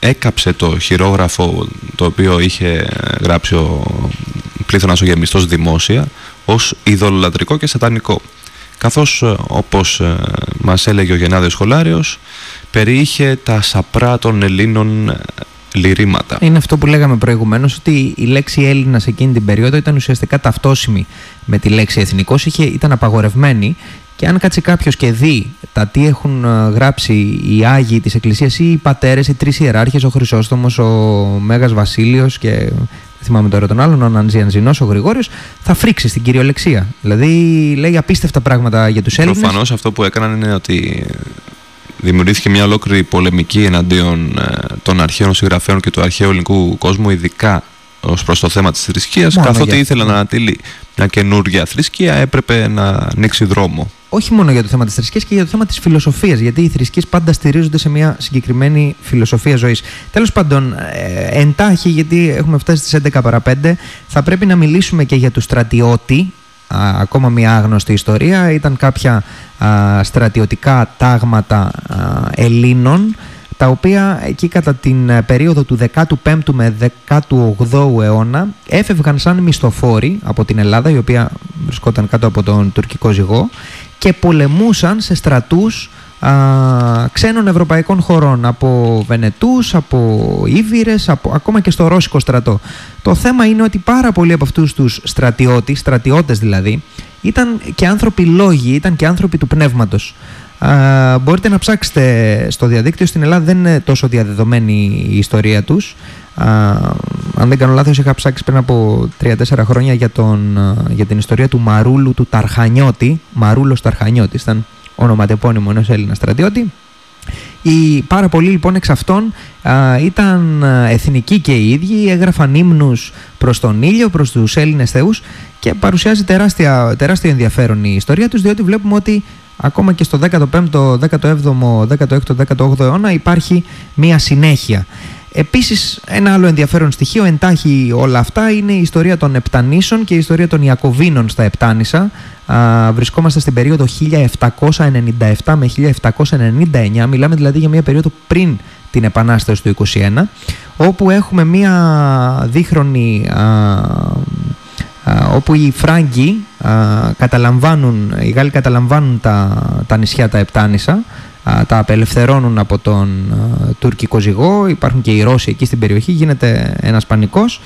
έκαψε το χειρόγραφο το οποίο είχε γράψει ο πλήθωνας ο γεμιστός δημόσια ως ειδωλολατρικό και σατανικό. Καθώς ε, όπως ε, μας έλεγε ο Γεννάδιος Σχολάριος περιείχε τα σαπρά των Ελλήνων ε, λυρήματα. Είναι αυτό που λέγαμε προηγουμένως ότι η λέξη Έλληνας εκείνη την περίοδο ήταν ουσιαστικά ταυτόσιμη με τη λέξη εθνικός, είχε, ήταν απαγορευμένη και αν κάτσει κάποιος και δει τα τι έχουν ε, γράψει οι Άγιοι της Εκκλησίας ή οι πατέρες, οι τρεις ιεράρχες, ο Χρυσόστομος, ο Μέγας Βασίλειος και δεν θυμάμαι τώρα τον άλλον, ο Νανζιανζινός, ο Γρηγόριος, θα φρίξει στην κυριολεξία. Δηλαδή λέει απίστευτα πράγματα για τους Έλληνες. Προφανώς αυτό που έκαναν είναι ότι δημιουργήθηκε μια ολόκληρη πολεμική εναντίον ε, των αρχαίων συγγραφέων και του αρχαίου ελληνικού κόσμου, ειδικά ως προς το θέμα της θρησκείας καθότι ήθελε να ανατείλει μια καινούργια θρησκεία έπρεπε να ανοίξει δρόμο. Όχι μόνο για το θέμα της θρησκείας και για το θέμα της φιλοσοφίας γιατί οι θρησκείες πάντα στηρίζονται σε μια συγκεκριμένη φιλοσοφία ζωής. Τέλος πάντων, ε, εντάχει γιατί έχουμε φτάσει στις 11 παρα 5 θα πρέπει να μιλήσουμε και για τους στρατιώτη ακόμα μια άγνωστη ιστορία ήταν κάποια στρατιωτικά τάγματα Ελλήνων τα οποία εκεί κατά την ε, περίοδο του 15ου με 18ου αιώνα έφευγαν σαν μισθοφόροι από την Ελλάδα, η οποία βρισκόταν κάτω από τον τουρκικό ζυγό και πολεμούσαν σε στρατούς α, ξένων ευρωπαϊκών χωρών από Βενετούς, από Ήβυρες, από, ακόμα και στο Ρώσικο στρατό. Το θέμα είναι ότι πάρα πολλοί από αυτούς τους στρατιώτες, στρατιώτες δηλαδή, ήταν και άνθρωποι λόγοι, ήταν και άνθρωποι του πνεύματος μπορείτε να ψάξετε στο διαδίκτυο. Στην Ελλάδα δεν είναι τόσο διαδεδομένη η ιστορία τους. αν δεν κάνω λάθος είχα ψάξει πριν από 3-4 χρόνια για, τον, για την ιστορία του Μαρούλου του Ταρχανιώτη. Μαρούλος Ταρχανιώτης ήταν ονοματεπώνυμο ενός Έλληνα στρατιώτη. Οι πάρα πολλοί λοιπόν εξ αυτών ήταν εθνικοί και οι ίδιοι, έγραφαν ύμνους προς τον ήλιο, προς τους Έλληνες θεούς και παρουσιάζει τεράστια, τεράστιο ενδιαφέρον η ιστορία τους διότι βλέπουμε ότι ακόμα και στο 15ο, 17ο, 16ο, 18ο αιώνα υπάρχει μία συνέχεια. Επίσης ένα άλλο ενδιαφέρον στοιχείο εντάχει όλα αυτά είναι η ιστορία των Επτανήσων και η ιστορία των Ιακωβίνων στα Επτάνησα. Α, βρισκόμαστε στην περίοδο 1797 με 1799, μιλάμε δηλαδή για μια περίοδο πριν την Επανάσταση του 21, όπου έχουμε μια δίχρονη όπου οι Φράγκοι καταλαμβάνουν, οι Γάλλοι καταλαμβάνουν τα, τα νησιά τα Επτάνησα, τα απελευθερώνουν από τον τουρκικό ζυγό, υπάρχουν και οι Ρώσοι εκεί στην περιοχή, γίνεται ένας πανικός.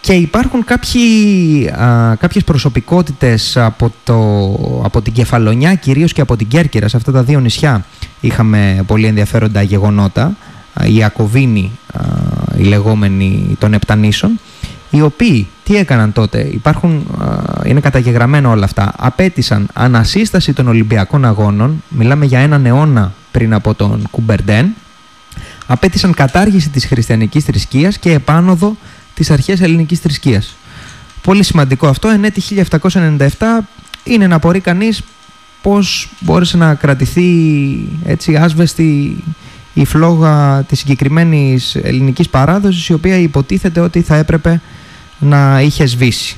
Και υπάρχουν κάποιοι, α, κάποιες προσωπικότητες από, το, από την Κεφαλονιά, κυρίως και από την Κέρκυρα, σε αυτά τα δύο νησιά είχαμε πολύ ενδιαφέροντα γεγονότα, οι Ακοβίνοι, οι λεγόμενοι των Επτανήσων, οι οποίοι τι έκαναν τότε, υπάρχουν, είναι καταγεγραμμένα όλα αυτά, απέτησαν ανασύσταση των Ολυμπιακών Αγώνων, μιλάμε για έναν αιώνα πριν από τον Κουμπερντέν, απέτησαν κατάργηση της χριστιανικής θρησκείας και επάνωδο της αρχαίας ελληνικής θρησκείας. Πολύ σημαντικό αυτό, εν έτη 1797 είναι να μπορεί κανείς πώς μπόρεσε να κρατηθεί έτσι άσβεστη η φλόγα της συγκεκριμένης ελληνικής παράδοσης η οποία υποτίθεται ότι θα έπρεπε να είχες σβήσει.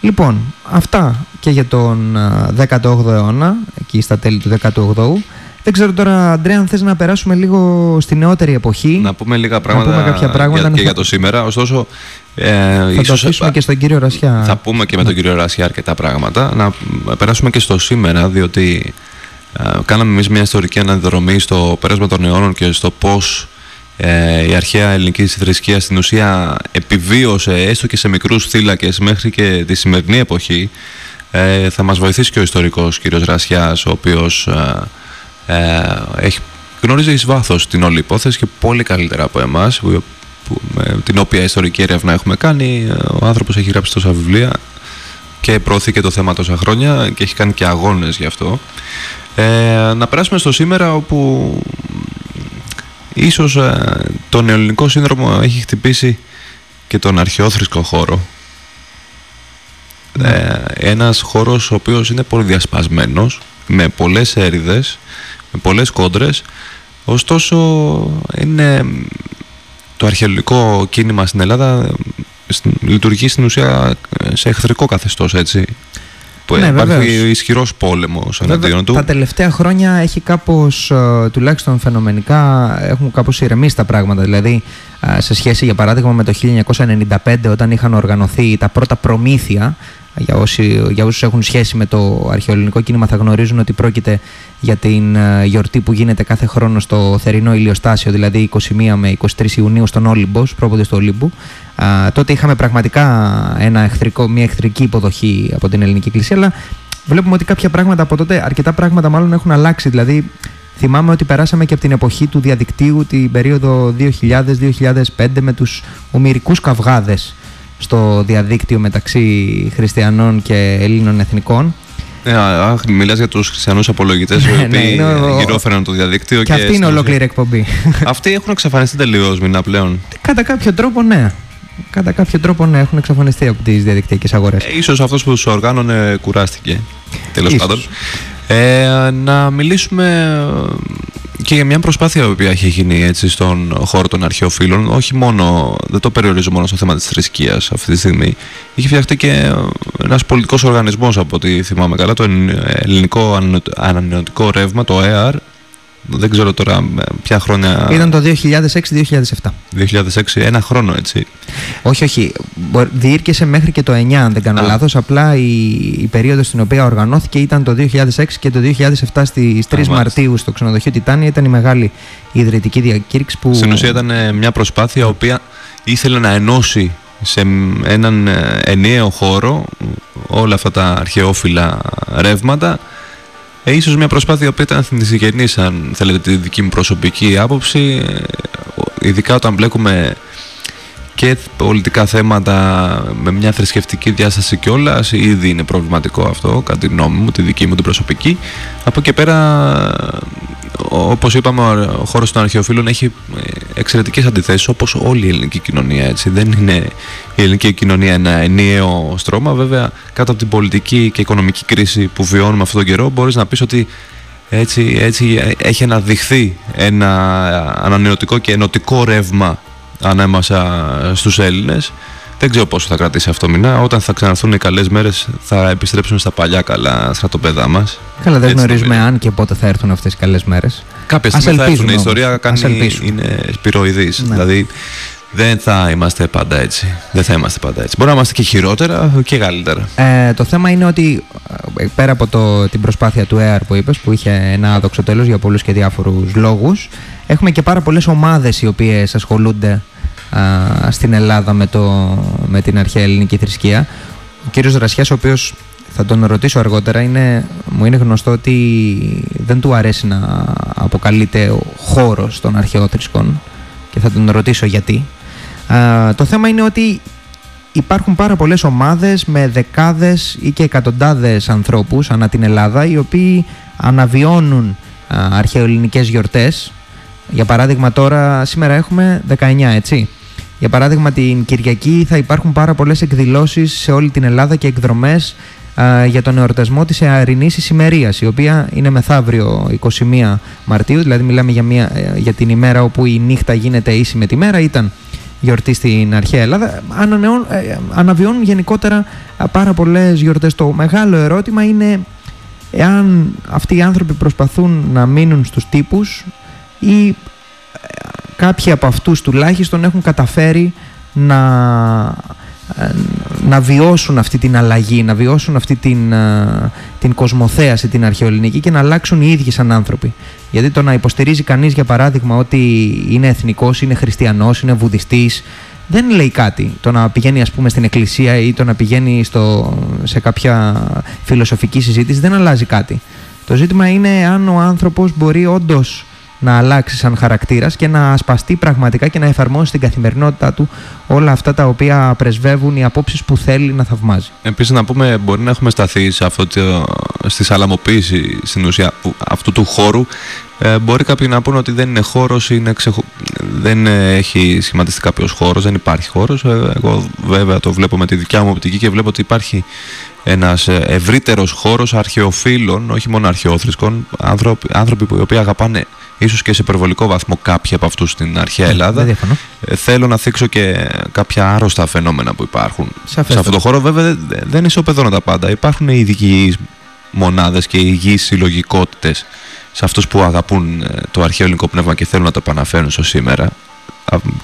Λοιπόν, αυτά και για τον 18ο αιώνα, εκεί στα τέλη του 18ου. Δεν ξέρω τώρα, Αντρέα, αν θες να περάσουμε λίγο στη νεότερη εποχή. Να πούμε λίγα πράγματα, να πούμε κάποια πράγματα για, και για το σήμερα. Ωστόσο, ε, θα ίσως, το αφήσουμε και στον κύριο Ρασιά. Θα πούμε και με τον κύριο Ρασιά αρκετά πράγματα. Να περάσουμε και στο σήμερα, διότι ε, κάναμε εμείς μια ιστορική αναδρομή στο πέρασμα των αιώνων και στο πώς ε, η αρχαία ελληνική θρησκεία στην ουσία επιβίωσε έστω και σε μικρούς θύλακες μέχρι και τη σημερινή εποχή. Ε, θα μας βοηθήσει και ο ιστορικός κύριος Ρασιάς ο οποίος ε, ε, έχει, γνωρίζει εις βάθος την όλη υπόθεση και πολύ καλύτερα από εμάς που, με την οποία ιστορική έρευνα έχουμε κάνει. Ο άνθρωπος έχει γράψει τόσα βιβλία και προωθεί και το θέμα τόσα χρόνια και έχει κάνει και αγώνες γι' αυτό. Ε, να περάσουμε στο σήμερα όπου ίσως ε, το νεοελληνικό σύνδρομο έχει χτυπήσει και τον αρχαιόθρησκο χώρο. Ναι. Ε, ένας χώρος ο οποίος είναι πολύ διασπασμένος, με πολλές έρηδες, με πολλές κόντρες, ωστόσο είναι το αρχαιολογικό κίνημα στην Ελλάδα λειτουργεί στην ουσία σε εχθρικό καθεστώς, έτσι που ναι, υπάρχει βεβαίως. ισχυρός πόλεμος εναντίον του. Τα τελευταία χρόνια έχει κάπως, ε, τουλάχιστον φαινομενικά, έχουν κάπως ηρεμήσει τα πράγματα. Δηλαδή, ε, σε σχέση για παράδειγμα με το 1995 όταν είχαν οργανωθεί τα πρώτα προμήθεια για, όσοι, για όσους έχουν σχέση με το αρχαιοελληνικό κίνημα θα γνωρίζουν ότι πρόκειται για την ε, γιορτή που γίνεται κάθε χρόνο στο θερινό ηλιοστάσιο, δηλαδή 21 με 23 Ιουνίου στον Όλυμπο, πρόποδες του Όλυμπου. τότε είχαμε πραγματικά ένα εχθρικό, μια εχθρική υποδοχή από την ελληνική εκκλησία, αλλά βλέπουμε ότι κάποια πράγματα από τότε, αρκετά πράγματα μάλλον έχουν αλλάξει. Δηλαδή, θυμάμαι ότι περάσαμε και από την εποχή του διαδικτύου, την περίοδο 2000-2005, με τους ομυρικούς καυγάδες στο διαδίκτυο μεταξύ χριστιανών και Ελλήνων εθνικών. Ναι, μιλάς για τους χριστιανούς απολογητές οι ναι, οποίοι ναι, γυρόφεραν το διαδίκτυο. Και, και αυτή είναι ολόκληρη εκπομπή. Αυτοί έχουν εξαφανιστεί τελείως μηνά πλέον. Κατά κάποιο τρόπο ναι. κατά κάποιο τρόπο να έχουν εξαφανιστεί από τις διαδικτυακές αγορές. Ε, ίσως αυτός που τους οργάνωνε κουράστηκε, τέλος πάντων. Ε, να μιλήσουμε και για μια προσπάθεια που έχει γίνει έτσι στον χώρο των αρχαιοφύλων, όχι μόνο, δεν το περιορίζω μόνο στο θέμα της θρησκείας αυτή τη στιγμή, είχε φτιαχτεί και ένας πολιτικός οργανισμός από ό,τι θυμάμαι καλά, το ελληνικό ανανεωτικό ρεύμα, το ΕΑΡ, δεν ξέρω τώρα ποια χρόνια. Ήταν το 2006-2007. 2006, ένα χρόνο έτσι. Όχι, όχι. Διήρκεσε μέχρι και το 9, αν δεν κάνω λάθος. Απλά η, η περίοδος στην οποία οργανώθηκε ήταν το 2006 και το 2007 στις 3 Μαρτίου στο ξενοδοχείο Τιτάνια. Ήταν η μεγάλη ιδρυτική διακήρυξη που. Στην ουσία ήταν ε, μια προσπάθεια η οποία ήθελε να ενώσει σε έναν ε, ενιαίο χώρο όλα αυτά τα αρχαιόφιλα ρεύματα ε, ίσως μια προσπάθεια που ήταν θνησιγενής αν θέλετε τη δική μου προσωπική άποψη ε, ειδικά όταν μπλέκουμε και πολιτικά θέματα με μια θρησκευτική διάσταση κιόλας, ήδη είναι προβληματικό αυτό, κατά τη γνώμη μου, τη δική μου την προσωπική. Από εκεί πέρα Όπως είπαμε, ο χώρος των αρχαιοφύλων έχει ε, εξαιρετικές αντιθέσεις όπως όλη η ελληνική κοινωνία. Έτσι. Δεν είναι η ελληνική κοινωνία ένα ενιαίο στρώμα. Βέβαια, κάτω από την πολιτική και οικονομική κρίση που βιώνουμε αυτόν τον καιρό, μπορείς να πεις ότι έτσι, έτσι έχει αναδειχθεί ένα ανανεωτικό και ενωτικό ρεύμα ανάμεσα στους Έλληνες δεν ξέρω πόσο θα κρατήσει αυτό μήνα. Όταν θα ξαναρθούν οι καλές μέρες, θα επιστρέψουμε στα παλιά καλά στρατοπέδά μας. Καλά, δεν γνωρίζουμε αν και πότε θα έρθουν αυτές οι καλές μέρες. Κάποια στιγμή θα έρθουν. Η ιστορία κάνει, είναι σπυροειδής. Ναι. Δηλαδή δεν θα είμαστε πάντα έτσι. Δεν θα είμαστε πάντα έτσι. Μπορεί να είμαστε και χειρότερα και καλύτερα. Ε, το θέμα είναι ότι ε, πέρα από το, την προσπάθεια του ΕΑΡ που είπες, που είχε ένα άδοξο τέλος για πολλούς και διάφορους λόγους, έχουμε και πάρα πολλές ομάδες οι οποίες ασχολούνται στην Ελλάδα με, το, με την αρχαία ελληνική θρησκεία. Ο κύριος Δρασιάς, ο οποίος θα τον ρωτήσω αργότερα, είναι, μου είναι γνωστό ότι δεν του αρέσει να αποκαλείται ο χώρος των αρχαιόθρησκων και θα τον ρωτήσω γιατί. το θέμα είναι ότι υπάρχουν πάρα πολλές ομάδες με δεκάδες ή και εκατοντάδες ανθρώπους ανά την Ελλάδα οι οποίοι αναβιώνουν αρχαιοελληνικές γιορτές. Για παράδειγμα τώρα σήμερα έχουμε 19 έτσι. Για παράδειγμα, την Κυριακή θα υπάρχουν πάρα πολλές εκδηλώσεις σε όλη την Ελλάδα και εκδρομές για τον εορτασμό της Αερινής Ισημερίας η οποία είναι μεθαύριο 21 Μαρτίου δηλαδή μιλάμε για, μια, ε, για την ημέρα όπου η νύχτα γίνεται ίση με τη μέρα ήταν γιορτή στην αρχαία Ελλάδα. Ανανεών, ε, αναβιώνουν γενικότερα πάρα πολλές γιορτές. Το μεγάλο ερώτημα είναι εάν αυτοί οι άνθρωποι προσπαθούν να μείνουν στους τύπους ή κάποιοι από αυτούς τουλάχιστον έχουν καταφέρει να, ε, να βιώσουν αυτή την αλλαγή, να βιώσουν αυτή την, ε, την κοσμοθέαση την αρχαιοελληνική και να αλλάξουν οι ίδιοι σαν άνθρωποι. Γιατί το να υποστηρίζει κανείς για παράδειγμα ότι είναι εθνικός, είναι χριστιανός, είναι βουδιστής, δεν λέει κάτι. Το να πηγαίνει ας πούμε στην εκκλησία ή το να πηγαίνει στο, σε κάποια φιλοσοφική συζήτηση δεν αλλάζει κάτι. Το ζήτημα είναι αν ο άνθρωπος μπορεί όντως να αλλάξει σαν χαρακτήρας και να ασπαστεί πραγματικά και να εφαρμόσει στην καθημερινότητά του όλα αυτά τα οποία πρεσβεύουν οι απόψεις που θέλει να θαυμάζει. Επίσης, να πούμε, μπορεί να έχουμε σταθεί σε αυτό το, στη σαλαμοποίηση στην ουσία αυτού του χώρου. Ε, μπορεί κάποιοι να πούνε ότι δεν είναι χώρος, δεν έχει σχηματιστεί κάποιος χώρος, δεν υπάρχει χώρος. Ε, εγώ βέβαια το βλέπω με τη δικιά μου οπτική και βλέπω ότι υπάρχει ένας ευρύτερος χώρος αρχαιοφίλων, όχι μόνο αρχαιόθρησκων, άνθρωποι, άνθρωποι που οι οποίοι αγαπάνε ίσως και σε υπερβολικό βαθμό κάποιοι από αυτούς στην αρχαία ναι, Ελλάδα. Ε, θέλω να θίξω και κάποια άρρωστα φαινόμενα που υπάρχουν. Σε αυτό το χώρο βέβαια δεν ισοπεδώνω τα πάντα. Υπάρχουν οι ειδικοί μονάδες και οι υγιείς συλλογικότητες σε αυτούς που αγαπούν ε, το αρχαίο ελληνικό πνεύμα και θέλουν να το επαναφέρουν στο σήμερα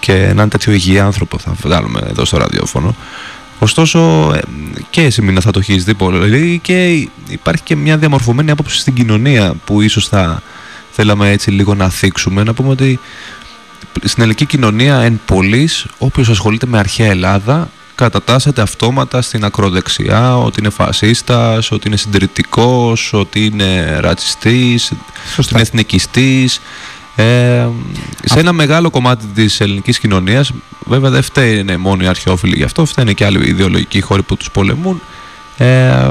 και έναν τέτοιο υγιή άνθρωπο θα βγάλουμε εδώ στο ραδιόφωνο Ωστόσο ε, και εσύ μην θα το έχεις δει πολύ και υπάρχει και μια διαμορφωμένη άποψη στην κοινωνία που ίσως θα θέλαμε έτσι λίγο να θίξουμε να πούμε ότι στην ελληνική κοινωνία εν πολλής όποιος ασχολείται με αρχαία Ελλάδα κατατάσσεται αυτόματα στην ακροδεξιά ότι είναι φασίστας, ότι είναι συντηρητικός, ότι είναι ρατσιστής, ότι είναι εθνικιστής. Ε, σε ένα μεγάλο κομμάτι της ελληνικής κοινωνίας βέβαια δεν φταίνε μόνο οι αρχαιόφιλοι γι' αυτό φταίνε και άλλοι ιδεολογικοί χώροι που τους πολεμούν. Ε,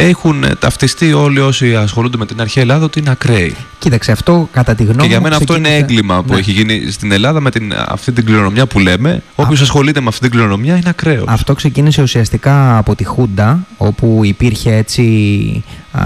έχουν ταυτιστεί όλοι όσοι ασχολούνται με την αρχαία Ελλάδα ότι είναι ακραίοι. Κοίταξε, αυτό κατά τη γνώμη Και για μου μένα αυτό είναι ξεκίνησε- έγκλημα που Ναι. έχει γίνει στην Ελλάδα με την, αυτή την κληρονομιά που λέμε. Όποιος ασχολείται με αυτή την κληρονομιά είναι ακραίος. Αυτό ξεκίνησε ουσιαστικά από τη Χούντα, όπου υπήρχε έτσι α,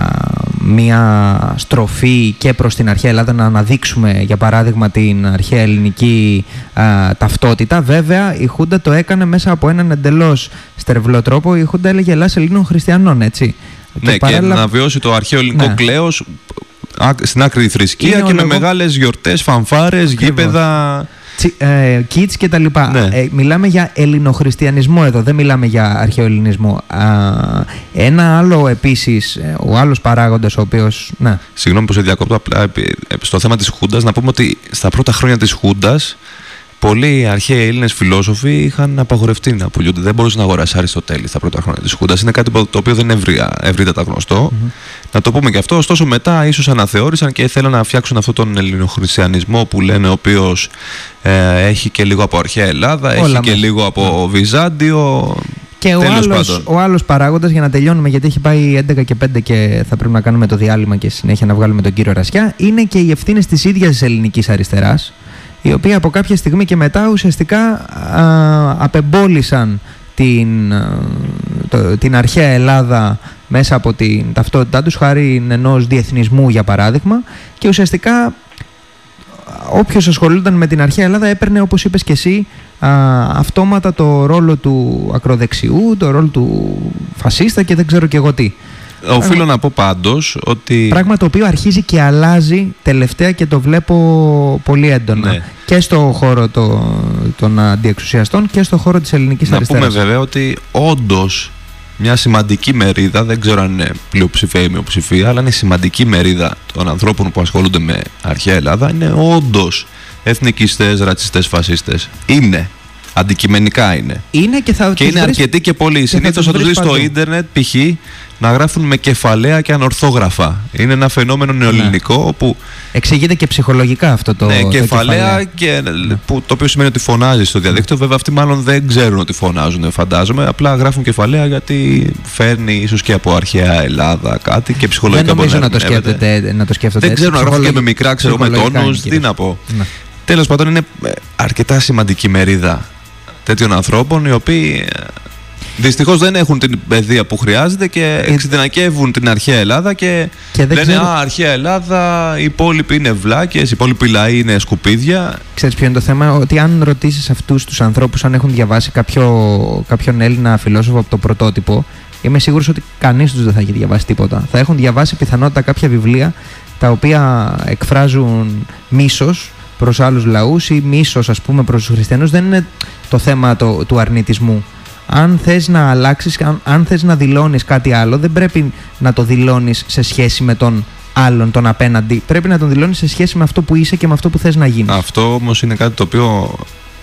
μία στροφή και προς την αρχαία Ελλάδα να αναδείξουμε, για παράδειγμα, την αρχαία ελληνική α, ταυτότητα. Βέβαια, η Χούντα το έκανε μέσα από έναν εντελώς στερευλό τρόπο. Η Χούντα έλεγε «Ελλάς Ελλήνων Χριστιανών», έτσι. Ναι, και, παράλληλα- να βιώσει το αρχαίο ελληνικό Ναι. κλέος α, στην άκρη θρησκεία Είναι και ο με λόγο- μεγάλες γιορτές, φανφάρες, γήπεδα. Τσι- ε, kids και τα λοιπά. Ναι. Ε, μιλάμε για ελληνοχριστιανισμό εδώ, δεν μιλάμε για αρχαιοελληνισμό. Α, ένα άλλο επίσης, ε, ο άλλος παράγοντας ο οποίος... Ναι, Συγγνώμη που σε διακόπτω απλά επί- επί- στο θέμα της Χούντας να πούμε ότι στα πρώτα χρόνια της Χούντας πολλοί αρχαίοι Έλληνες φιλόσοφοι είχαν απαγορευτεί να πουλούνται. Δεν μπορούσε να αγοράσεις Αριστοτέλη στα πρώτα χρόνια της Χούντας. Είναι κάτι που- το οποίο δεν είναι ευρία, ευρύτατα γνωστό. Να το πούμε και αυτό. Ωστόσο μετά ίσως αναθεώρησαν και θέλαν να φτιάξουν αυτόν τον ελληνοχριστιανισμό που λένε ο οποίος ε, έχει και λίγο από αρχαία Ελλάδα, έχει Όλα και μέσα. λίγο από Βυζάντιο. Και ο Τέλος άλλος, πάντων. ο άλλος παράγοντας, για να τελειώνουμε, γιατί έχει πάει 11 και 5 και θα πρέπει να κάνουμε το διάλειμμα και συνέχεια να βγάλουμε τον κύριο Ρασιά, είναι και οι ευθύνες της ίδιας της ελληνικής αριστεράς, η οποία από κάποια στιγμή και μετά ουσιαστικά α, απεμπόλησαν την, α, το- την αρχαία Ελλάδα μέσα από την ταυτότητά τους χάρη ενός διεθνισμού για παράδειγμα και ουσιαστικά όποιος ασχολούνταν με την αρχαία Ελλάδα έπαιρνε, όπως είπες και εσύ, α, αυτόματα το ρόλο του ακροδεξιού, το ρόλο του φασίστα και δεν ξέρω και εγώ τι. Οφείλω να πω πάντως ότι... Πράγμα το οποίο αρχίζει και αλλάζει τελευταία και το βλέπω πολύ έντονα. Ναι. Και στο χώρο το, των αντιεξουσιαστών και στο χώρο της ελληνικής Να αριστεράς. πούμε βέβαια ότι όντως μια σημαντική μερίδα, δεν ξέρω αν είναι πλειοψηφία ή μειοψηφία, αλλά είναι σημαντική μερίδα των ανθρώπων που ασχολούνται με αρχαία Ελλάδα είναι όντως εθνικιστές, ρατσιστές, φασίστες. Είναι. Αντικειμενικά είναι. Είναι και θα Και τους είναι βρεις- αρκετοί και πολλοί. θα Συνήθως τους θα του βρεις δει στο παντού. ίντερνετ π.χ. να γράφουν με κεφαλαία και ανορθόγραφα. Είναι ένα φαινόμενο νεοελληνικό όπου Εξηγείται και ψυχολογικά αυτό το, ναι, το κεφαλαία, και, που, το οποίο σημαίνει ότι φωνάζει στο διαδίκτυο. Βέβαια, αυτοί μάλλον δεν ξέρουν ότι φωνάζουν, φαντάζομαι. Απλά γράφουν κεφαλαία γιατί φέρνει ίσως και από αρχαία Ελλάδα κάτι και Δεν ψυχολογικά μπορεί νομίζω να το, ερμηνεύεται. σκέφτεται, να το σκέφτονται Δεν έτσι. ξέρω να γράφουν και με Ψυχολογι- μικρά, ξέρω με ψυχολογικά τόνους. είναι Τι κυρίως. να πω. Ναι. Τέλος πάντων, είναι ε, αρκετά σημαντική μερίδα τέτοιων ανθρώπων οι οποίοι δυστυχώς δεν έχουν την παιδεία που χρειάζεται και εξειδανακεύουν την αρχαία Ελλάδα και, Και δεν λένε ξέρω- Α, αρχαία Ελλάδα, οι υπόλοιποι είναι βλάκες, οι υπόλοιποι λαοί είναι σκουπίδια. Ξέρεις ποιο είναι το θέμα, ότι αν ρωτήσεις αυτούς τους ανθρώπους αν έχουν διαβάσει κάποιο, κάποιον Έλληνα φιλόσοφο από το πρωτότυπο, είμαι σίγουρος ότι κανείς τους δεν θα έχει διαβάσει τίποτα. Θα έχουν διαβάσει πιθανότητα κάποια βιβλία τα οποία εκφράζουν μίσος προς άλλους λαούς ή μίσος ας πούμε προς τους χριστιανούς. Δεν είναι το θέμα το, του αρνητισμού. Αν θες να αλλάξεις, αν, αν θες να δηλώνεις κάτι άλλο, δεν πρέπει να το δηλώνεις σε σχέση με τον άλλον, τον απέναντι. Πρέπει να τον δηλώνεις σε σχέση με αυτό που είσαι και με αυτό που θες να γίνεις. Αυτό όμως είναι κάτι το οποίο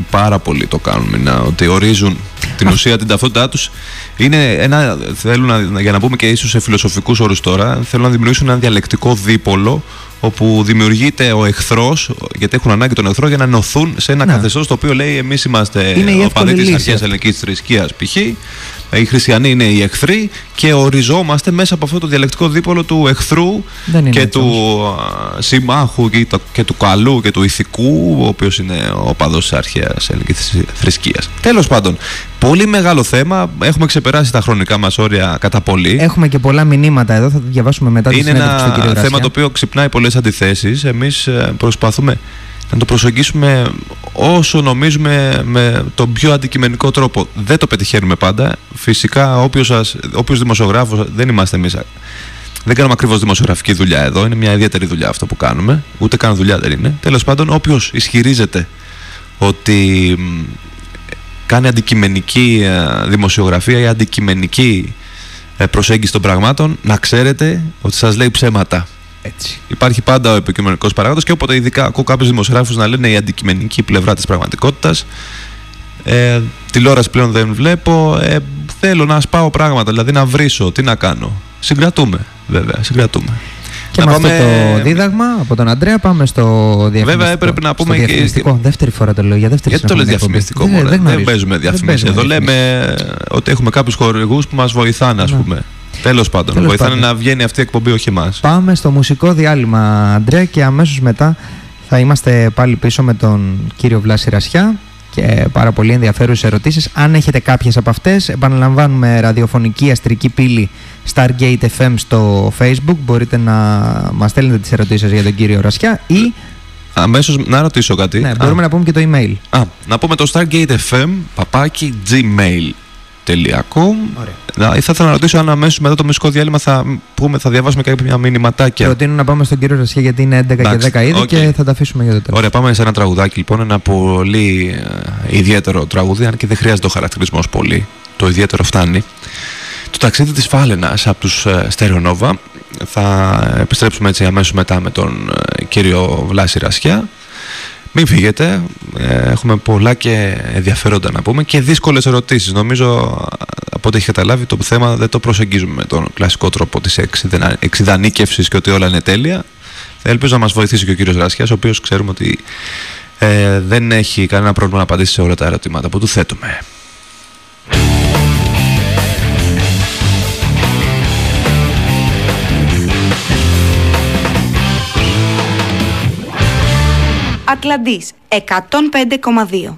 πάρα πολλοί το κάνουν. Να, ότι ορίζουν την ουσία, την ταυτότητά τους. Είναι ένα. Θέλουν να, για να πούμε και ίσως σε φιλοσοφικούς όρους τώρα, θέλουν να δημιουργήσουν ένα διαλεκτικό δίπολο όπου δημιουργείται ο εχθρός, γιατί έχουν ανάγκη τον εχθρό για να ενωθούν σε ένα Ναι. καθεστώς το οποίο λέει εμείς είμαστε Είναι η ο εύκολη παδί τη λύση αρχαίας αυτή. ελληνικής θρησκείας π.χ. Οι χριστιανοί είναι οι εχθροί και οριζόμαστε μέσα από αυτό το διαλεκτικό δίπολο του εχθρού Δεν είναι και έτσι του α, συμμάχου και, το- και του καλού και του ηθικού, ο οποίος είναι ο παδό της αρχαίας ελληνικής θρησκείας. Τέλος πάντων, πολύ μεγάλο θέμα. Έχουμε ξεπεράσει τα χρονικά μας όρια κατά πολύ. Έχουμε και πολλά μηνύματα εδώ, θα τα διαβάσουμε μετά τη Είναι συνέντευξη ένα του κύριο θέμα Ρασιά. το οποίο ξυπνάει πολλές αντιθέσεις. Εμείς προσπαθούμε να το προσεγγίσουμε όσο νομίζουμε με τον πιο αντικειμενικό τρόπο. Δεν το πετυχαίνουμε πάντα. Φυσικά, όποιος όποιος δημοσιογράφος, δεν είμαστε εμείς. Δεν κάνουμε ακριβώς δημοσιογραφική δουλειά εδώ. Είναι μια ιδιαίτερη δουλειά αυτό που κάνουμε. Ούτε καν δουλειά δεν είναι. Τέλος πάντων, όποιος ισχυρίζεται ότι μ, κάνει αντικειμενική ε, δημοσιογραφία ή αντικειμενική ε, προσέγγιση των πραγμάτων, να ξέρετε ότι σας λέει ψέματα. Έτσι. Υπάρχει πάντα ο επικοινωνικό παράγοντας και όποτε ειδικά ακούω κάποιους δημοσιογράφους να λένε η αντικειμενική πλευρά της πραγματικότητας. Ε, τηλεόραση πλέον δεν βλέπω. Ε, θέλω να σπάω πράγματα, δηλαδή να βρίσω. Τι να κάνω. Συγκρατούμε, βέβαια. Συγκρατούμε. Και Να με πάμε- αυτό το δίδαγμα από τον Αντρέα πάμε στο διαφημιστικό. Βέβαια, έπρεπε να πούμε στο και- διαφημιστικό. Δεύτερη φορά το λέω για δεύτερη Γιατί το λες συνεχόμενη εκπομπή. διαφημιστικό, Δεν- μωρέ; δεν Δεν, γνωρίζω. παίζουμε Δεν διαφημίσει. παίζουμε Εδώ διαφημίσεις. λέμε ότι έχουμε κάποιους χορηγούς που μας βοηθάνε, ας Ναι. πούμε. Τέλος πάντων, Τέλος βοηθάνε πάντων. να βγαίνει αυτή η εκπομπή, όχι εμάς. Πάμε στο μουσικό διάλειμμα, Αντρέα, και αμέσως μετά θα είμαστε πάλι πίσω με τον κύριο Βλάση Ρασιά και πάρα πολύ ενδιαφέρουσες ερωτήσεις. Αν έχετε κάποιες από αυτές, επαναλαμβάνουμε ραδιοφωνική αστρική πύλη Stargate FM στο Facebook. Μπορείτε να μας στέλνετε τις ερωτήσεις σας για τον κύριο Ρασιά ή Αμέσως να ρωτήσω κάτι. ναι, Α, μπορούμε να πούμε και το email. α, να πούμε το Stargate FM παπάκι gmail.com. Ωραία. Να, θα ήθελα να ρωτήσω αν αμέσως μετά το μουσικό διάλειμμα θα, πούμε, θα διαβάσουμε κάποια μηνυματάκια. Προτείνω να πάμε στον κύριο Ρασιά γιατί είναι 11 Εντάξει, και 10 ήδη οκ. και θα τα αφήσουμε για το τέλος. Ωραία, πάμε σε ένα τραγουδάκι λοιπόν. Ένα πολύ ε, ιδιαίτερο τραγούδι, αν και δεν χρειάζεται ο χαρακτηρισμός πολύ. Το ιδιαίτερο φτάνει. Το ταξίδι της Φάλαινας από τους ε, Στερεονόβα. Θα επιστρέψουμε έτσι αμέσως μετά με τον ε, κύριο Βλάση Ρασιά. Μην φύγετε, ε, έχουμε πολλά και ενδιαφέροντα να πούμε και δύσκολες ερωτήσεις. Νομίζω από ό,τι έχει καταλάβει το θέμα δεν το προσεγγίζουμε με τον κλασικό τρόπο της εξειδανα- εξειδανίκευσης και ότι όλα είναι τέλεια. Ελπίζω να μας βοηθήσει και ο κύριος Ρασιάς, ο οποίος ξέρουμε ότι ε, δεν έχει κανένα πρόβλημα να απαντήσει σε όλα τα ερωτήματα που του θέτουμε. Ατλαντής 105,2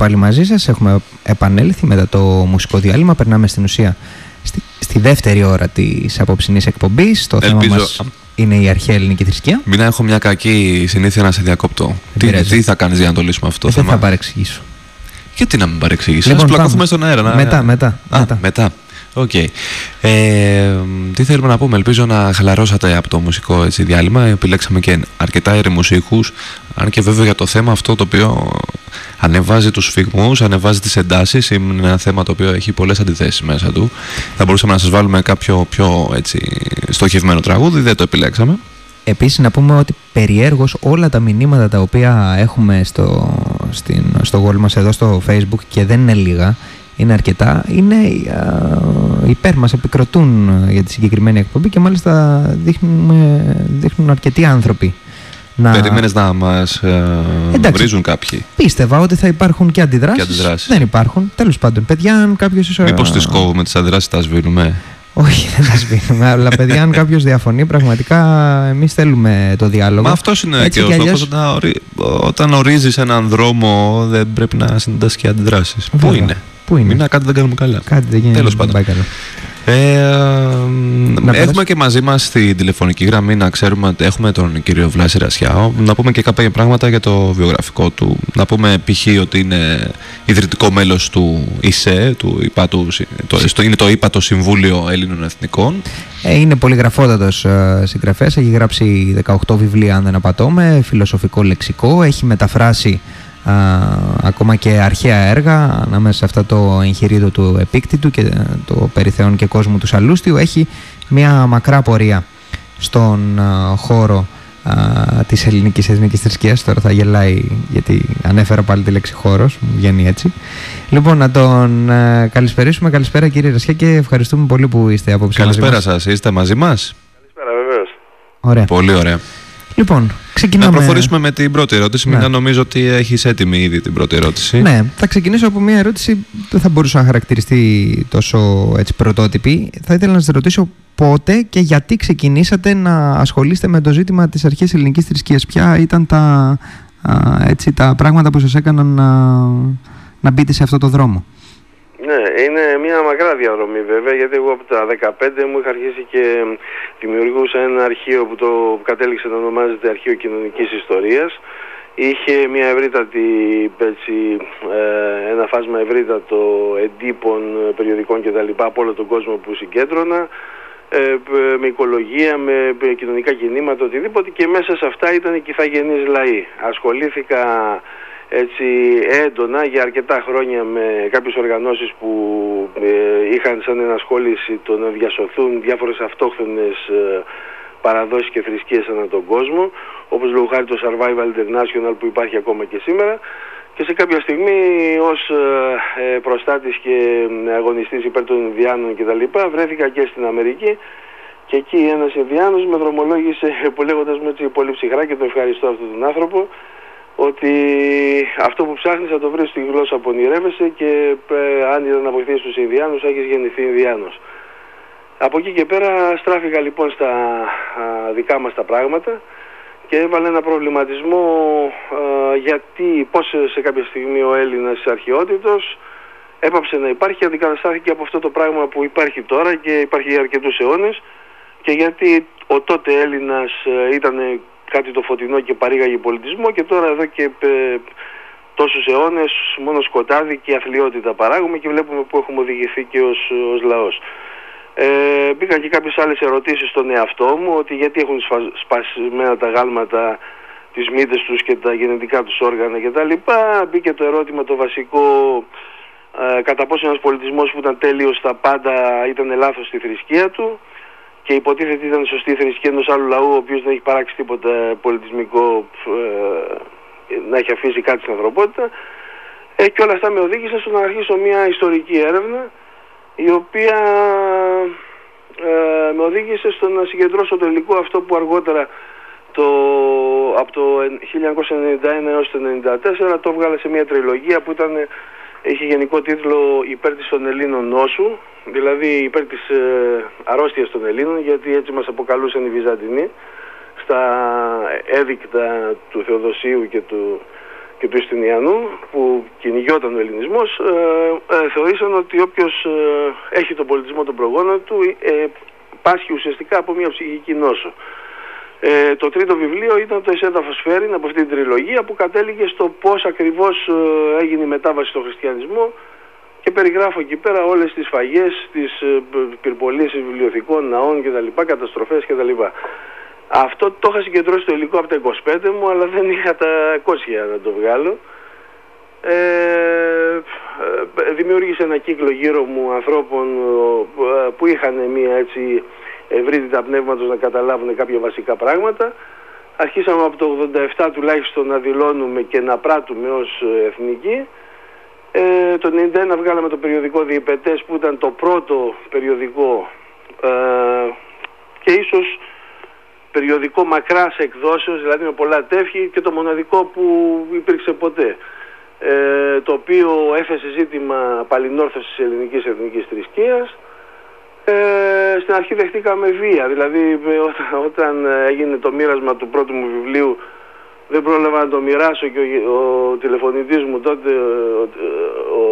πάλι μαζί σας. Έχουμε επανέλθει μετά το μουσικό διάλειμμα. Περνάμε στην ουσία στη, στη δεύτερη ώρα της αποψινής εκπομπής. Το θέμα Ελπίζω- μας είναι η αρχαία ελληνική θρησκεία. Μην έχω μια κακή συνήθεια να σε διακόπτω. Τι, πειράζει. τι θα κάνεις για να το λύσουμε αυτό Ε, το δεν θέμα; θα παρεξηγήσω. Γιατί να μην παρεξηγήσεις; Λοιπόν, Λοιπόν, πλακωθούμε πάμε. στον αέρα. Να... Μετά, μετά, Α, μετά. μετά. Οκ. Ε, τι θέλουμε να πούμε; Ελπίζω να χαλαρώσατε από το μουσικό έτσι, διάλειμμα. Επιλέξαμε και αρκετά ήρεμους ήχους. Αν και βέβαια για το θέμα αυτό το οποίο ανεβάζει τους φυγμούς, ανεβάζει τις εντάσεις. Είναι ένα θέμα το οποίο έχει πολλές αντιθέσεις μέσα του. Θα μπορούσαμε να σας βάλουμε κάποιο πιο έτσι, στοχευμένο τραγούδι. Δεν το επιλέξαμε. Επίσης να πούμε ότι περιέργως όλα τα μηνύματα τα οποία έχουμε στο, στην, στο wall μας εδώ στο facebook και δεν είναι λίγα, είναι αρκετά, είναι α, υπέρ μας, επικροτούν για τη συγκεκριμένη εκπομπή και μάλιστα δείχνουμε, δείχνουν αρκετοί άνθρωποι να Περίμενες να μας ε, Εντάξει. βρίζουν κάποιοι; πίστευα ότι θα υπάρχουν και αντιδράσεις. Και αντιδράσεις. Δεν υπάρχουν. Τέλος πάντων, παιδιά, αν κάποιος... ίσως- Μήπως τις κόβουμε τις αντιδράσεις, τα σβήνουμε; Όχι, δεν τα σβήνουμε. αλλά παιδιά, αν κάποιος διαφωνεί, πραγματικά εμείς θέλουμε το διάλογο. Μα αυτός είναι Έτσι και ο κι στόχος. αλλιώς- Όταν, ορι... όταν ορίζεις έναν δρόμο, δεν πρέπει να συναντάς και αντιδράσεις. Πού Βέβαια. είναι; Πού είναι; Μην κάτι δεν κάνουμε καλά. Κάτι δεν γίνεται. Τέλος δεν πάντων. Πάει καλά. Ε, Να έχουμε περάσουμε. και μαζί μας στη τηλεφωνική γραμμή να ξέρουμε ότι έχουμε τον κύριο Βλάση Ρασιάο. Να πούμε και κάποια πράγματα για το βιογραφικό του. Να πούμε π.χ. ότι είναι ιδρυτικό μέλος του ΙΣΕ, του ΙΠΑΤΟΥ, το, στο- είναι το ΙΠΑΤΟ Συμβούλιο Έλληνων Εθνικών. Ε, είναι πολυγραφότατος ε, συγγραφέας, έχει γράψει 18 βιβλία αν δεν απατώμε, φιλοσοφικό λεξικό, έχει μεταφράσει α, ακόμα και αρχαία έργα ανάμεσα σε αυτά το εγχειρίδιο του Επίκτητου και ε, το Περιθεών και Κόσμου του Σαλούστιου. Έχει μια μακρά πορεία στον α, χώρο α, της ελληνικής εθνικής θρησκείας. Τώρα θα γελάει γιατί ανέφερα πάλι τη λέξη χώρος, μου βγαίνει έτσι. Λοιπόν, να τον ε, καλησπερίσουμε. Καλησπέρα κύριε Ρασιά και ευχαριστούμε πολύ που είστε απόψε μαζί Καλησπέρα μας. σας, είστε μαζί μας; Καλησπέρα, βεβαίως. Ωραία. Πολύ ωραία. Λοιπόν, ξεκινάμε. Να προχωρήσουμε με την πρώτη ερώτηση. Ναι. Μην νομίζω ότι έχεις έτοιμη ήδη την πρώτη ερώτηση. Ναι, θα ξεκινήσω από μια ερώτηση που δεν θα μπορούσε να χαρακτηριστεί τόσο έτσι, πρωτότυπη. Θα ήθελα να σας ρωτήσω πότε και γιατί ξεκινήσατε να ασχολείστε με το ζήτημα της αρχαίας ελληνικής θρησκείας. Ποια ήταν τα, α, έτσι, τα πράγματα που σας έκαναν να, να μπείτε σε αυτό το δρόμο; Ναι, είναι μια μακρά διαδρομή βέβαια, γιατί εγώ από τα 15 μου είχα αρχίσει και δημιουργούσα ένα αρχείο που το κατέληξε να ονομάζεται Αρχείο Κοινωνικής Ιστορίας. Είχε μια ευρύτατη, έτσι, ε, ένα φάσμα ευρύτατο εντύπων, ε, περιοδικών κτλ. από όλο τον κόσμο που συγκέντρωνα. ε, π- με οικολογία, με με κοινωνικά κινήματα, οτιδήποτε και μέσα σε αυτά ήταν και οι θαγενείς λαοί. Ασχολήθηκα έτσι έντονα για αρκετά χρόνια με κάποιες οργανώσεις που ε, είχαν σαν ενασχόληση το να διασωθούν διάφορες αυτόχθονες ε, παραδόσεις και θρησκείες ανά τον κόσμο όπως λόγω χάρη το Survival International που υπάρχει ακόμα και σήμερα και σε κάποια στιγμή ως ε, ε, προστάτης και ε, αγωνιστής υπέρ των Ινδιάνων κτλ. βρέθηκα και στην Αμερική και εκεί ένας Ινδιάνος με δρομολόγησε που λέγοντας μου έτσι πολύ ψυχρά και τον ευχαριστώ αυτόν τον άνθρωπο ότι αυτό που ψάχνεις θα το βρεις στη γλώσσα που ονειρεύεσαι και ε, αν ήταν να βοηθήσεις τους Ινδιάνους έχεις γεννηθεί Ινδιάνος. Από εκεί και πέρα στράφηκα λοιπόν στα α, δικά μας τα πράγματα και έβαλε ένα προβληματισμό α, γιατί πώς σε κάποια στιγμή ο Έλληνας αρχαιότητος έπαψε να υπάρχει, αντικαταστάθηκε από αυτό το πράγμα που υπάρχει τώρα και υπάρχει για αρκετούς αιώνες και γιατί ο τότε Έλληνας ε, ήταν κάτι το φωτεινό και παρήγαγε πολιτισμό και τώρα εδώ και ε, τόσους αιώνες μόνο σκοτάδι και αθλειότητα παράγουμε και βλέπουμε που έχουμε οδηγηθεί και ως, ως λαός. Ε, μπήκαν και κάποιες άλλες ερωτήσεις στον εαυτό μου ότι γιατί έχουν σπασμένα τα γάλματα τις μύτες τους και τα γενετικά τους όργανα κτλ. Μπήκε το ερώτημα το βασικό ε, κατά πόσο ένας πολιτισμός που ήταν τέλειος στα πάντα ήταν λάθος στη θρησκεία του και υποτίθεται ήταν σωστή θρησκεία ενός άλλου λαού ο οποίος δεν έχει παράξει τίποτα πολιτισμικό ε, να έχει αφήσει κάτι στην ανθρωπότητα. Ε, και όλα αυτά με οδήγησαν στο να αρχίσω μια ιστορική έρευνα η οποία ε, με οδήγησε στο να συγκεντρώσω το υλικό αυτό που αργότερα το, από το 1991 έως το 1994 το έβγαλε σε μια τριλογία που ήταν, είχε γενικό τίτλο «Υπέρ της των Ελλήνων νόσου», δηλαδή υπέρ της ε, αρρώστιας των Ελλήνων, γιατί έτσι μας αποκαλούσαν οι Βυζαντινοί στα έδικτα του Θεοδοσίου και του, και του Ιστινιανού που κυνηγιόταν ο ελληνισμός ε, ε, θεωρήσαν ότι όποιος ε, έχει τον πολιτισμό των προγόνων του ε, πάσχει ουσιαστικά από μια ψυχική νόσο. Ε, το τρίτο βιβλίο ήταν το Εσέτα Φωσφέριν από αυτή την τριλογία που κατέληγε στο πώς ακριβώς ε, έγινε η μετάβαση στο χριστιανισμό και περιγράφω εκεί πέρα όλες τις φαγές, τις ε, πυρπολίες βιβλιοθηκών, ναών κτλ, καταστροφές κτλ. Αυτό το είχα συγκεντρώσει το υλικό από τα 25 μου αλλά δεν είχα τα κόσια να το βγάλω. Ε, ε, δημιούργησε ένα κύκλο γύρω μου ανθρώπων ε, που είχαν μια έτσι ευρύτητα πνεύματος να καταλάβουν κάποια βασικά πράγματα. Αρχίσαμε από το 87 τουλάχιστον να δηλώνουμε και να πράττουμε ως εθνική. Ε, το 91 βγάλαμε το περιοδικό Διεπετές που ήταν το πρώτο περιοδικό ε, και ίσως περιοδικό μακράς εκδόσεως, δηλαδή με πολλά τεύχη και το μοναδικό που υπήρξε ποτέ. Ε, το οποίο έθεσε ζήτημα παλινόρθωσης της ελληνικής εθνικής θρησκείας ε, στην αρχή δεχτήκαμε βία. Δηλαδή όταν, όταν έγινε το μοίρασμα του πρώτου μου βιβλίου δεν πρόλαβα να το μοιράσω και ο, ο τηλεφωνητής μου τότε ο, ο,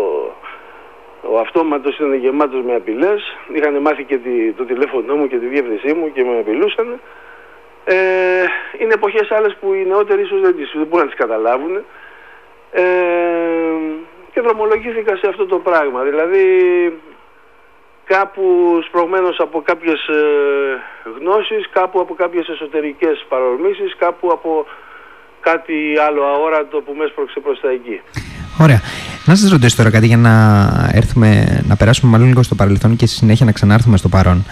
ο αυτόματος ήταν γεμάτος με απειλές. Είχαν μάθει και τη, το τηλέφωνό μου και τη διεύθυνσή μου και με απειλούσαν. Ε, είναι εποχές άλλες που οι νεότεροι ίσως δεν, τις, δεν μπορούν να τις καταλάβουν. Ε, και δρομολογήθηκα σε αυτό το πράγμα. Δηλαδή κάπου σπρωγμένος από κάποιες ε, γνώσεις, κάπου από κάποιες εσωτερικές παρορμήσεις, κάπου από κάτι άλλο αόρατο που με έσπρωξε προς τα εκεί. Ωραία. Να σας ρωτήσω τώρα κάτι για να έρθουμε, να περάσουμε μάλλον λίγο στο παρελθόν και στη συνέχεια να ξανάρθουμε στο παρόν.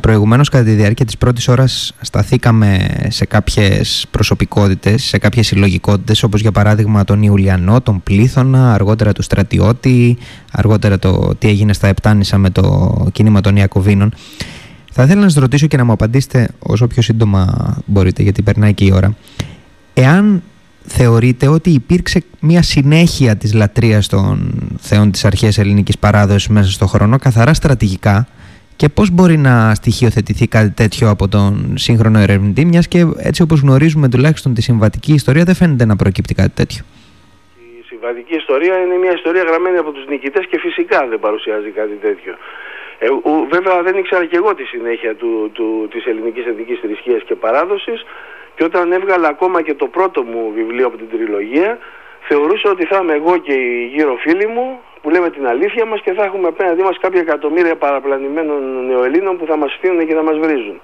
Προηγουμένως, κατά τη διάρκεια της πρώτης ώρας, σταθήκαμε σε κάποιες προσωπικότητες, σε κάποιες συλλογικότητες, όπως για παράδειγμα τον Ιουλιανό, τον Πλήθωνα, αργότερα του Στρατιώτη, αργότερα το τι έγινε στα Επτάνησα με το κίνημα των Ιακωβίνων. Θα ήθελα να σας ρωτήσω και να μου απαντήσετε όσο πιο σύντομα μπορείτε, γιατί περνάει και η ώρα. Εάν θεωρείτε ότι υπήρξε μια συνέχεια της λατρείας των θεών της αρχαίας ελληνικής παράδοσης μέσα στον χρόνο, καθαρά στρατηγικά, και πώς μπορεί να στοιχειοθετηθεί κάτι τέτοιο από τον σύγχρονο ερευνητή, μιας και έτσι όπως γνωρίζουμε τουλάχιστον τη συμβατική ιστορία δεν φαίνεται να προκύπτει κάτι τέτοιο. Η συμβατική ιστορία είναι μια ιστορία γραμμένη από τους νικητές και φυσικά δεν παρουσιάζει κάτι τέτοιο. Ε, βέβαια δεν ήξερα και εγώ τη συνέχεια του, του, της ελληνικής εθνικής θρησκείας και παράδοσης και όταν έβγαλα ακόμα και το πρώτο μου βιβλίο από την τριλογία θεωρούσα ότι θα είμαι εγώ και οι γύρω φίλοι μου που λέμε την αλήθεια μας και θα έχουμε απέναντί μας κάποια εκατομμύρια παραπλανημένων νεοελλήνων που θα μας στείλουν και θα μας βρίζουν.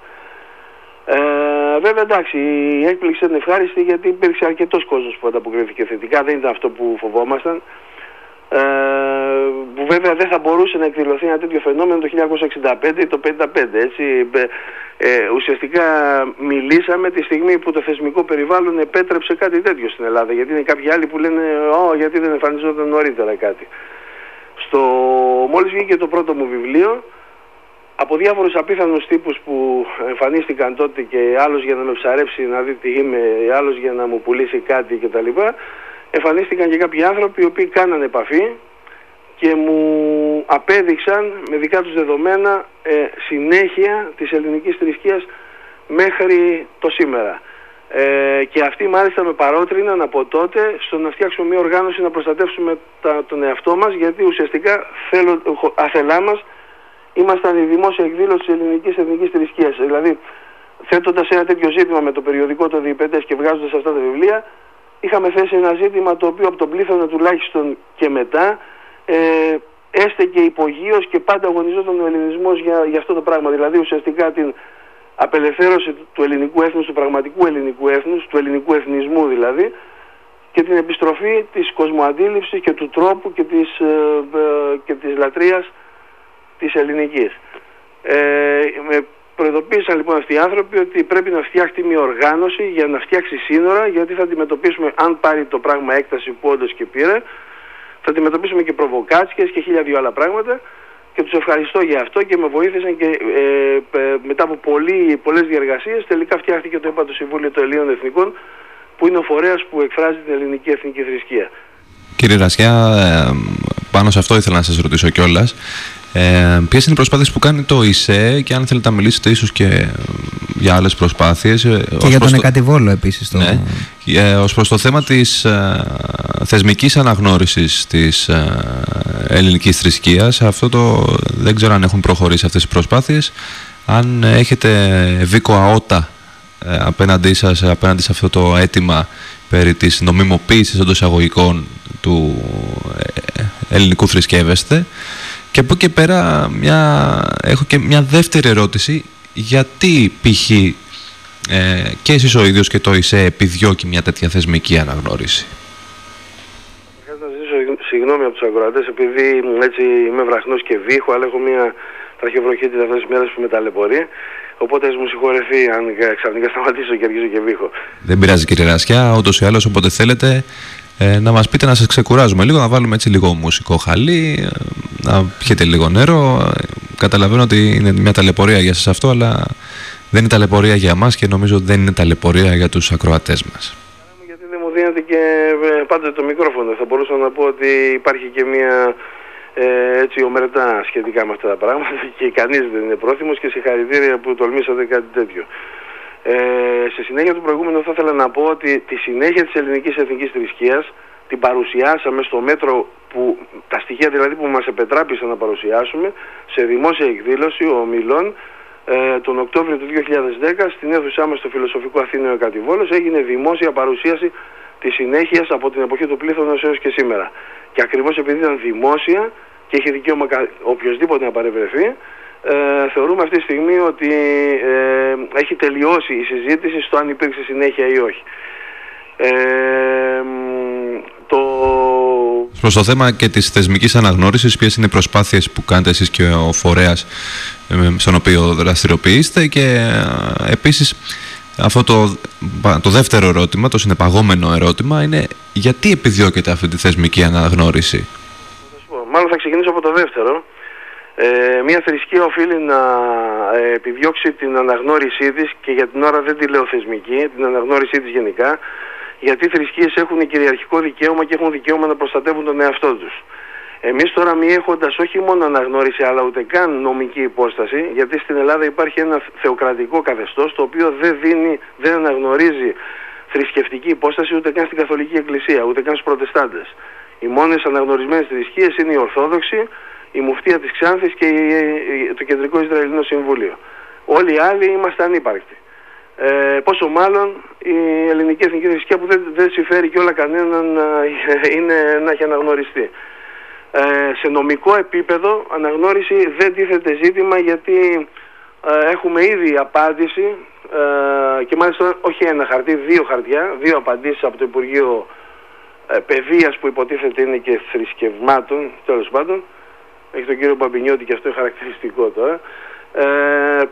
Ε, βέβαια εντάξει η έκπληξη ήταν ευχάριστη γιατί υπήρξε αρκετός κόσμος που ανταποκρίθηκε θετικά, δεν ήταν αυτό που φοβόμασταν. Ε, που βέβαια δεν θα μπορούσε να εκδηλωθεί ένα τέτοιο φαινόμενο το 1965 ή το 1955 έτσι ε, ε, ουσιαστικά μιλήσαμε τη στιγμή που το θεσμικό περιβάλλον επέτρεψε κάτι τέτοιο στην Ελλάδα γιατί είναι κάποιοι άλλοι που λένε «Ω, γιατί δεν εμφανιζόταν νωρίτερα κάτι». Στο... Μόλις βγήκε το πρώτο μου βιβλίο από διάφορους απίθανους τύπους που εμφανίστηκαν τότε και άλλος για να με ψαρέψει να δει τι είμαι, άλλος για να μου πουλήσει κάτι κτλ. Εμφανίστηκαν και κάποιοι άνθρωποι οι οποίοι κάνανε επαφή και μου απέδειξαν με δικά τους δεδομένα ε, συνέχεια της ελληνικής θρησκείας μέχρι το σήμερα. Ε, και αυτοί μάλιστα με παρότριναν από τότε στο να φτιάξουμε μια οργάνωση να προστατεύσουμε τα, τον εαυτό μας γιατί ουσιαστικά θέλω, αθελά μας ήμασταν η δημόσια εκδήλωση της ελληνικής εθνικής θρησκείας. Δηλαδή θέτοντας ένα τέτοιο ζήτημα με το περιοδικό το διεπέτες και βγάζοντας αυτά τα βιβλία, είχαμε θέσει ένα ζήτημα το οποίο από τον πλήθωνα τουλάχιστον και μετά ε, έστεκε υπογείως και πάντα αγωνιζόταν ο ελληνισμός για, για αυτό το πράγμα. Δηλαδή ουσιαστικά την απελευθέρωση του ελληνικού έθνους, του πραγματικού ελληνικού έθνους, του ελληνικού εθνισμού δηλαδή, και την επιστροφή της κοσμοαντίληψης και του τρόπου και της, ε, ε, και της λατρείας της ελληνικής. Ε, με προειδοποίησαν λοιπόν αυτοί οι άνθρωποι ότι πρέπει να φτιάξει μια οργάνωση για να φτιάξει σύνορα γιατί θα αντιμετωπίσουμε αν πάρει το πράγμα έκταση που όντως και πήρε θα αντιμετωπίσουμε και προβοκάτσιες και χίλια δύο άλλα πράγματα και τους ευχαριστώ για αυτό και με βοήθησαν και ε, μετά από πολλοί, πολλές διεργασίες τελικά φτιάχτηκε το ΕΠΑ το Συμβούλιο των Ελλήνων Εθνικών που είναι ο φορέας που εκφράζει την ελληνική εθνική θρησκεία. Κύριε Ρασιά, ε, πάνω σε αυτό ήθελα να σας ρωτήσω κιόλας. Ε, Ποιες είναι οι προσπάθειες που κάνει το ΙΣΕ και αν θέλετε να μιλήσετε ίσως και για άλλες προσπάθειες. Ε, και για τον Εκατηβόλο επίσης. Το... Ναι. Ε, Ω προς το θέμα της ε, θεσμικής αναγνώρισης της ε, ελληνικής θρησκείας, αυτό το δεν ξέρω αν έχουν προχωρήσει αυτές οι προσπάθειες. Αν έχετε βίκο αότα ε, απέναντί σας, απέναντι σε αυτό το αίτημα περί της νομιμοποίησης των εισαγωγικών του ε, ελληνικού θρησκεύεστε και από εκεί πέρα μια, έχω και μια δεύτερη ερώτηση γιατί π.χ. Ε, και εσείς ο ίδιος και το ΙΣΕ επιδιώκει μια τέτοια θεσμική αναγνώριση; Θα ζητήσω συγγνώμη από τους ακροατές επειδή έτσι είμαι βραχνός και βήχο αλλά έχω μια τραχιοβροχίτητα αυτές τις μέρες που με ταλαιπωρεί Οπότε μου συγχωρεθεί αν ξαφνικά σταματήσω και αρχίζω και βήχω. Δεν πειράζει κύριε Ρασιά, ούτως ή άλλως όποτε θέλετε ε, να μας πείτε να σας ξεκουράζουμε λίγο, να βάλουμε έτσι λίγο μουσικό χαλί, ε, να πιείτε λίγο νερό. Καταλαβαίνω ότι είναι μια ταλαιπωρία για σας αυτό, αλλά δεν είναι ταλαιπωρία για μας και νομίζω δεν είναι ταλαιπωρία για τους ακροατές μας. Γιατί δεν μου δίνετε και ε, πάντοτε το μικρόφωνο. Θα μπορούσα να πω ότι υπάρχει και μια ε, έτσι ομερετά σχετικά με αυτά τα πράγματα και κανείς δεν είναι πρόθυμος και συγχαρητήρια που τολμήσατε κάτι τέτοιο. Ε, σε συνέχεια του προηγούμενου θα ήθελα να πω ότι τη συνέχεια της ελληνικής εθνικής θρησκείας την παρουσιάσαμε στο μέτρο που τα στοιχεία δηλαδή που μας επετράπησαν να παρουσιάσουμε σε δημόσια εκδήλωση ομιλών ε, τον Οκτώβριο του 2010 στην αίθουσά μας στο Φιλοσοφικό Αθήνιο Κατηβόλος έγινε δημόσια παρουσίαση της συνέχειας από την εποχή του πλήθωνος έως και σήμερα. Και ακριβώς επειδή ήταν δημόσια και έχει δικαίωμα οποιοδήποτε να παρευρεθεί, ε, θεωρούμε αυτή τη στιγμή ότι ε, έχει τελειώσει η συζήτηση στο αν υπήρξε συνέχεια ή όχι. Ε, το... Προς το θέμα και της θεσμικής αναγνώρισης, ποιες είναι οι προσπάθειες που κάνετε εσείς και ο φορέας ε, στον οποίο δραστηριοποιείστε και ε, επίσης αυτό το, το δεύτερο ερώτημα, το συνεπαγόμενο ερώτημα είναι γιατί επιδιώκεται αυτή τη θεσμική αναγνώριση; Μάλλον θα ξεκινήσω από το δεύτερο. Ε, μια θρησκεία οφείλει να ε, επιδιώξει την αναγνώρισή της και για την ώρα δεν τη λέω θεσμική, την αναγνώρισή της γενικά, γιατί οι θρησκείες έχουν κυριαρχικό δικαίωμα και έχουν δικαίωμα να προστατεύουν τον εαυτό τους. Εμείς τώρα μη έχοντας όχι μόνο αναγνώριση αλλά ούτε καν νομική υπόσταση, γιατί στην Ελλάδα υπάρχει ένα θεοκρατικό καθεστώς το οποίο δεν, δίνει, δεν αναγνωρίζει θρησκευτική υπόσταση ούτε καν στην Καθολική Εκκλησία, ούτε καν στους Προτεστάντες. Οι μόνες αναγνωρισμένες θρησκείες είναι η Ορθόδοξη, η Μουφτία της Ξάνθης και το Κεντρικό Ισραηλινό Συμβούλιο. Όλοι οι άλλοι είμαστε ανύπαρκτοι. Ε, πόσο μάλλον η ελληνική εθνική θρησκεία που δεν, δεν συμφέρει και όλα κανέναν να, είναι, να έχει αναγνωριστεί. Ε, σε νομικό επίπεδο αναγνώριση δεν τίθεται ζήτημα γιατί ε, έχουμε ήδη απάντηση ε, και μάλιστα όχι ένα χαρτί, δύο χαρτιά, δύο απαντήσεις από το Υπουργείο ε, Παιδείας που υποτίθεται είναι και θρησκευμάτων, τέλος πάντων, έχει τον κύριο Μπαμπινιώτη και αυτό είναι χαρακτηριστικό τώρα, ε,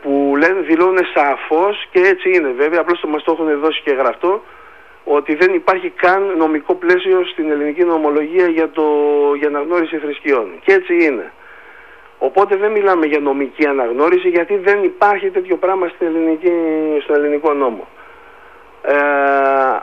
που λένε, δηλώνουν σαφώς και έτσι είναι βέβαια, απλώς το μας το έχουν δώσει και γραφτό, ότι δεν υπάρχει καν νομικό πλαίσιο στην ελληνική νομολογία για, το, για αναγνώριση θρησκειών. Και έτσι είναι. Οπότε δεν μιλάμε για νομική αναγνώριση γιατί δεν υπάρχει τέτοιο πράγμα στην ελληνική, στον ελληνικό νόμο. Ε,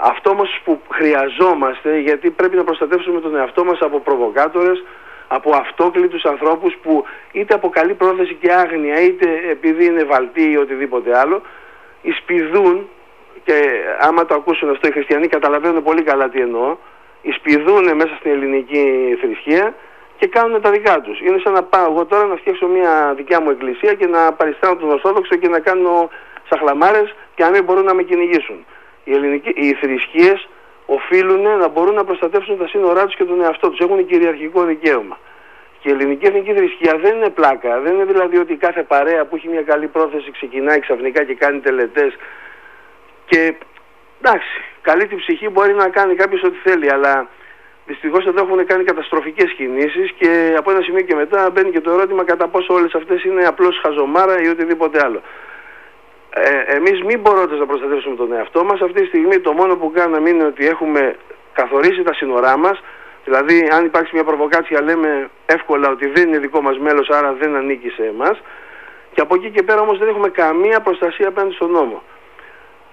αυτό όμως που χρειαζόμαστε γιατί πρέπει να προστατεύσουμε τον εαυτό μας από προβοκάτορες, από αυτόκλητους ανθρώπους που είτε από καλή πρόθεση και άγνοια είτε επειδή είναι βαλτοί ή οτιδήποτε άλλο εισπηδούν και άμα το ακούσουν αυτό οι χριστιανοί καταλαβαίνουν πολύ καλά τι εννοώ, εισπηδούν μέσα στην ελληνική θρησκεία και κάνουν τα δικά τους. Είναι σαν να πάω εγώ τώρα να φτιάξω μια δικιά μου εκκλησία και να παριστάνω τον Ορθόδοξο και να κάνω σαχλαμάρες και να μην μπορούν να με κυνηγήσουν. Οι, ελληνικοί, οι θρησκείες οφείλουν να μπορούν να προστατεύσουν τα σύνορά τους και τον εαυτό τους. Έχουν κυριαρχικό δικαίωμα. Και η ελληνική εθνική θρησκεία δεν είναι πλάκα. Δεν είναι δηλαδή ότι κάθε παρέα που έχει μια καλή πρόθεση ξεκινάει ξαφνικά και κάνει τελετές και εντάξει, καλή την ψυχή μπορεί να κάνει κάποιος ό,τι θέλει, αλλά δυστυχώς εδώ έχουν κάνει καταστροφικές κινήσεις και από ένα σημείο και μετά μπαίνει και το ερώτημα κατά πόσο όλες αυτές είναι απλώς χαζομάρα ή οτιδήποτε άλλο. Ε, Εμείς, μην μπορώντας να προστατεύσουμε τον εαυτό μας, αυτή τη στιγμή το μόνο που κάναμε είναι ότι έχουμε καθορίσει τα σύνορά μας. Δηλαδή, αν υπάρξει μια προβοκάτσια, λέμε εύκολα ότι δεν είναι δικό μας μέλος, άρα δεν ανήκει σε εμάς. Και από εκεί και πέρα όμως δεν έχουμε καμία προστασία απέναντι στον νόμο.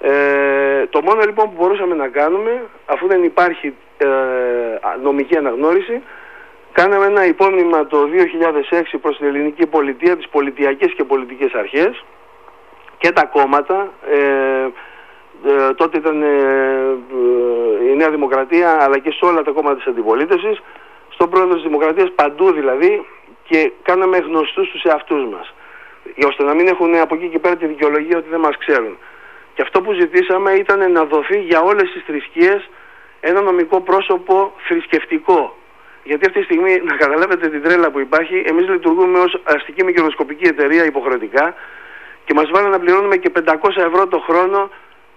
Ε, το μόνο λοιπόν που μπορούσαμε να κάνουμε, αφού δεν υπάρχει ε, νομική αναγνώριση, κάναμε ένα υπόμνημα το 2006 προς την ελληνική πολιτεία, τις πολιτιακές και πολιτικές αρχές και τα κόμματα, ε, ε τότε ήταν ε, η Νέα Δημοκρατία αλλά και σε όλα τα κόμματα της αντιπολίτευσης, στον πρόεδρο της Δημοκρατίας παντού δηλαδή και κάναμε γνωστούς τους εαυτούς μας ώστε να μην έχουν από εκεί και πέρα τη δικαιολογία ότι δεν μας ξέρουν. Και αυτό που ζητήσαμε ήταν να δοθεί για όλες τις θρησκείες ένα νομικό πρόσωπο θρησκευτικό. Γιατί αυτή τη στιγμή, να καταλάβετε την τρέλα που υπάρχει, εμείς λειτουργούμε ως αστική μη εταιρεία υποχρεωτικά και μας βάλουν να πληρώνουμε και 500 ευρώ το χρόνο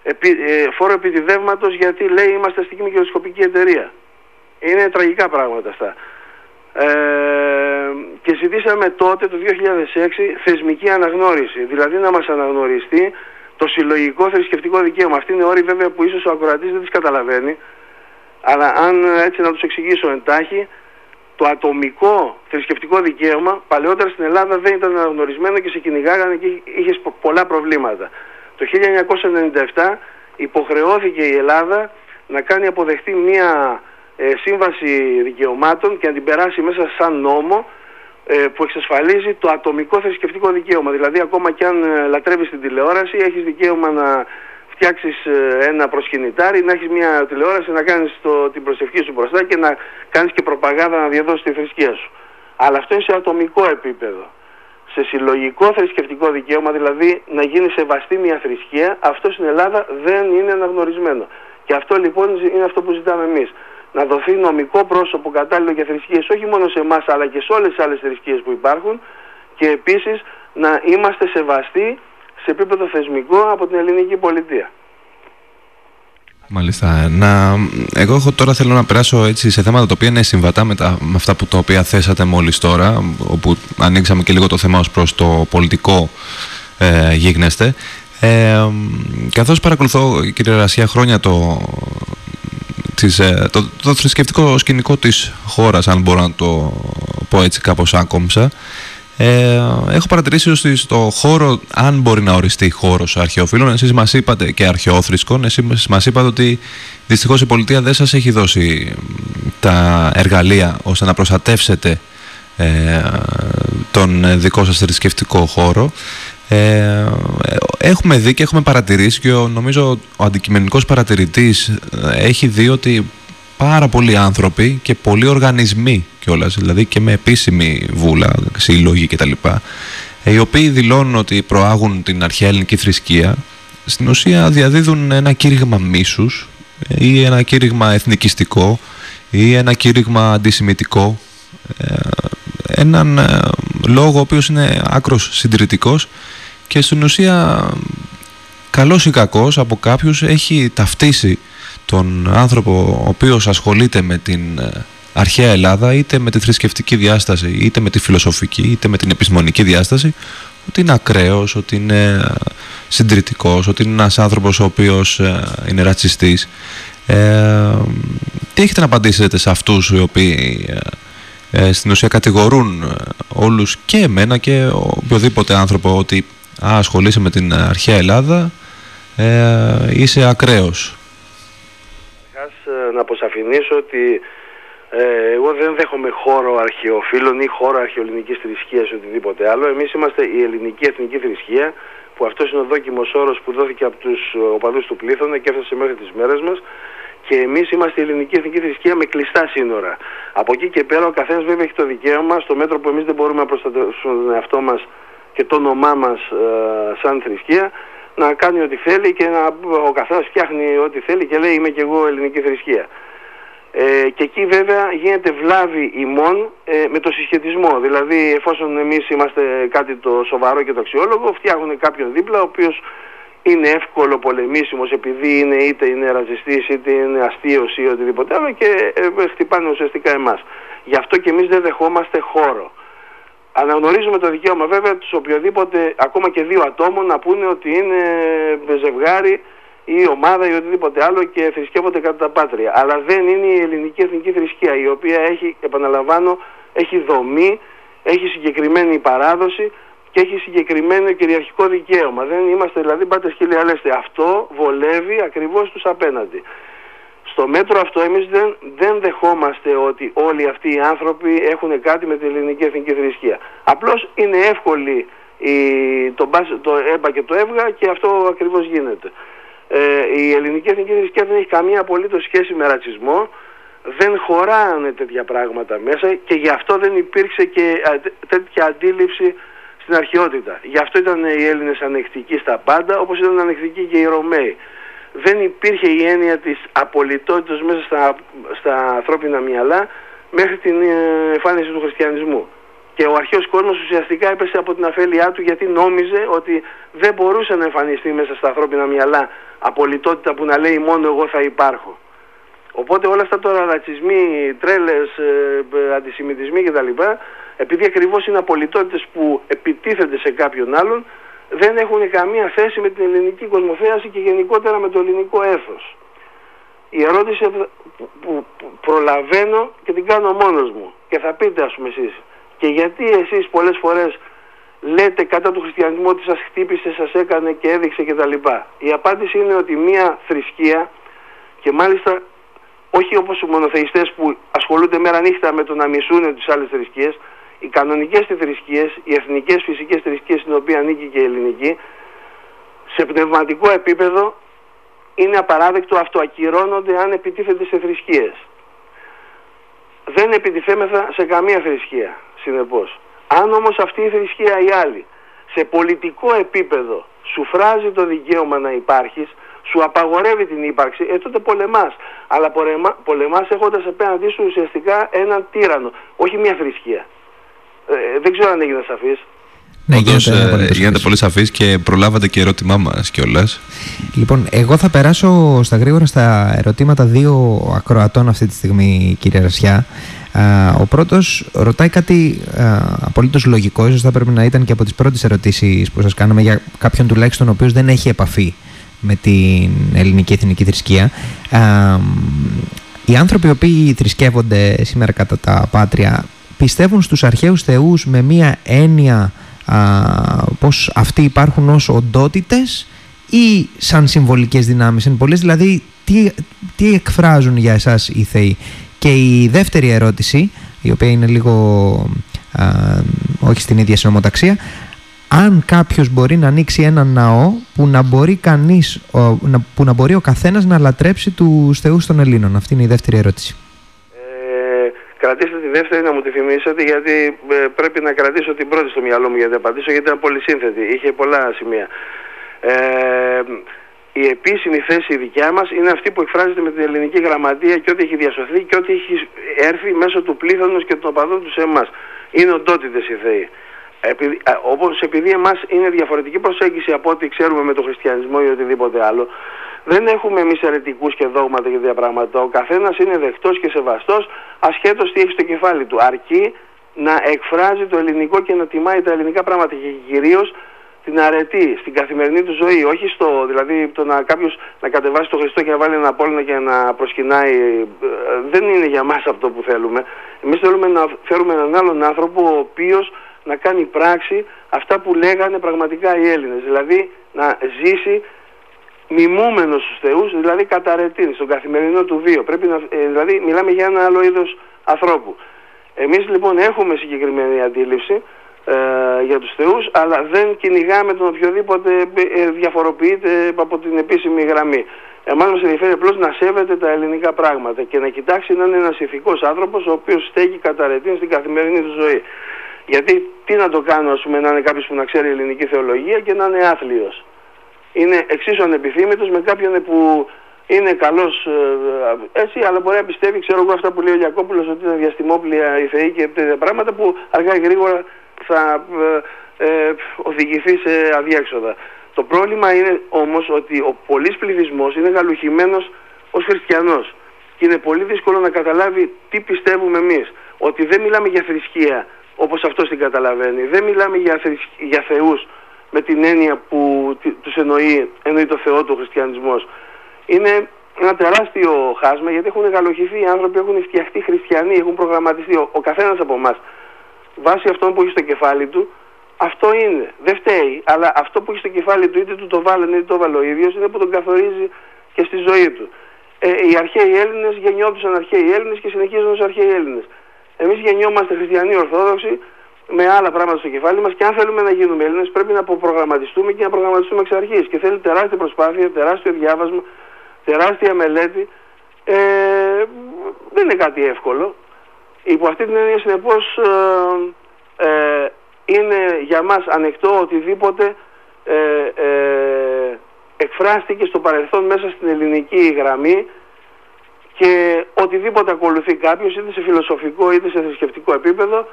επί, ε, φόρο επιτιδεύματος γιατί λέει είμαστε αστική μη εταιρεία. Είναι τραγικά πράγματα αυτά. Ε, και ζητήσαμε τότε το 2006 θεσμική αναγνώριση, δηλαδή να μας αναγνωριστεί το συλλογικό θρησκευτικό δικαίωμα. Αυτή είναι όρη βέβαια που ίσως ο ακροατής δεν τις καταλαβαίνει, αλλά αν έτσι να τους εξηγήσω εντάχει, το ατομικό θρησκευτικό δικαίωμα παλαιότερα στην Ελλάδα δεν ήταν αναγνωρισμένο και σε κυνηγάγανε και είχες πολλά προβλήματα. Το 1997 υποχρεώθηκε η Ελλάδα να κάνει αποδεχτεί μια ε, σύμβαση δικαιωμάτων και να την περάσει μέσα σαν νόμο ε, που εξασφαλίζει το ατομικό θρησκευτικό δικαίωμα. Δηλαδή ακόμα και αν ε, λατρεύεις την τηλεόραση έχεις δικαίωμα να φτιάξεις ε, ένα προσκυνητάρι, να έχεις μια τηλεόραση, να κάνεις το, την προσευχή σου μπροστά και να κάνεις και προπαγάνδα να διαδώσεις τη θρησκεία σου. Αλλά αυτό είναι σε ατομικό επίπεδο. Σε συλλογικό θρησκευτικό δικαίωμα, δηλαδή να γίνει σεβαστή μια θρησκεία, αυτό στην Ελλάδα δεν είναι αναγνωρισμένο. Και αυτό λοιπόν είναι αυτό που ζητάμε εμείς να δοθεί νομικό πρόσωπο κατάλληλο για θρησκείες όχι μόνο σε εμάς αλλά και σε όλες τις άλλες θρησκείες που υπάρχουν και επίσης να είμαστε σεβαστοί σε επίπεδο θεσμικό από την ελληνική πολιτεία. Μάλιστα. Να, εγώ έχω, τώρα θέλω να περάσω έτσι σε θέματα τα οποία είναι συμβατά με, τα, με αυτά που τα οποία θέσατε μόλις τώρα, όπου ανοίξαμε και λίγο το θέμα ως προς το πολιτικό ε, γίγνεσθε. Ε, καθώς παρακολουθώ, κύριε Ρασία, χρόνια το, της, ε, το, το θρησκευτικό σκηνικό της χώρας, αν μπορώ να το πω έτσι κάπως άκομψα, ε, έχω παρατηρήσει ότι στο χώρο, αν μπορεί να οριστεί χώρος αρχαιοφίλων, εσείς μας είπατε και αρχαιόθρησκων, εσείς μας είπατε ότι δυστυχώς η πολιτεία δεν σας έχει δώσει τα εργαλεία ώστε να προστατεύσετε ε, τον δικό σας θρησκευτικό χώρο. Ε, έχουμε δει και έχουμε παρατηρήσει και ο, νομίζω ο αντικειμενικός παρατηρητής ε, έχει δει ότι πάρα πολλοί άνθρωποι και πολλοί οργανισμοί κιόλας, δηλαδή και με επίσημη βούλα, συλλογή κτλ. Ε, οι οποίοι δηλώνουν ότι προάγουν την αρχαία ελληνική θρησκεία, στην ουσία διαδίδουν ένα κήρυγμα μίσους ή ένα κήρυγμα εθνικιστικό ή ένα κήρυγμα αντισημιτικό έναν λόγο ο οποίος είναι άκρος συντηρητικός και στην ουσία καλός ή κακός από κάποιους έχει ταυτίσει τον άνθρωπο ο οποίος ασχολείται με την ε, αρχαία Ελλάδα είτε με τη θρησκευτική διάσταση είτε με τη φιλοσοφική είτε με την επιστημονική διάσταση ότι είναι ακραίος, ότι είναι συντηρητικός, ότι είναι ένας άνθρωπος ο οποίος ε, είναι ρατσιστής. Ε, τι έχετε να απαντήσετε σε αυτούς οι οποίοι ε, στην ουσία κατηγορούν όλους και εμένα και οποιοδήποτε άνθρωπο ότι α, ασχολείσαι με την αρχαία Ελλάδα, ε, είσαι ακραίος. Ε, να αποσαφηνίσω ότι ε, εγώ δεν δέχομαι χώρο αρχαιοφίλων ή χώρο αρχαιοελληνικής θρησκείας ή οτιδήποτε άλλο. Εμείς είμαστε η ελληνική εθνική θρησκεία που αυτός είναι ο δόκιμος όρος που δόθηκε από τους οπαδούς του πλήθωνα και έφτασε μέχρι τις μέρες μας και εμείς είμαστε η ελληνική εθνική θρησκεία με κλειστά σύνορα. Από εκεί και πέρα ο καθένας βέβαια έχει το δικαίωμα, στο μέτρο που εμείς δεν μπορούμε να προστατεύσουμε τον εαυτό μας και το όνομά μας ε, σαν θρησκεία να κάνει ό,τι θέλει και να, ο καθένας φτιάχνει ό,τι θέλει και λέει είμαι και εγώ ελληνική θρησκεία. Ε, και εκεί βέβαια γίνεται βλάβη ημών ε, με το συσχετισμό. Δηλαδή εφόσον εμείς είμαστε κάτι το σοβαρό και το αξιόλογο φτιάχνουν κάποιον δίπλα ο οποίος είναι εύκολο πολεμήσιμος επειδή είναι είτε είναι ρατσιστής είτε είναι αστείος ή οτιδήποτε άλλο και ε, χτυπάνε ουσιαστικά εμάς. Γι' αυτό και εμείς δεν δεχόμαστε χώρο. Αναγνωρίζουμε το δικαίωμα βέβαια τους οποιοδήποτε ακόμα και δύο ατόμων να πούνε ότι είναι ζευγάρι ή ομάδα ή οτιδήποτε άλλο και θρησκεύονται κατά τα πάτρια. Αλλά δεν είναι η ελληνική εθνική θρησκεία η οποία έχει, επαναλαμβάνω, έχει δομή, έχει συγκεκριμένη παράδοση και έχει συγκεκριμένο κυριαρχικό δικαίωμα. Δεν είμαστε δηλαδή πάτε σκύλοι αλέστε. Αυτό βολεύει ακριβώς τους απέναντι. Στο μέτρο αυτό εμείς δεν, δεν δεχόμαστε ότι όλοι αυτοί οι άνθρωποι έχουν κάτι με την ελληνική εθνική θρησκεία. Απλώς είναι εύκολη η, το, το ΕΜΠΑ και το ΕΒΓΑ και αυτό ακριβώς γίνεται. Ε, η ελληνική εθνική θρησκεία δεν έχει καμία απολύτως σχέση με ρατσισμό, δεν χωράνε τέτοια πράγματα μέσα και γι' αυτό δεν υπήρξε και τέτοια αντίληψη στην αρχαιότητα. Γι' αυτό ήταν οι Έλληνες ανεκτικοί στα πάντα, όπως ήταν ανεκτικοί και οι Ρωμαίοι. Δεν υπήρχε η έννοια της απολυτότητας μέσα στα, στα ανθρώπινα μυαλά μέχρι την ε, εμφάνιση του χριστιανισμού. Και ο αρχαίος κόσμος ουσιαστικά έπεσε από την αφέλειά του γιατί νόμιζε ότι δεν μπορούσε να εμφανιστεί μέσα στα ανθρώπινα μυαλά απολυτότητα που να λέει μόνο εγώ θα υπάρχω. Οπότε όλα αυτά τώρα ρατσισμοί, τρέλες, ε, ε αντισημιτισμοί κτλ. Επειδή ακριβώς είναι απολυτότητες που επιτίθενται σε κάποιον άλλον δεν έχουν καμία θέση με την ελληνική κοσμοθέαση και γενικότερα με το ελληνικό έθος. Η ερώτηση που προλαβαίνω και την κάνω μόνος μου και θα πείτε ας πούμε εσείς και γιατί εσείς πολλές φορές λέτε κατά του χριστιανισμού ότι σας χτύπησε, σας έκανε και έδειξε κτλ. Η απάντηση είναι ότι μία θρησκεία και μάλιστα όχι όπως οι μονοθεϊστές που ασχολούνται μέρα νύχτα με το να μισούν τις άλλες θρησκείες, οι κανονικές θρησκείες, οι εθνικές φυσικές θρησκείες στην οποία ανήκει και η ελληνική, σε πνευματικό επίπεδο είναι απαράδεκτο αυτοακυρώνονται αν επιτίθεται σε θρησκείες. Δεν επιτιθέμεθα σε καμία θρησκεία, συνεπώς. Αν όμως αυτή η θρησκεία ή άλλη σε πολιτικό επίπεδο σου φράζει το δικαίωμα να υπάρχεις, σου απαγορεύει την ύπαρξη, ε, τότε πολεμάς. Αλλά πολεμά, πολεμάς έχοντας απέναντί σου ουσιαστικά έναν τύρανο, όχι μια θρησκεία. Ε, δεν ξέρω αν έγινες σαφής. Ναι, Όντως, γίνεται, πολύ, γίνεται πολύ σαφής και προλάβατε και ερώτημά μας κιόλας. Λοιπόν, εγώ θα περάσω στα γρήγορα στα ερωτήματα δύο ακροατών αυτή τη στιγμή, κύριε Ρασιά. Ο πρώτος ρωτάει κάτι απολύτως λογικό, ίσως θα πρέπει να ήταν και από τις πρώτες ερωτήσεις που σας κάναμε για κάποιον τουλάχιστον ο οποίος δεν έχει επαφή με την ελληνική εθνική θρησκεία. Οι άνθρωποι οι οποίοι θρησκεύονται σήμερα κατά τα πάτρια πιστεύουν στους αρχαίους θεούς με μία έννοια α, πως αυτοί υπάρχουν ως οντότητες ή σαν συμβολικές δυνάμεις. Είναι πολλές, δηλαδή τι, τι εκφράζουν για εσάς οι θεοί; Και η δεύτερη ερώτηση, η οποία είναι λίγο α, όχι στην ίδια συνομοταξία, αν κάποιος μπορεί να ανοίξει ένα ναό που να μπορεί, κανείς, που να μπορεί ο καθένας να λατρέψει τους θεούς των Ελλήνων. Αυτή είναι η δεύτερη ερώτηση. Ε, κρατήστε τη δεύτερη να μου τη θυμίσετε γιατί ε, πρέπει να κρατήσω την πρώτη στο μυαλό μου για να απαντήσω γιατί ήταν πολύ σύνθετη. Είχε πολλά σημεία. Ε, η επίσημη θέση δικιά μας είναι αυτή που εκφράζεται με την ελληνική γραμματεία και ό,τι έχει διασωθεί και ό,τι έχει έρθει μέσω του πλήθωνος και των οπαδών τους σε εμάς. Είναι οντότητες οι θεοί. Επειδή, όπως επειδή εμάς είναι διαφορετική προσέγγιση από ό,τι ξέρουμε με τον χριστιανισμό ή οτιδήποτε άλλο, δεν έχουμε εμείς αιρετικούς και δόγματα και τέτοια πράγματα. Ο καθένας είναι δεχτό και σεβαστός, ασχέτως τι έχει στο κεφάλι του. Αρκεί να εκφράζει το ελληνικό και να τιμάει τα ελληνικά πράγματα και κυρίως την αρετή στην καθημερινή του ζωή. Όχι στο, δηλαδή το να κάποιος να κατεβάσει το Χριστό και να βάλει ένα πόλεμο και να προσκυνάει. Ε, δεν είναι για μας αυτό που θέλουμε. Εμείς θέλουμε να φέρουμε έναν άλλον άνθρωπο ο οποίος να κάνει πράξη αυτά που λέγανε πραγματικά οι Έλληνες. Δηλαδή να ζήσει μιμούμενος στους θεούς, δηλαδή καταρετήν, στον καθημερινό του βίο. Πρέπει να, ε, δηλαδή μιλάμε για ένα άλλο είδος ανθρώπου. Εμείς λοιπόν έχουμε συγκεκριμένη αντίληψη ε, για τους θεούς αλλά δεν κυνηγάμε τον οποιοδήποτε ε, διαφοροποιείται από την επίσημη γραμμή. Εμάς μας ενδιαφέρει απλώς να σέβεται τα ελληνικά πράγματα και να κοιτάξει να είναι ένας ηθικός άνθρωπος ο οποίος στέκει καταρετήν στην καθημερινή του ζωή. Γιατί τι να το κάνω ας πούμε να είναι κάποιος που να ξέρει ελληνική θεολογία και να είναι άθλιος. είναι εξίσου ανεπιθύμητος με κάποιον που είναι καλός ε, έτσι, αλλά μπορεί να πιστεύει, ξέρω εγώ αυτά που λέει ο Λιακόπουλος ότι είναι διαστημόπλια η θεή και τέτοια πράγματα που αργά ή γρήγορα θα ε, ε, οδηγηθεί σε αδιέξοδα. Το πρόβλημα είναι όμως ότι ο πολλής πληθυσμός είναι γαλουχημένος ως χριστιανός και είναι πολύ δύσκολο να καταλάβει τι πιστεύουμε εμείς. Ότι δεν μιλάμε για θρησκεία όπως αυτός την καταλαβαίνει. Δεν μιλάμε για, για θεούς με την έννοια που τους εννοεί, εννοεί το Θεό του ο χριστιανισμός. Είναι ένα τεράστιο χάσμα γιατί έχουν εγκαλοχηθεί οι άνθρωποι, έχουν φτιαχτεί χριστιανοί, έχουν προγραμματιστεί. Ο, ο καθένας από εμάς βάσει αυτών που έχει στο κεφάλι του, αυτό είναι. Δεν φταίει, αλλά αυτό που έχει στο κεφάλι του, είτε του το βάλανε είτε το βάλε ο ίδιος, είναι που τον καθορίζει και στη ζωή του. Ε, οι αρχαίοι Έλληνες γεννιόντουσαν αρχαίοι Έλληνες και συνεχίζουν ως αρχαίοι Έλληνες. Εμείς γεννιόμαστε χριστιανοί Ορθόδοξοι με άλλα πράγματα στο κεφάλι μας και αν θέλουμε να γίνουμε Έλληνες πρέπει να αποπρογραμματιστούμε και να προγραμματιστούμε εξ αρχής και θέλει τεράστια προσπάθεια, τεράστιο διάβασμα, τεράστια μελέτη. Ε, δεν είναι κάτι εύκολο. Υπό αυτή την έννοια συνεπώς ε, ε, είναι για μας ανεκτό οτιδήποτε ε, ε, εκφράστηκε στο παρελθόν μέσα στην ελληνική γραμμή και οτιδήποτε ακολουθεί κάποιος είτε σε φιλοσοφικό είτε σε θρησκευτικό επίπεδο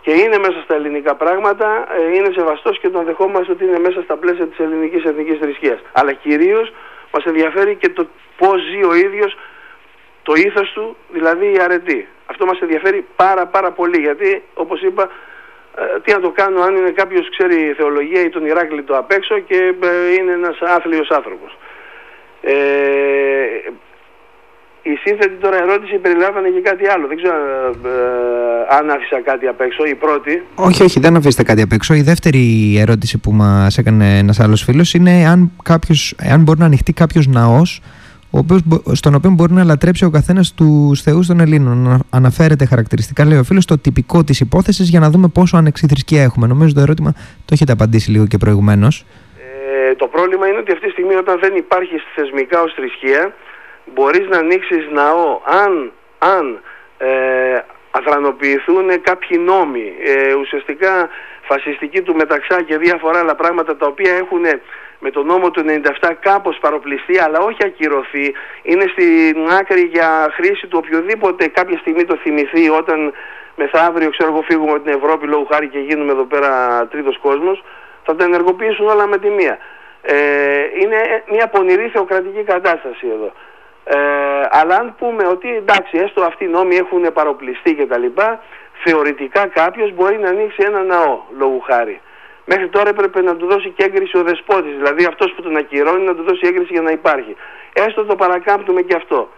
και είναι μέσα στα ελληνικά πράγματα, ε, είναι σεβαστός και τον δεχόμαστε ότι είναι μέσα στα πλαίσια της ελληνικής εθνικής θρησκείας. Αλλά κυρίως μας ενδιαφέρει και το πώς ζει ο ίδιος το ήθος του, δηλαδή η αρετή. Αυτό μας ενδιαφέρει πάρα πάρα πολύ γιατί όπως είπα ε, τι να το κάνω αν είναι κάποιος ξέρει θεολογία ή τον Ηράκλειο το απ' έξω και ε, είναι ένας άθλιος άνθρωπος. Ε, η σύνθετη τώρα ερώτηση περιλάμβανε και κάτι άλλο. Δεν ξέρω ε, αν άφησα κάτι απ' έξω. Η πρώτη. Όχι, όχι, δεν αφήσετε κάτι απ' έξω. Η δεύτερη ερώτηση που μας έκανε ένας άλλος φίλος είναι αν, κάποιος, αν μπορεί να ανοιχτεί κάποιος ναός στον οποίο μπορεί να λατρέψει ο καθένας τους θεούς των Ελλήνων. Αναφέρεται χαρακτηριστικά, λέει ο φίλος, το τυπικό της υπόθεσης για να δούμε πόσο ανεξιθρησκεία έχουμε. Νομίζω το ερώτημα το έχετε απαντήσει λίγο και προηγουμένως. Ε, το πρόβλημα είναι ότι αυτή τη στιγμή, όταν δεν υπάρχει θεσμικά ω θρησκεία, μπορείς να ανοίξεις ναό. Αν, αν ε, αδρανοποιηθούν κάποιοι νόμοι, ε, ουσιαστικά φασιστική του μεταξά και διάφορα άλλα πράγματα τα οποία έχουν με τον νόμο του 97 κάπως παροπληστεί αλλά όχι ακυρωθεί είναι στην άκρη για χρήση του οποιοδήποτε κάποια στιγμή το θυμηθεί όταν μεθαύριο ξέρω εγώ φύγουμε από την Ευρώπη λόγω χάρη και γίνουμε εδώ πέρα τρίτος κόσμος θα τα ενεργοποιήσουν όλα με τη μία. Ε, είναι μια πονηρή θεοκρατική κατάσταση εδώ. Ε, αλλά αν πούμε ότι εντάξει έστω αυτοί οι νόμοι έχουν παροπληστεί κτλ θεωρητικά κάποιος μπορεί να ανοίξει ένα ναό λόγου χάρη. Μέχρι τώρα έπρεπε να του δώσει και έγκριση ο δεσπότης, δηλαδή αυτός που τον ακυρώνει να του δώσει έγκριση για να υπάρχει. Έστω το παρακάμπτουμε και αυτό.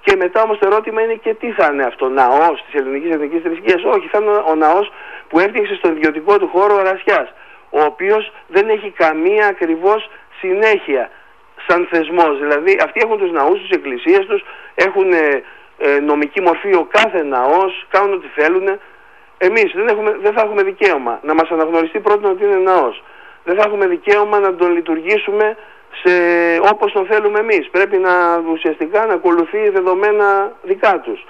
Και μετά όμως το ερώτημα είναι και τι θα είναι αυτό, ναός της ελληνικής εθνικής θρησκείας. Όχι, θα είναι ο ναός που έφτιαξε στον ιδιωτικό του χώρο αρασιάς, ο οποίος δεν έχει καμία ακριβώς συνέχεια σαν θεσμός. Δηλαδή αυτοί έχουν τους ναούς, τις εκκλησίες τους, έχουν ε, ε, νομική μορφή ο κάθε ναός, κάνουν ό,τι θέλουν. Εμείς δεν, έχουμε, δεν θα έχουμε δικαίωμα να μας αναγνωριστεί πρώτον ότι είναι ναός. Δεν θα έχουμε δικαίωμα να τον λειτουργήσουμε σε, όπως τον θέλουμε εμείς. Πρέπει να ουσιαστικά να ακολουθεί δεδομένα δικά τους.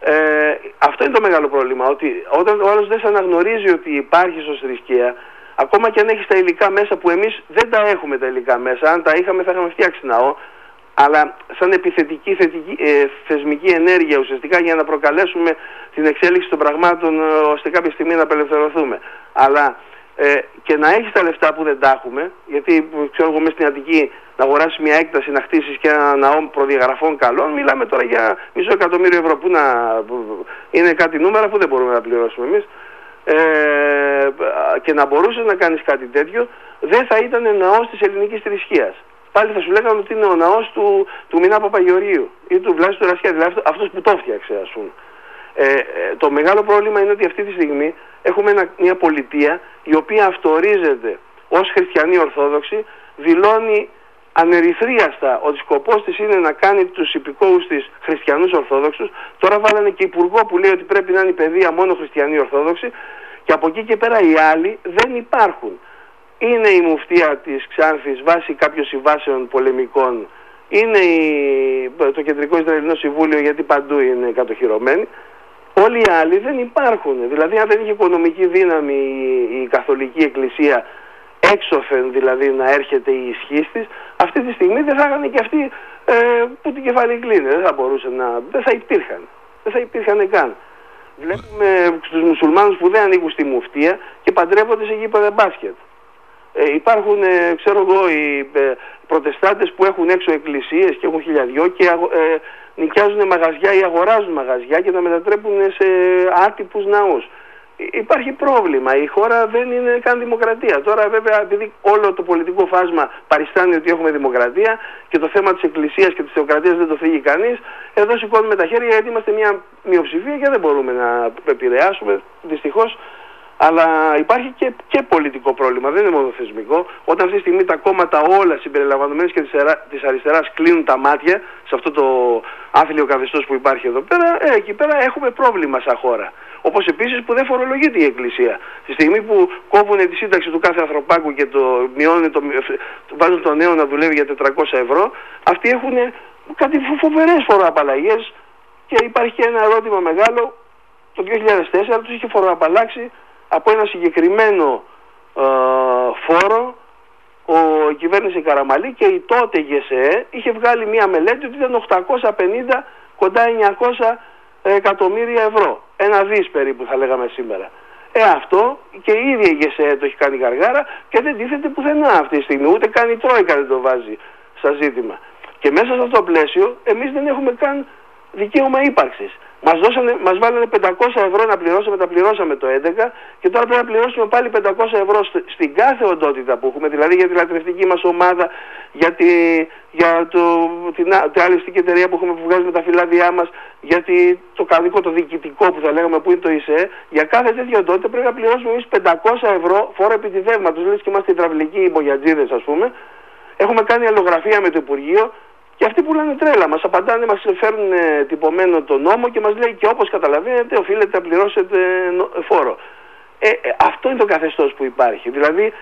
Ε, αυτό είναι το μεγάλο πρόβλημα, ότι όταν ο άλλος δεν σε αναγνωρίζει ότι υπάρχει ως θρησκεία, ακόμα και αν έχεις τα υλικά μέσα που εμείς δεν τα έχουμε τα υλικά μέσα, αν τα είχαμε θα είχαμε φτιάξει ναό, αλλά σαν επιθετική θετική, ε, θεσμική ενέργεια ουσιαστικά για να προκαλέσουμε την εξέλιξη των πραγμάτων ε, ώστε κάποια στιγμή να απελευθερωθούμε. Αλλά ε, και να έχεις τα λεφτά που δεν τα έχουμε, γιατί ξέρω εγώ μέσα στην Αττική να αγοράσεις μια έκταση, να χτίσεις και ένα ναό προδιαγραφών καλών, μιλάμε τώρα για μισό εκατομμύριο ευρώ που να, είναι κάτι νούμερα που δεν μπορούμε να πληρώσουμε εμείς. Ε, και να μπορούσες να κάνεις κάτι τέτοιο, δεν θα ήταν ναό της ελληνικής θρησκείας πάλι θα σου λέγανε ότι είναι ο ναός του, του Μινά Παπαγεωργίου ή του Βλάσης του Ρασιά, δηλαδή αυτός που το φτιάξε ας πούμε. Ε, ε, το μεγάλο πρόβλημα είναι ότι αυτή τη στιγμή έχουμε μια πολιτεία η οποία αυτορίζεται ως χριστιανή ορθόδοξη, δηλώνει ανερυθρίαστα ότι σκοπός της είναι να κάνει τους υπηκόους της χριστιανούς ορθόδοξους. Τώρα βάλανε και υπουργό που λέει ότι πρέπει να είναι η παιδεία μόνο χριστιανή ορθόδοξη και από εκεί και πέρα οι άλλοι δεν υπάρχουν είναι η μουφτία της Ξάνθης βάσει κάποιων συμβάσεων πολεμικών είναι η, το Κεντρικό Ισραηλινό Συμβούλιο γιατί παντού είναι κατοχυρωμένοι όλοι οι άλλοι δεν υπάρχουν δηλαδή αν δεν είχε οικονομική δύναμη η, η Καθολική Εκκλησία έξωθεν δηλαδή να έρχεται η ισχύ της, αυτή τη στιγμή δεν θα είχαν και αυτοί ε, που την κεφαλή κλείνει. Δεν θα μπορούσαν να. δεν θα υπήρχαν. Δεν θα υπήρχαν καν. Βλέπουμε τους μουσουλμάνους που δεν ανήκουν στη μουφτία και παντρεύονται σε γήπεδα μπάσκετ. Ε, υπάρχουν, ε, ξέρω εγώ, οι ε, προτεστάντες που έχουν έξω εκκλησίες και έχουν χιλιαδιό και ε, νοικιάζουν μαγαζιά ή αγοράζουν μαγαζιά και τα μετατρέπουν σε άτυπους ναούς υπάρχει πρόβλημα. Η χώρα δεν είναι καν δημοκρατία. Τώρα βέβαια επειδή όλο το πολιτικό φάσμα παριστάνει ότι έχουμε δημοκρατία και το θέμα της εκκλησίας και της θεοκρατίας δεν το φύγει κανείς, εδώ σηκώνουμε τα χέρια γιατί είμαστε μια μειοψηφία και δεν μπορούμε να επηρεάσουμε δυστυχώς. Αλλά υπάρχει και, και πολιτικό πρόβλημα, δεν είναι μόνο θεσμικό. Όταν αυτή τη στιγμή τα κόμματα όλα συμπεριλαμβανομένες και της αριστεράς κλείνουν τα μάτια σε αυτό το άθλιο καθεστώς που υπάρχει εδώ πέρα, ε, εκεί πέρα έχουμε πρόβλημα σαν χώρα. Όπως επίσης που δεν φορολογείται η Εκκλησία. Τη στιγμή που κόβουν τη σύνταξη του κάθε ανθρωπάκου και το μειώνουν, το, βάζουν τον νέο να δουλεύει για 400 ευρώ, αυτοί έχουν κάτι φοβερές φοροαπαλλαγές και υπάρχει και ένα ερώτημα μεγάλο. Το 2004 τους είχε φοροαπαλλάξει από ένα συγκεκριμένο ε, φόρο ο η κυβέρνηση Καραμαλή και η τότε ΓΕΣΕ είχε βγάλει μια μελέτη ότι ήταν 850 κοντά 900 εκατομμύρια ευρώ. Ένα δις περίπου θα λέγαμε σήμερα. Ε, αυτό και η ίδια η ΓΕΣΕ το έχει κάνει γαργάρα και δεν τίθεται πουθενά αυτή τη στιγμή. Ούτε καν η Τρόικα δεν το βάζει στα ζήτημα. Και μέσα σε αυτό το πλαίσιο εμείς δεν έχουμε καν δικαίωμα ύπαρξης. Μας, δώσανε, μας βάλανε 500 ευρώ να πληρώσουμε, τα πληρώσαμε το 11 και τώρα πρέπει να πληρώσουμε πάλι 500 ευρώ στην κάθε οντότητα που έχουμε, δηλαδή για τη λατρευτική μας ομάδα, για, τη, για το, την, την άλλη εταιρεία που έχουμε που βγάζουμε τα φυλάδια μας, για το κανονικό, το διοικητικό που θα λέγαμε που είναι το ΙΣΕ, για κάθε τέτοια οντότητα πρέπει να πληρώσουμε εμείς 500 ευρώ φόρο επιτιδεύματος, λες και είμαστε υδραυλικοί υπογιατζίδες ας πούμε, Έχουμε κάνει αλλογραφία με το Υπουργείο και αυτοί που λένε τρέλα, μας απαντάνε, μας φέρνουν ε, τυπωμένο το νόμο και μας λέει και όπως καταλαβαίνετε οφείλετε να πληρώσετε φόρο. Ε, ε, αυτό είναι το καθεστώς που υπάρχει. Δηλαδή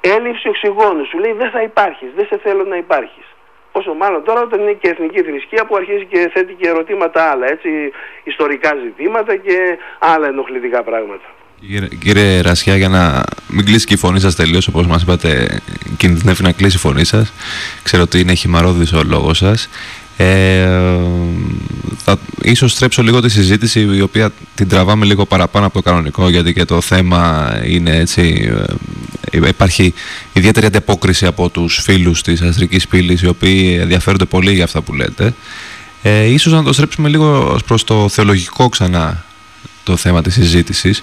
έλλειψη οξυγόνου. Σου λέει δεν θα υπάρχεις, δεν σε θέλω να υπάρχεις. Όσο μάλλον τώρα όταν είναι και εθνική θρησκεία που αρχίζει και θέτει και ερωτήματα άλλα, έτσι, ιστορικά ζητήματα και άλλα ενοχλητικά πράγματα. Κύριε, κύριε Ρασιά, για να μην κλείσει και η φωνή σας τελείως, όπως μας είπατε, κινδυνεύει να κλείσει η φωνή σας. Ξέρω ότι είναι χυμαρόδης ο λόγος σας. Ε, θα ίσως στρέψω λίγο τη συζήτηση η οποία την τραβάμε λίγο παραπάνω από το κανονικό γιατί και το θέμα είναι έτσι ε, υπάρχει ιδιαίτερη ανταπόκριση από τους φίλους της αστρικής πύλης οι οποίοι ενδιαφέρονται πολύ για αυτά που λέτε ε, ίσως να το στρέψουμε λίγο προς το θεολογικό ξανά το θέμα της συζήτησης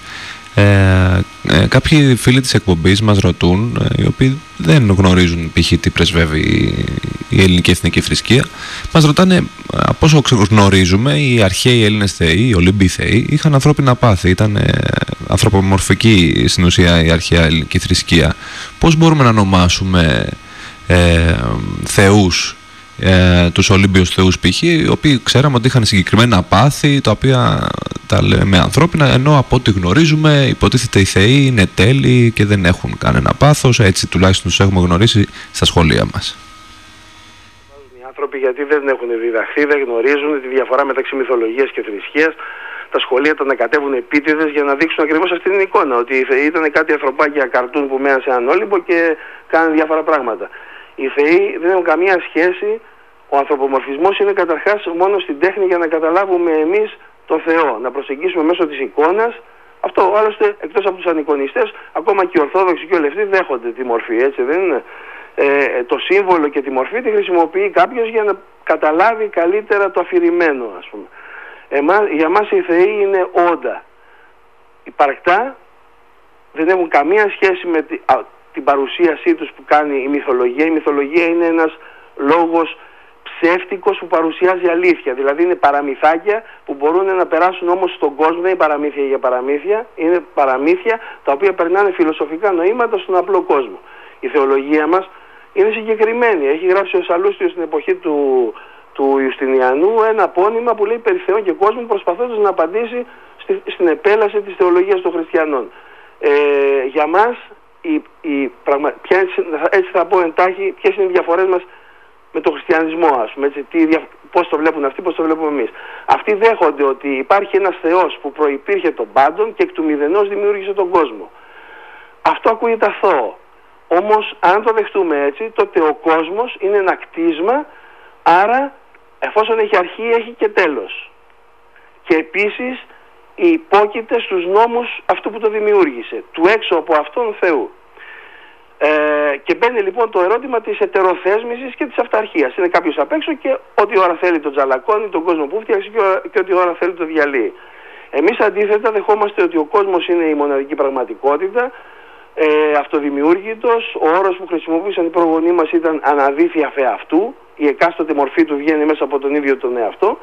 ε, ε, κάποιοι φίλοι της εκπομπής μας ρωτούν, ε, οι οποίοι δεν γνωρίζουν π.χ. τι πρεσβεύει η ελληνική εθνική θρησκεία, μας ρωτάνε από όσο γνωρίζουμε οι αρχαίοι Έλληνες θεοί, οι Ολύμπιοι θεοί, είχαν ανθρώπινα πάθη, ήταν ε, ανθρωπομορφική στην ουσία η αρχαία ελληνική θρησκεία. Πώς μπορούμε να ονομάσουμε ε, θεούς ε, τους Ολύμπιους θεούς π.χ. οι οποίοι ξέραμε ότι είχαν συγκεκριμένα πάθη τα οποία τα λέμε ανθρώπινα ενώ από ό,τι γνωρίζουμε υποτίθεται οι θεοί είναι τέλειοι και δεν έχουν κανένα πάθος έτσι τουλάχιστον τους έχουμε γνωρίσει στα σχολεία μας. Οι άνθρωποι γιατί δεν έχουν διδαχθεί, δεν γνωρίζουν τη διαφορά μεταξύ μυθολογίας και θρησκείας τα σχολεία τα ανακατεύουν επίτηδες για να δείξουν ακριβώς αυτή την εικόνα. Ότι ήταν κάτι ανθρωπάκια καρτούν που μέναν σε έναν Όλυμπο και κάνουν διάφορα πράγματα. Οι θεοί δεν έχουν καμία σχέση. Ο ανθρωπομορφισμός είναι καταρχάς μόνο στην τέχνη για να καταλάβουμε εμείς τον Θεό, να προσεγγίσουμε μέσω της εικόνας. Αυτό άλλωστε εκτός από τους ανικονιστές, ακόμα και οι Ορθόδοξοι και οι δέχονται τη μορφή, έτσι δεν είναι; Ε, το σύμβολο και τη μορφή τη χρησιμοποιεί κάποιος για να καταλάβει καλύτερα το αφηρημένο ας πούμε. Εμάς, για μας οι θεοί είναι όντα. Υπαρκτά δεν έχουν καμία σχέση με τη, την παρουσίασή τους που κάνει η μυθολογία. Η μυθολογία είναι ένας λόγος ψεύτικος που παρουσιάζει αλήθεια. Δηλαδή είναι παραμυθάκια που μπορούν να περάσουν όμως στον κόσμο, δεν είναι παραμύθια για παραμύθια, είναι παραμύθια τα οποία περνάνε φιλοσοφικά νοήματα στον απλό κόσμο. Η θεολογία μας είναι συγκεκριμένη. Έχει γράψει ο Σαλούστιος στην εποχή του, του Ιουστινιανού ένα πόνημα που λέει περί Θεών και κόσμου προσπαθώντας να απαντήσει στη, στην επέλαση της θεολογίας των χριστιανών. Ε, για μας η, η, πραγμα... έτσι θα πω εντάχει ποιες είναι οι διαφορές μας με τον χριστιανισμό ας πούμε έτσι, τι, πώς το βλέπουν αυτοί, πώς το βλέπουμε εμείς. Αυτοί δέχονται ότι υπάρχει ένας Θεός που προϋπήρχε τον πάντων και εκ του μηδενός δημιούργησε τον κόσμο. Αυτό ακούγεται αθώο. Όμως αν το δεχτούμε έτσι, τότε ο κόσμος είναι ένα κτίσμα, άρα εφόσον έχει αρχή έχει και τέλος. Και επίσης υπόκειται στους νόμους αυτού που το δημιούργησε, του έξω από αυτόν Θεού. Ε, και μπαίνει λοιπόν το ερώτημα της ετεροθέσμησης και της αυταρχίας. Είναι κάποιος απ' έξω και ό,τι ώρα θέλει τον τζαλακώνει, τον κόσμο που φτιάξει και, ό,τι ώρα θέλει το διαλύει. Εμείς αντίθετα δεχόμαστε ότι ο κόσμος είναι η μοναδική πραγματικότητα, ε, αυτοδημιούργητος, ο όρος που χρησιμοποίησαν οι προγονείς μας ήταν αναδίθια αυτού, η εκάστοτε μορφή του βγαίνει μέσα από τον ίδιο τον εαυτό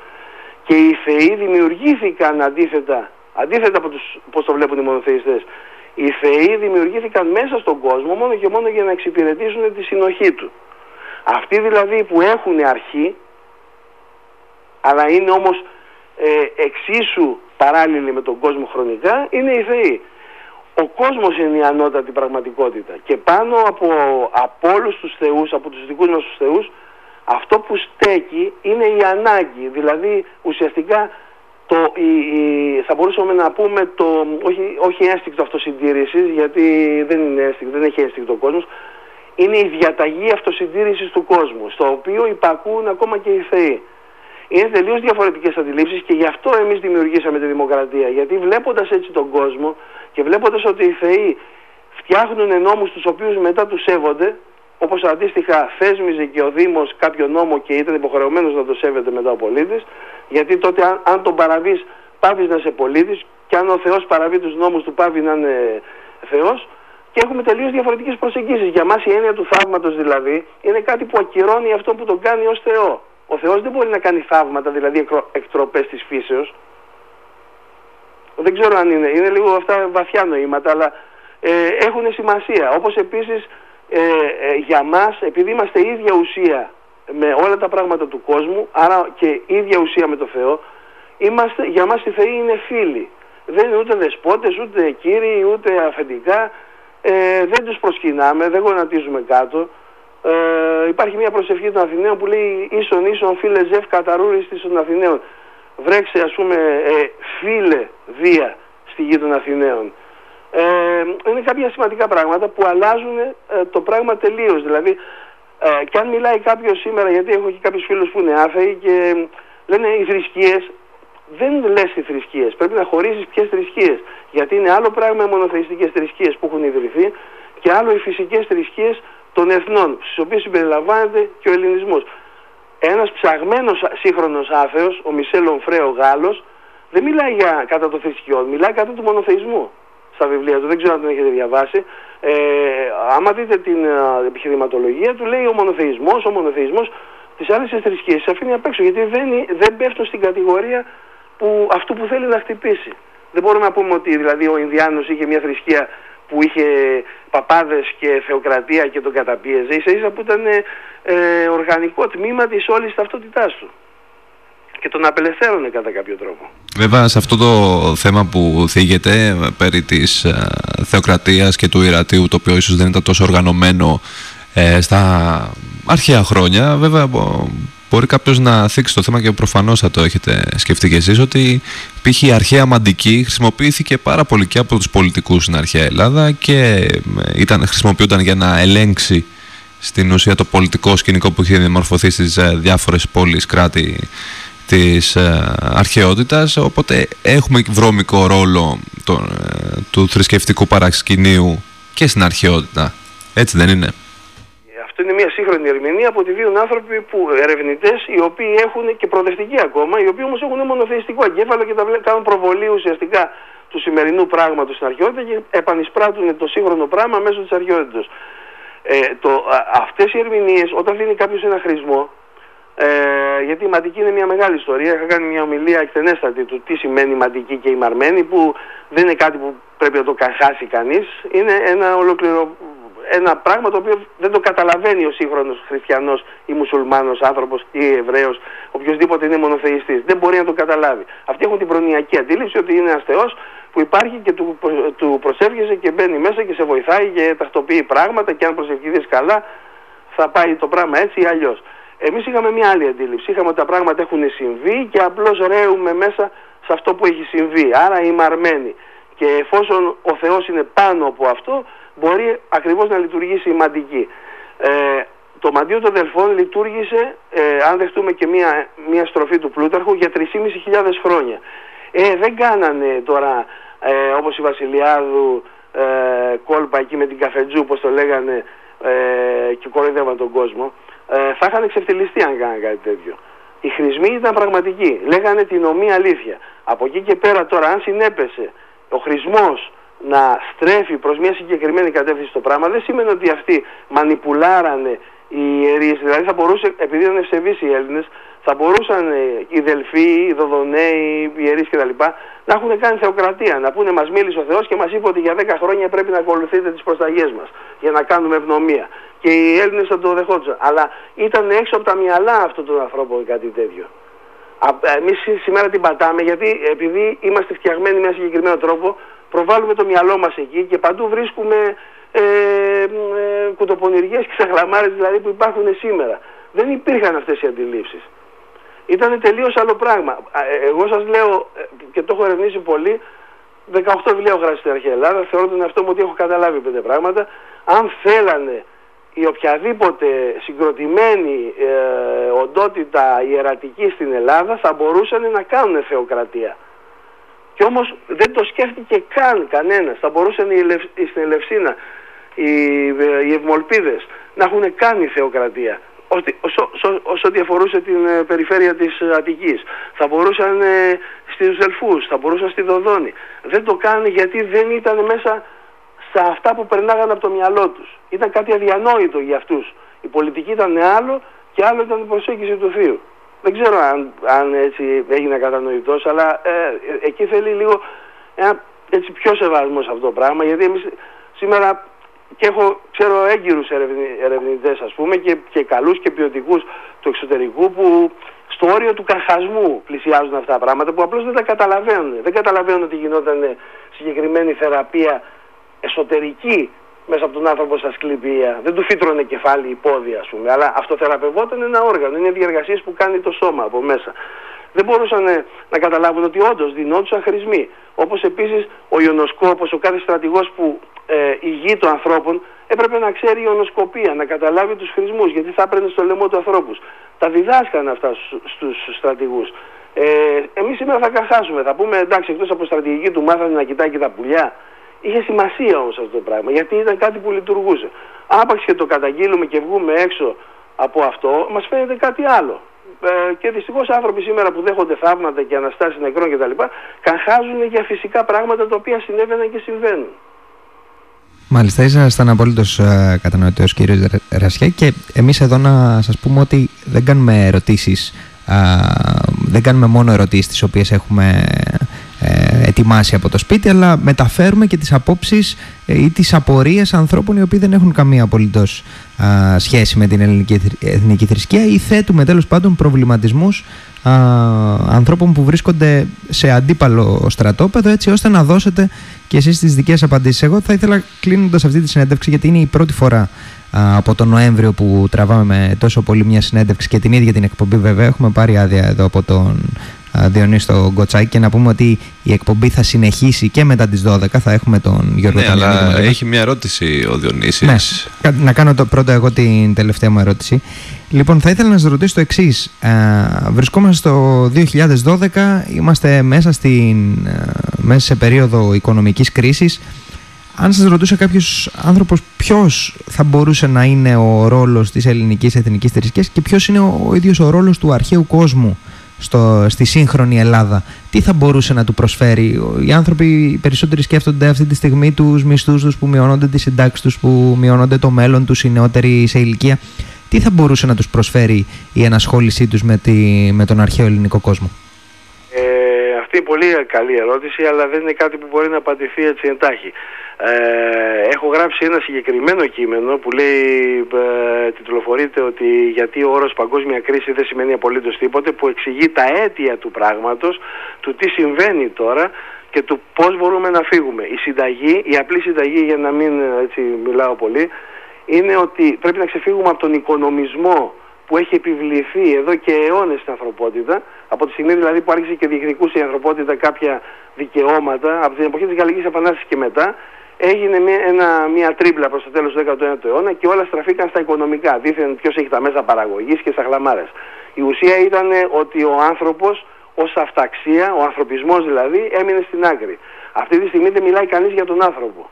και οι θεοί δημιουργήθηκαν αντίθετα, αντίθετα από τους, πώς το βλέπουν οι μονοθεϊστές, οι θεοί δημιουργήθηκαν μέσα στον κόσμο μόνο και μόνο για να εξυπηρετήσουν τη συνοχή του. Αυτοί δηλαδή που έχουν αρχή, αλλά είναι όμως ε, εξίσου παράλληλοι με τον κόσμο χρονικά, είναι οι θεοί. Ο κόσμος είναι η ανώτατη πραγματικότητα και πάνω από, από όλους τους θεούς, από τους δικούς μας τους θεούς, αυτό που στέκει είναι η ανάγκη, δηλαδή ουσιαστικά το, η, θα μπορούσαμε να πούμε το, όχι, όχι ένστικτο αυτοσυντήρησης, γιατί δεν είναι ένστικτο, δεν έχει ένστικτο ο κόσμος, είναι η διαταγή αυτοσυντήρησης του κόσμου, στο οποίο υπακούν ακόμα και οι θεοί. Είναι τελείως διαφορετικές αντιλήψεις και γι' αυτό εμείς δημιουργήσαμε τη δημοκρατία, γιατί βλέποντας έτσι τον κόσμο και βλέποντας ότι οι θεοί φτιάχνουν νόμους τους οποίους μετά τους σέβονται, όπως αντίστοιχα θέσμιζε και ο Δήμος κάποιο νόμο και ήταν υποχρεωμένος να το σέβεται μετά ο πολίτης, γιατί τότε αν, αν τον παραβείς πάβεις να είσαι πολίτης και αν ο Θεός παραβεί τους νόμους του πάβει να είναι Θεός και έχουμε τελείως διαφορετικές προσεγγίσεις. Για μας η έννοια του θαύματος δηλαδή είναι κάτι που ακυρώνει αυτό που τον κάνει ως Θεό. Ο Θεός δεν μπορεί να κάνει θαύματα, δηλαδή εκτροπές της φύσεως. Δεν ξέρω αν είναι, είναι λίγο αυτά βαθιά νοήματα, αλλά ε, έχουν σημασία. Όπως επίσης ε, ε, για μας, επειδή είμαστε ίδια ουσία με όλα τα πράγματα του κόσμου, άρα και ίδια ουσία με το Θεό, είμαστε, για μας οι Θεοί είναι φίλοι. Δεν είναι ούτε δεσπότες, ούτε κύριοι, ούτε αφεντικά. Ε, δεν τους προσκυνάμε, δεν γονατίζουμε κάτω. Ε, υπάρχει μια προσευχή των Αθηναίων που λέει ίσον ίσον φίλε ζεύ καταρούρης των Αθηναίων. Βρέξε ας πούμε ε, φίλε βία στη γη των Αθηναίων. Ε, είναι κάποια σημαντικά πράγματα που αλλάζουν ε, το πράγμα τελείως. Δηλαδή ε, και αν μιλάει κάποιος σήμερα, γιατί έχω και κάποιους φίλους που είναι άθεοι και λένε οι θρησκείες, δεν λες οι θρησκείες. Πρέπει να χωρίσει ποιες θρησκείες. Γιατί είναι άλλο πράγμα οι μονοθεϊστικές θρησκείες που έχουν ιδρυθεί και άλλο οι φυσικές θρησκείες των εθνών, στις οποίες συμπεριλαμβάνεται και ο Ελληνισμός. Ένας ψαγμένος σύγχρονος άθεο, ο Μισελ Ομφρέο Γάλλος, δεν μιλάει για κατά το θρησκειών, μιλάει κατά του μονοθεϊσμού στα βιβλία του. Δεν ξέρω αν τον έχετε διαβάσει. Ε, άμα δείτε την ε, επιχειρηματολογία του, λέει ο μονοθεϊσμός, ο μονοθεϊσμός τις άλλες θρησκείες σε αφήνει απ' έξω γιατί δεν, δεν πέφτουν στην κατηγορία που, αυτού που θέλει να χτυπήσει. Δεν μπορούμε να πούμε ότι δηλαδή ο Ινδιάνος είχε μια θρησκεία που είχε παπάδες και θεοκρατία και τον καταπίεζε, ίσα ίσα που ήταν ε, οργανικό τμήμα της όλης ταυτότητάς του και τον απελευθέρωνε κατά κάποιο τρόπο. Βέβαια σε αυτό το θέμα που θίγεται περί της ε, θεοκρατίας και του ιερατείου το οποίο ίσως δεν ήταν τόσο οργανωμένο ε, στα αρχαία χρόνια βέβαια μπορεί κάποιος να θίξει το θέμα και προφανώς θα το έχετε σκεφτεί και εσείς ότι π.χ. η αρχαία μαντική χρησιμοποιήθηκε πάρα πολύ και από τους πολιτικούς στην αρχαία Ελλάδα και ε, ήταν, χρησιμοποιούνταν για να ελέγξει στην ουσία το πολιτικό σκηνικό που είχε διαμορφωθεί στις διάφορες πόλεις, κράτη της ε, αρχαιότητας οπότε έχουμε βρώμικο ρόλο το, ε, του θρησκευτικού παρασκηνίου και στην αρχαιότητα έτσι δεν είναι; Αυτό είναι μια σύγχρονη ερμηνεία που τη δίνουν άνθρωποι που ερευνητές, οι οποίοι έχουν και προοδευτικοί ακόμα, οι οποίοι όμως έχουν μονοθεϊστικό εγκέφαλο και τα κάνουν προβολή ουσιαστικά του σημερινού πράγματος στην αρχαιότητα και επανεισπράττουν το σύγχρονο πράγμα μέσω της αρχαιότητας. Ε, Αυτές οι ερμηνείες, όταν δίνει κάποιος ένα χρησμό, ε, γιατί η μαντική είναι μια μεγάλη ιστορία. Είχα κάνει μια ομιλία εκτενέστατη του τι σημαίνει η μαντική και η μαρμένη, που δεν είναι κάτι που πρέπει να το χάσει κανείς. Είναι ένα, ολοκληρο... ένα πράγμα το οποίο δεν το καταλαβαίνει ο σύγχρονος χριστιανός ή μουσουλμάνος άνθρωπος ή Εβραίος, οποιοδήποτε είναι μονοθεϊστής. Δεν μπορεί να το καταλάβει. Αυτοί έχουν την προνοιακή αντίληψη ότι είναι ένας Θεός που υπάρχει και του, του προσεύγεσαι και μπαίνει μέσα και σε βοηθάει και τακτοποιεί πράγματα και αν προσευχηθείς καλά θα πάει το πράγμα έτσι ή αλλιώς. Εμείς είχαμε μια άλλη αντίληψη. Είχαμε ότι τα πράγματα έχουν συμβεί και απλώς ρέουμε μέσα σε αυτό που έχει συμβεί. Άρα είμαι αρμένη. Και εφόσον ο Θεός είναι πάνω από αυτό, μπορεί ακριβώς να λειτουργήσει η μαντική. Ε, το μαντίο των Δελφών λειτουργήσε, ε, αν δεχτούμε και μια, μια στροφή του Πλούταρχου, για 3.500 χρόνια. Ε, δεν κάνανε τώρα, ε, όπως η Βασιλιάδου, ε, κόλπα εκεί με την καφετζού, όπως το λέγανε, ε, και κοροϊδεύαν τον κόσμο. Ε, θα είχαν εξευτελιστεί αν κάνανε κάτι τέτοιο. Οι χρησμοί ήταν πραγματικοί. Λέγανε την ομοία αλήθεια. Από εκεί και πέρα τώρα, αν συνέπεσε ο χρησμός να στρέφει προς μια συγκεκριμένη κατεύθυνση το πράγμα, δεν σημαίνει ότι αυτοί μανιπουλάρανε οι ιερείς. Δηλαδή θα μπορούσε, επειδή ήταν ευσεβείς οι Έλληνες, θα μπορούσαν ε, οι Δελφοί, οι Δοδονέοι, οι ιερείς κτλ. να έχουν κάνει θεοκρατία. Να πούνε μας μίλησε ο Θεός και μας είπε ότι για 10 χρόνια πρέπει να ακολουθείτε τις προσταγές μας για να κάνουμε ευνομία. Και οι Έλληνες θα το δεχόντουσαν. Αλλά ήταν έξω από τα μυαλά αυτών των ανθρώπων κάτι τέτοιο. Εμείς σήμερα την πατάμε γιατί επειδή είμαστε φτιαγμένοι με ένα συγκεκριμένο τρόπο, προβάλλουμε το μυαλό μας εκεί και παντού βρίσκουμε ε, ε, κουτοπονηριές και ξαχλαμάρες δηλαδή που υπάρχουν σήμερα. Δεν υπήρχαν αυτές οι αντιλήψεις. Ήταν τελείως άλλο πράγμα. Ε, εγώ σας λέω ε, και το έχω ερευνήσει πολύ, 18 βιβλία έχω γράψει στην αρχαία Ελλάδα, θεωρώ τον εαυτό μου ότι έχω καταλάβει πέντε πράγματα. Αν θέλανε η οποιαδήποτε συγκροτημένη ε, οντότητα ιερατική στην Ελλάδα θα μπορούσαν να κάνουν θεοκρατία. Και όμως δεν το σκέφτηκε καν κανένας. Θα μπορούσαν οι, στην Ελευσίνα οι, οι Ευμολπίδες να έχουν κάνει θεοκρατία όσο ό,τι αφορούσε την ε, περιφέρεια της Αττικής. Θα μπορούσαν ε, στους Δελφούς, θα μπορούσαν στη Δοδόνη. Δεν το κάνανε γιατί δεν ήταν μέσα σε αυτά που περνάγανε από το μυαλό τους. Ήταν κάτι αδιανόητο για αυτούς. Η πολιτική ήταν άλλο και άλλο ήταν η προσέγγιση του Θείου. Δεν ξέρω αν, αν έτσι έγινε κατανοητός, αλλά ε, εκεί θέλει λίγο ένα έτσι πιο σεβασμός σε αυτό το πράγμα, γιατί εμείς σήμερα και έχω, ξέρω, έγκυρους ερευνητές ας πούμε και, και καλούς και ποιοτικούς του εξωτερικού που στο όριο του καρχασμού πλησιάζουν αυτά τα πράγματα που απλώς δεν τα καταλαβαίνουν. Δεν καταλαβαίνουν ότι γινόταν συγκεκριμένη θεραπεία εσωτερική μέσα από τον άνθρωπο στα σκληπία. Δεν του φύτρωνε κεφάλι ή πόδι, ας πούμε. Αλλά αυτοθεραπευόταν ένα όργανο. Είναι διεργασίες που κάνει το σώμα από μέσα. Δεν μπορούσαν να καταλάβουν ότι όντως δινόντουσαν χρησμοί. Όπως επίσης ο Ιωνοσκόπο, ο κάθε στρατηγός που ε, ηγεί των ανθρώπων, έπρεπε να ξέρει η Ιωνοσκοπία, να καταλάβει τους χρησμούς, γιατί θα έπαιρνε στο λαιμό του ανθρώπους. Τα διδάσκαν αυτά στους στρατηγούς. Ε, Εμείς σήμερα θα καχάσουμε. Θα πούμε εντάξει, εκτός από στρατηγική του μάθανε να κοιτάει και τα πουλιά. Είχε σημασία όμως αυτό το πράγμα γιατί ήταν κάτι που λειτουργούσε. Άπαξ και το καταγγείλουμε και βγούμε έξω από αυτό, μας φαίνεται κάτι άλλο. Ε, και δυστυχώς άνθρωποι σήμερα που δέχονται θαύματα και αναστάσεις νεκρών κτλ. καχάζουν για φυσικά πράγματα τα οποία συνέβαιναν και συμβαίνουν. Μάλιστα, ήσασταν απολύτως ε, κατανοητός κύριος Ρασιά και εμείς εδώ να σας πούμε ότι δεν κάνουμε ερωτήσεις. δεν κάνουμε μόνο ερωτήσεις τις οποίες έχουμε ε, ετοιμάσει από το σπίτι, αλλά μεταφέρουμε και τις απόψεις ε, ή τις απορίες ανθρώπων οι οποίοι δεν έχουν καμία απολύτως σχέση με την ελληνική εθνική θρησκεία ή θέτουμε τέλος πάντων προβληματισμούς α, ανθρώπων που βρίσκονται σε αντίπαλο στρατόπεδο έτσι ώστε να δώσετε και εσείς τις δικές απαντήσεις. Εγώ θα ήθελα κλείνοντας αυτή τη συνέντευξη γιατί είναι η πρώτη φορά από τον Νοέμβριο που τραβάμε με τόσο πολύ μια συνέντευξη και την ίδια την εκπομπή βέβαια έχουμε πάρει άδεια εδώ από τον Διονύση στο Γκοτσάκη και να πούμε ότι η εκπομπή θα συνεχίσει και μετά τις 12 θα έχουμε τον Γιώργο Ναι, αλλά έχει μια ερώτηση ο Διονύσης. Ναι, να κάνω το πρώτο εγώ την τελευταία μου ερώτηση. Λοιπόν, θα ήθελα να σας ρωτήσω το εξής. Βρισκόμαστε στο 2012, είμαστε μέσα, στην, μέσα σε περίοδο οικονομικής κρίσης. Αν σας ρωτούσε κάποιος άνθρωπος ποιος θα μπορούσε να είναι ο ρόλος της ελληνικής εθνικής θρησκείας και ποιος είναι ο, ο ίδιος ο ρόλος του αρχαίου κόσμου στο, στη σύγχρονη Ελλάδα, τι θα μπορούσε να του προσφέρει; Οι άνθρωποι περισσότεροι σκέφτονται αυτή τη στιγμή τους μισθούς τους που μειώνονται, τις συντάξεις τους που μειώνονται, το μέλλον τους, οι νεότεροι σε ηλικία. Τι θα μπορούσε να τους προσφέρει η ενασχόλησή τους με, τη, με τον αρχαίο ελληνικό κόσμο; Ε, αυτή είναι πολύ καλή ερώτηση, αλλά δεν είναι κάτι που μπορεί να απαντηθεί έτσι εντάχει. Ε, έχω γράψει ένα συγκεκριμένο κείμενο που λέει, ε, τιτλοφορείται ότι γιατί ο όρος παγκόσμια κρίση δεν σημαίνει απολύτως τίποτε που εξηγεί τα αίτια του πράγματος, του τι συμβαίνει τώρα και του πώς μπορούμε να φύγουμε. Η συνταγή, η απλή συνταγή για να μην έτσι μιλάω πολύ, είναι ότι πρέπει να ξεφύγουμε από τον οικονομισμό που έχει επιβληθεί εδώ και αιώνες στην ανθρωπότητα, από τη στιγμή δηλαδή που άρχισε και διεκδικούσε η ανθρωπότητα κάποια δικαιώματα, από την εποχή της Γαλλικής Επανάστασης και μετά, έγινε μια, ένα, μια τρίπλα προς το τέλος του 19ου αιώνα και όλα στραφήκαν στα οικονομικά. Δήθεν ποιος έχει τα μέσα παραγωγής και στα χλαμάρες. Η ουσία ήταν ότι ο άνθρωπος ως αυταξία, ο ανθρωπισμός δηλαδή, έμεινε στην άκρη. Αυτή τη στιγμή δεν μιλάει κανείς για τον άνθρωπο.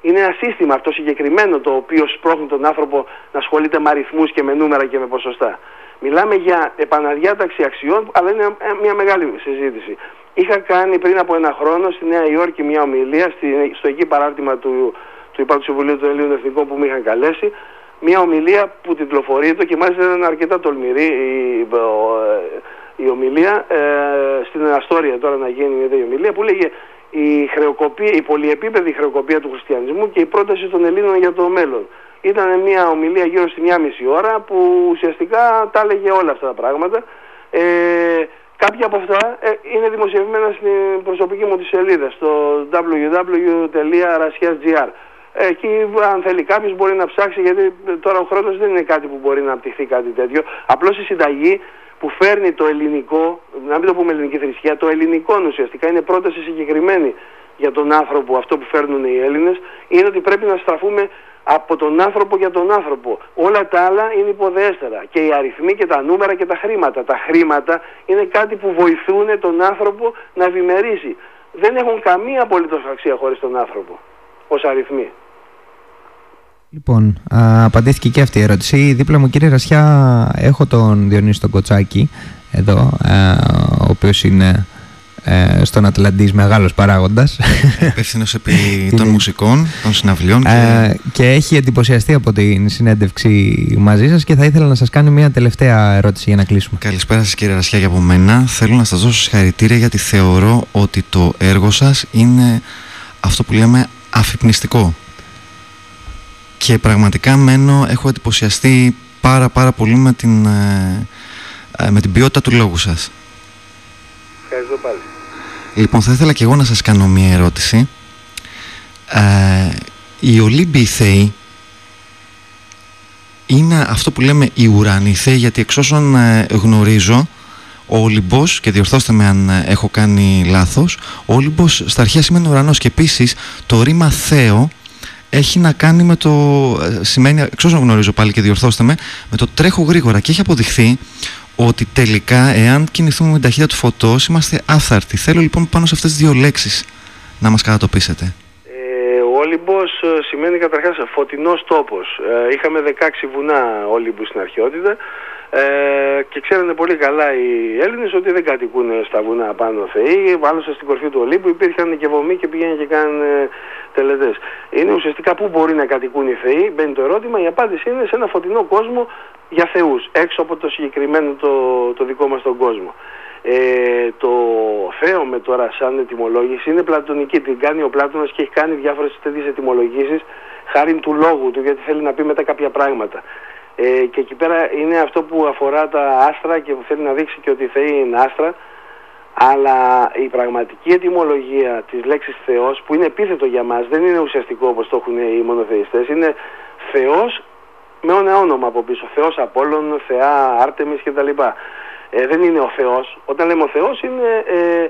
Είναι ένα σύστημα αυτό συγκεκριμένο το οποίο σπρώχνει τον άνθρωπο να ασχολείται με αριθμούς και με νούμερα και με ποσοστά. Μιλάμε για επαναδιάταξη αξιών, αλλά είναι μια μεγάλη συζήτηση. Είχα κάνει πριν από ένα χρόνο στη Νέα Υόρκη μια ομιλία στο εκεί παράρτημα του, του Υπάτου Συμβουλίου των Ελλήνων Εθνικών που με είχαν καλέσει. Μια ομιλία που τυπλοφορείται και μάλιστα ήταν αρκετά τολμηρή η, η ομιλία. Ε, στην Αστόρια τώρα να γίνει μια ομιλία που λέγε η, χρεοκοπία, η πολυεπίπεδη χρεοκοπία του χριστιανισμού και η πρόταση των Ελλήνων για το μέλλον. Ήταν μια ομιλία γύρω στη μία μισή ώρα που ουσιαστικά τα έλεγε όλα αυτά τα πράγματα. Ε, κάποια από αυτά ε, είναι δημοσιευμένα στην προσωπική μου τη σελίδα στο www.rasias.gr Εκεί αν θέλει κάποιος μπορεί να ψάξει γιατί τώρα ο χρόνος δεν είναι κάτι που μπορεί να απτυχθεί κάτι τέτοιο. Απλώς η συνταγή που φέρνει το ελληνικό, να μην το πούμε ελληνική θρησκεία, το ελληνικό ουσιαστικά είναι πρόταση συγκεκριμένη για τον άνθρωπο, αυτό που φέρνουν οι Έλληνες, είναι ότι πρέπει να στραφούμε από τον άνθρωπο για τον άνθρωπο. Όλα τα άλλα είναι υποδέστερα. Και οι αριθμοί και τα νούμερα και τα χρήματα. Τα χρήματα είναι κάτι που βοηθούν τον άνθρωπο να ευημερήσει. Δεν έχουν καμία απολύτως αξία χωρίς τον άνθρωπο ως αριθμοί. Λοιπόν, α, απαντήθηκε και αυτή η ερώτηση. Δίπλα μου, κύριε Ρασιά, έχω τον Διονύση τον Κοτσάκη εδώ, α, ο οποίος είναι ε, στον Ατλαντής μεγάλος παράγοντας. Υπεύθυνος επί των μουσικών, των συναυλιών. Και... Ε, και έχει εντυπωσιαστεί από την συνέντευξη μαζί σας και θα ήθελα να σας κάνω μια τελευταία ερώτηση για να κλείσουμε. Καλησπέρα σας κύριε Ρασιά για από μένα. Θέλω να σας δώσω συγχαρητήρια γιατί θεωρώ ότι το έργο σας είναι αυτό που λέμε αφυπνιστικό και πραγματικά μένω, έχω εντυπωσιαστεί πάρα πάρα πολύ με την, ε, ε, με την ποιότητα του λόγου σας. Ευχαριστώ πάλι. Λοιπόν, θα ήθελα και εγώ να σας κάνω μία ερώτηση. Ε, οι Ολύμπιοι Θεοί είναι αυτό που λέμε οι ουράνοι Θεοί, γιατί εξ όσων ε, γνωρίζω, ο Ολυμπός, και διορθώστε με αν έχω κάνει λάθος, ο Ολυμπός στα αρχαία σημαίνει ουρανός και επίσης το ρήμα Θέο έχει να κάνει με το. Ε, σημαίνει, εξ όσων γνωρίζω πάλι και διορθώστε με, με το τρέχω γρήγορα. Και έχει αποδειχθεί ότι τελικά, εάν κινηθούμε με την ταχύτητα του φωτός, είμαστε άφθαρτοι. Θέλω λοιπόν πάνω σε αυτές τις δύο λέξεις να μας κατατοπίσετε. Ε, ο Όλυμπος ε, σημαίνει καταρχάς φωτεινός τόπος. Ε, είχαμε 16 βουνά Όλυμπου στην αρχαιότητα ε, και ξέρανε πολύ καλά οι Έλληνες ότι δεν κατοικούν στα βουνά πάνω θεοί. Άλλωστε στην κορφή του Ολύμπου υπήρχαν και βομοί και πήγαιναν και κάνουν τελετές. Είναι ουσιαστικά πού μπορεί να κατοικούν οι θεοί, μπαίνει το ερώτημα. Η απάντηση είναι σε ένα φωτεινό κόσμο για θεούς, έξω από το συγκεκριμένο το, το δικό μας τον κόσμο. Ε, το θέωμε τώρα σαν ετοιμολόγηση είναι πλατωνική, την κάνει ο Πλάτωνας και έχει κάνει διάφορες τέτοιες ετοιμολογήσεις χάρη του λόγου του γιατί θέλει να πει μετά κάποια πράγματα. Ε, και εκεί πέρα είναι αυτό που αφορά τα άστρα και που θέλει να δείξει και ότι οι θεοί είναι άστρα. Αλλά η πραγματική ετοιμολογία της λέξης Θεός που είναι επίθετο για μας δεν είναι ουσιαστικό όπως το έχουν οι μονοθεϊστές. Είναι Θεός με ένα όνομα από πίσω. Θεός Απόλλων, Θεά Άρτεμις κτλ. Ε, δεν είναι ο Θεός. Όταν λέμε ο Θεός είναι ε,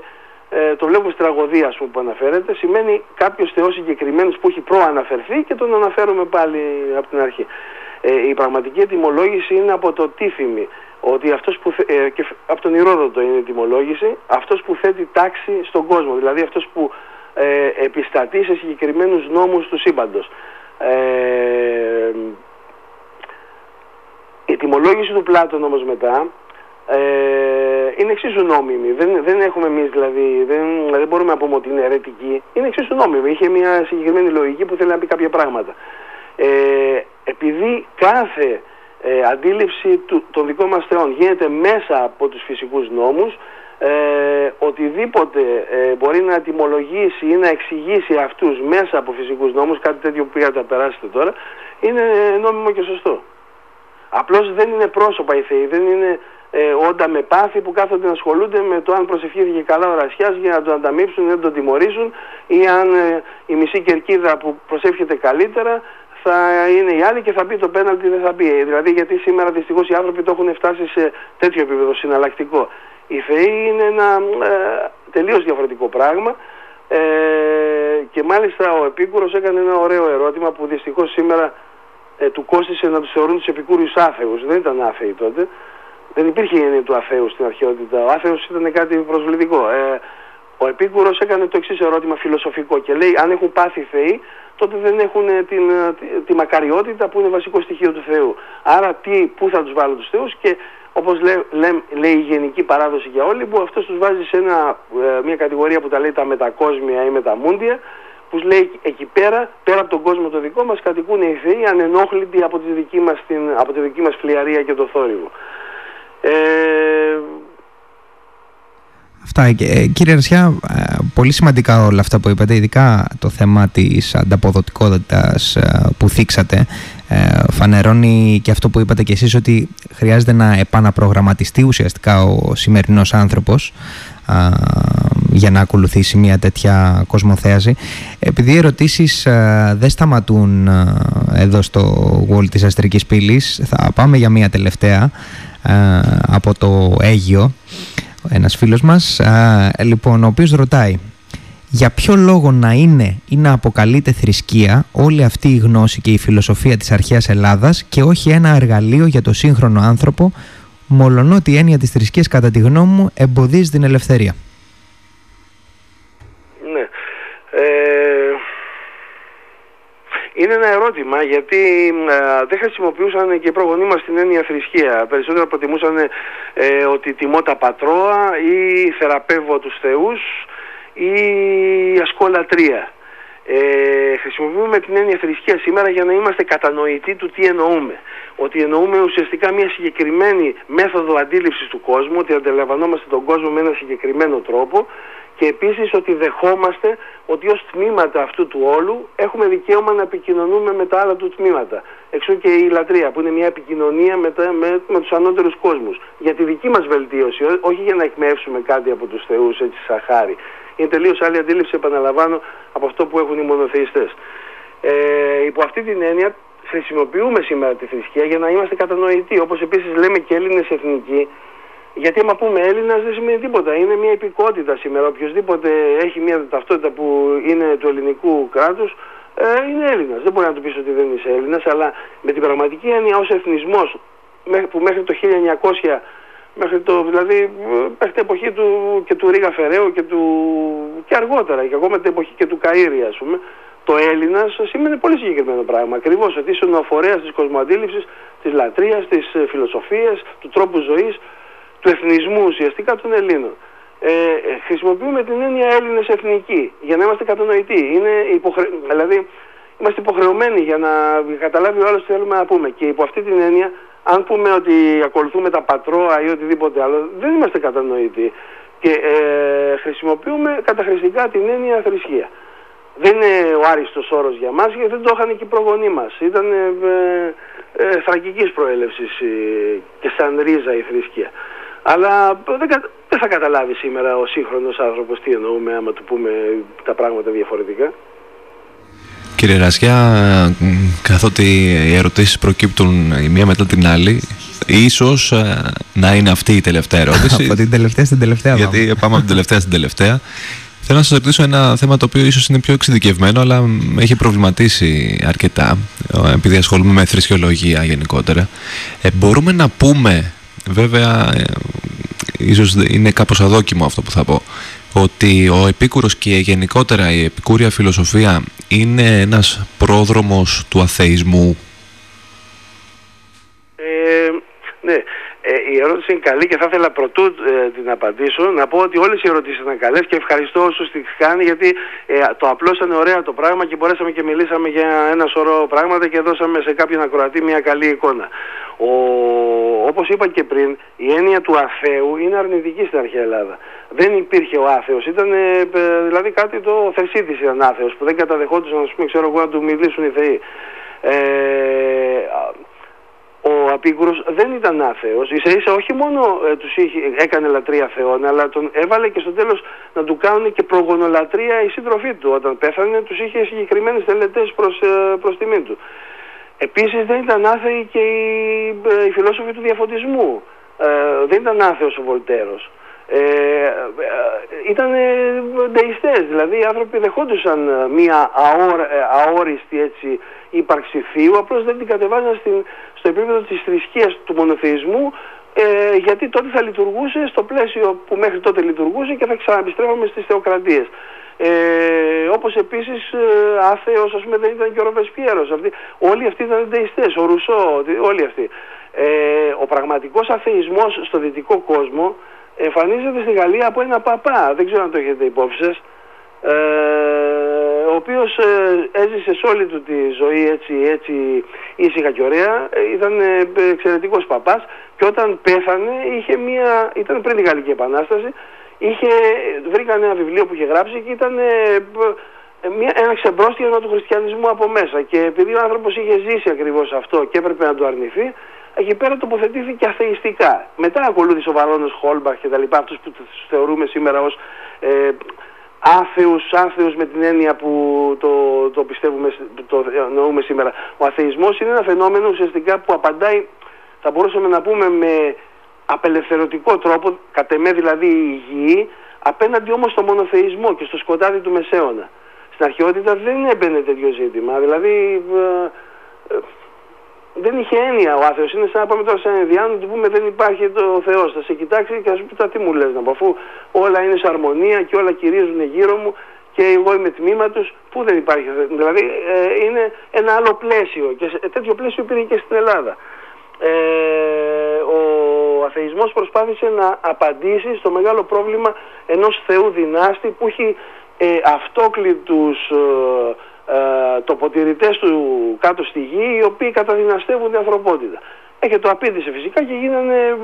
ε, το βλέπουμε στη τραγωδία πούμε, που αναφέρεται. Σημαίνει κάποιος Θεός συγκεκριμένος που έχει προαναφερθεί και τον αναφέρουμε πάλι από την αρχή ε, η πραγματική ετοιμολόγηση είναι από το τίθιμη ότι αυτός που, ε, και από τον Ηρόδοτο είναι η τιμολόγηση, αυτός που θέτει τάξη στον κόσμο, δηλαδή αυτός που ε, επιστατεί σε συγκεκριμένους νόμους του σύμπαντος. Ε, η τιμολόγηση του Πλάτων όμως μετά ε, είναι εξίσου νόμιμη. Δεν, δεν έχουμε εμείς δηλαδή, δεν, δεν μπορούμε να πούμε ότι είναι αιρετική. Είναι εξίσου νόμιμη. Είχε μια συγκεκριμένη λογική που θέλει να πει κάποια πράγματα. Ε, επειδή κάθε ε, αντίληψη του, των δικών μας θεών γίνεται μέσα από τους φυσικούς νόμους ε, οτιδήποτε ε, μπορεί να τιμολογήσει ή να εξηγήσει αυτούς μέσα από φυσικούς νόμους κάτι τέτοιο που πήγατε να περάσετε τώρα είναι νόμιμο και σωστό. Απλώς δεν είναι πρόσωπα οι θεοί δεν είναι ε, όντα με πάθη που κάθονται να ασχολούνται με το αν προσευχήθηκε καλά ο Ρασιάς για να τον ανταμείψουν ή να τον τιμωρήσουν ή αν ε, η μισή κερκίδα που προσεύχεται καλύτερα θα είναι οι άλλοι και θα πει το πέναλτι δεν θα πει. Δηλαδή γιατί σήμερα δυστυχώς οι άνθρωποι το έχουν φτάσει σε τέτοιο επίπεδο συναλλακτικό. Οι θεοί είναι ένα ε, τελείως διαφορετικό πράγμα Ε, και μάλιστα ο Επίκουρος έκανε ένα ωραίο ερώτημα που δυστυχώς σήμερα ε, του κόστησε να τους θεωρούν τους Επικούριους άθεους. Δεν ήταν άθεοι τότε. Δεν υπήρχε η έννοια του αθέου στην αρχαιότητα. Ο άθεος ήταν κάτι προσβλητικό. Ε, ο Επίκουρος έκανε το εξής ερώτημα φιλοσοφικό και λέει αν έχουν πάθει θεοί τότε δεν έχουν την, τη, μακαριότητα που είναι βασικό στοιχείο του Θεού. Άρα τι, πού θα τους βάλω τους θεούς και όπως λέ, λέει η γενική παράδοση για όλοι που αυτός τους βάζει σε ένα, ε, μια κατηγορία που τα λέει τα μετακόσμια ή μεταμούντια που λέει εκεί πέρα, πέρα από τον κόσμο το δικό μας κατοικούν οι θεοί ανενόχλητοι από τη δική μας, την, από τη δική μας φλιαρία και το θόρυβο. Ε, Αυτά. Ε, κύριε Ρασιά, ε, πολύ σημαντικά όλα αυτά που είπατε, ειδικά το θέμα της ανταποδοτικότητας ε, που θίξατε. Φανερώνει και αυτό που είπατε και εσείς ότι χρειάζεται να επαναπρογραμματιστεί ουσιαστικά ο σημερινός άνθρωπος για να ακολουθήσει μια τέτοια κοσμοθέαση. Επειδή οι ερωτήσεις δεν σταματούν εδώ στο Wall της Αστρικής Πύλης, θα πάμε για μια τελευταία από το Αίγιο ένας φίλος μας, λοιπόν, ο οποίος ρωτάει για ποιο λόγο να είναι ή να αποκαλείται θρησκεία όλη αυτή η γνώση και η φιλοσοφία της αρχαίας Ελλάδας και όχι ένα εργαλείο για το σύγχρονο άνθρωπο, μολονότι η έννοια της θρησκείας κατά τη γνώμη μου εμποδίζει την ελευθερία; Ναι. Ε, είναι ένα ερώτημα γιατί δεν χρησιμοποιούσαν και οι προγονείς μας την έννοια θρησκεία. Περισσότερο προτιμούσαν ε, ότι τιμώ τα πατρόα ή θεραπεύω τους θεούς ή ασκολατρία. Ε, χρησιμοποιούμε την έννοια θρησκεία σήμερα για να είμαστε κατανοητοί του τι εννοούμε. Ότι εννοούμε ουσιαστικά μια συγκεκριμένη μέθοδο αντίληψης του κόσμου, ότι αντιλαμβανόμαστε τον κόσμο με ένα συγκεκριμένο τρόπο και επίσης ότι δεχόμαστε ότι ως τμήματα αυτού του όλου έχουμε δικαίωμα να επικοινωνούμε με τα άλλα του τμήματα. Εξού και η λατρεία που είναι μια επικοινωνία με, τα, με, με τους ανώτερους κόσμους. Για τη δική μας βελτίωση, όχι για να εκμεύσουμε κάτι από τους θεούς έτσι σαν χάρη. Είναι τελείως άλλη αντίληψη, επαναλαμβάνω, από αυτό που έχουν οι μονοθεϊστές. Ε, υπό αυτή την έννοια χρησιμοποιούμε σήμερα τη θρησκεία για να είμαστε κατανοητοί. Όπως επίσης λέμε και Έλληνες εθνικοί, γιατί άμα πούμε Έλληνας δεν σημαίνει τίποτα. Είναι μια υπηκότητα σήμερα. Οποιοδήποτε έχει μια ταυτότητα που είναι του ελληνικού κράτους ε, είναι Έλληνας. Δεν μπορεί να του πεις ότι δεν είσαι Έλληνας, αλλά με την πραγματική έννοια ως εθνισμός που μέχρι το 1900 μέχρι το, δηλαδή μέχρι την εποχή του, και του Ρίγα Φεραίου και, του, και αργότερα και ακόμα την εποχή και του Καΐρη ας πούμε το Έλληνας σημαίνει πολύ συγκεκριμένο πράγμα. Ακριβώς ότι είσαι ο φορέα της κοσμοαντίληψης, της λατρείας, της φιλοσοφίας, του τρόπου ζωής του εθνισμού ουσιαστικά των Ελλήνων. Ε, χρησιμοποιούμε την έννοια Έλληνες εθνικοί για να είμαστε κατανοητοί. Είναι υποχρε... Δηλαδή, είμαστε υποχρεωμένοι για να καταλάβει ο άλλος τι θέλουμε να πούμε. Και υπό αυτή την έννοια, αν πούμε ότι ακολουθούμε τα πατρόα ή οτιδήποτε άλλο, δεν είμαστε κατανοητοί. Και ε, χρησιμοποιούμε καταχρηστικά την έννοια θρησκεία. Δεν είναι ο άριστος όρος για μας γιατί δεν το είχαν και οι προγονείς μας. Ήταν ε, ε, ε θρακικής προέλευσης και σαν ρίζα η θρησκεία. Αλλά δεν, δεν θα καταλάβει σήμερα ο σύγχρονος άνθρωπος τι εννοούμε άμα του πούμε τα πράγματα διαφορετικά. Κύριε Ρασιά, καθότι οι ερωτήσεις προκύπτουν η μία μετά την άλλη, ίσως ε, να είναι αυτή η τελευταία ερώτηση. από την τελευταία στην τελευταία. Γιατί πάμε από την τελευταία στην τελευταία. Θέλω να σας ρωτήσω ένα θέμα το οποίο ίσως είναι πιο εξειδικευμένο, αλλά με έχει προβληματίσει αρκετά, ε, επειδή ασχολούμαι με θρησκεολογία γενικότερα. Ε, μπορούμε να πούμε Βέβαια, ε, ίσως είναι κάπως αδόκιμο αυτό που θα πω, ότι ο επίκουρος και γενικότερα η επικούρια φιλοσοφία είναι ένας πρόδρομος του αθεϊσμού. Ε, ναι, ε, η ερώτηση είναι καλή και θα ήθελα πρωτού ε, την απαντήσω να πω ότι όλες οι ερωτήσεις είναι καλές και ευχαριστώ όσους τις κάνει γιατί ε, το απλώσανε ωραία το πράγμα και μπορέσαμε και μιλήσαμε για ένα σωρό πράγματα και δώσαμε σε κάποιον ακροατή μια καλή εικόνα. Ο, όπως είπα και πριν, η έννοια του αθέου είναι αρνητική στην αρχαία Ελλάδα. Δεν υπήρχε ο άθεος, ήταν ε, δηλαδή κάτι το θεσίτης ήταν άθεος που δεν καταδεχόντουσαν ξέρω εγώ, να του μιλήσουν οι θεοί. Ε, ο Απίκουρος δεν ήταν άθεος, ίσα ίσα όχι μόνο ε, τους είχε, έκανε λατρεία θεών, αλλά τον έβαλε και στο τέλος να του κάνουν και προγονολατρεία η σύντροφή του. Όταν πέθανε τους είχε συγκεκριμένες τελετές προς, ε, προς τιμή του. Επίσης δεν ήταν άθεοι και οι, ε, οι φιλόσοφοι του διαφωτισμού. Ε, δεν ήταν άθεος ο Βολτέρος. Ε, ε, ήταν δεϊστές, δηλαδή οι άνθρωποι δεχόντουσαν μια αόριστη έτσι, ύπαρξη θείου, απλώς δεν την κατεβάζαν στην, στο επίπεδο της θρησκείας του μονοθεϊσμού ε, γιατί τότε θα λειτουργούσε στο πλαίσιο που μέχρι τότε λειτουργούσε και θα ξαναεπιστρέφαμε στις θεοκρατίες. Ε, όπως επίσης ε, άθεος ας πούμε δεν ήταν και ο Ροβεσπιέρος αυτοί, όλοι αυτοί ήταν δεϊστές, ο Ρουσό, όλοι αυτοί ε, ο πραγματικός αθεισμός στο δυτικό κόσμο εμφανίζεται στη Γαλλία από ένα παπά. Δεν ξέρω αν το έχετε υπόψη σας. Ε, ο οποίος ε, έζησε σε όλη του τη ζωή έτσι, έτσι ήσυχα και ωραία. Ε, ήταν ε, εξαιρετικός παπάς. Και όταν πέθανε είχε μια, ήταν πριν τη Γαλλική Επανάσταση είχε, βρήκαν ένα βιβλίο που είχε γράψει και ήταν μια, ένα ξεμπρόστιγμα του χριστιανισμού από μέσα. Και επειδή ο άνθρωπος είχε ζήσει ακριβώς αυτό και έπρεπε να το αρνηθεί εκεί πέρα τοποθετήθηκε αθεϊστικά. Μετά ακολούθησε ο Βαρόνος Χόλμπαχ και τα λοιπά, αυτούς που τους θεωρούμε σήμερα ως ε, άθεους, άθεους με την έννοια που το, το πιστεύουμε, το εννοούμε σήμερα. Ο αθεισμός είναι ένα φαινόμενο ουσιαστικά που απαντάει, θα μπορούσαμε να πούμε με απελευθερωτικό τρόπο, κατ' εμέ δηλαδή υγιή, απέναντι όμως στο μονοθεϊσμό και στο σκοτάδι του Μεσαίωνα. Στην αρχαιότητα δεν έμπαινε τέτοιο ζήτημα, δηλαδή ε, ε, δεν είχε έννοια ο άθεος. Είναι σαν να πάμε τώρα σε έναν Ινδιάνο του πούμε δεν υπάρχει το Θεός. Θα σε κοιτάξει και θα σου πει τι μου λες να πω αφού όλα είναι σε αρμονία και όλα κυρίζουν γύρω μου και εγώ είμαι τμήμα τους που δεν υπάρχει. Δηλαδή ε, είναι ένα άλλο πλαίσιο και σε, τέτοιο πλαίσιο υπήρχε και στην Ελλάδα. Ε, ο αθεισμός προσπάθησε να απαντήσει στο μεγάλο πρόβλημα ενός θεού δυνάστη που έχει ε, αυτόκλητους ε, ε, τοποτηρητές του κάτω στη γη οι οποίοι καταδυναστεύουν την ανθρωπότητα. Ε, και το απήντησε φυσικά και γίνανε,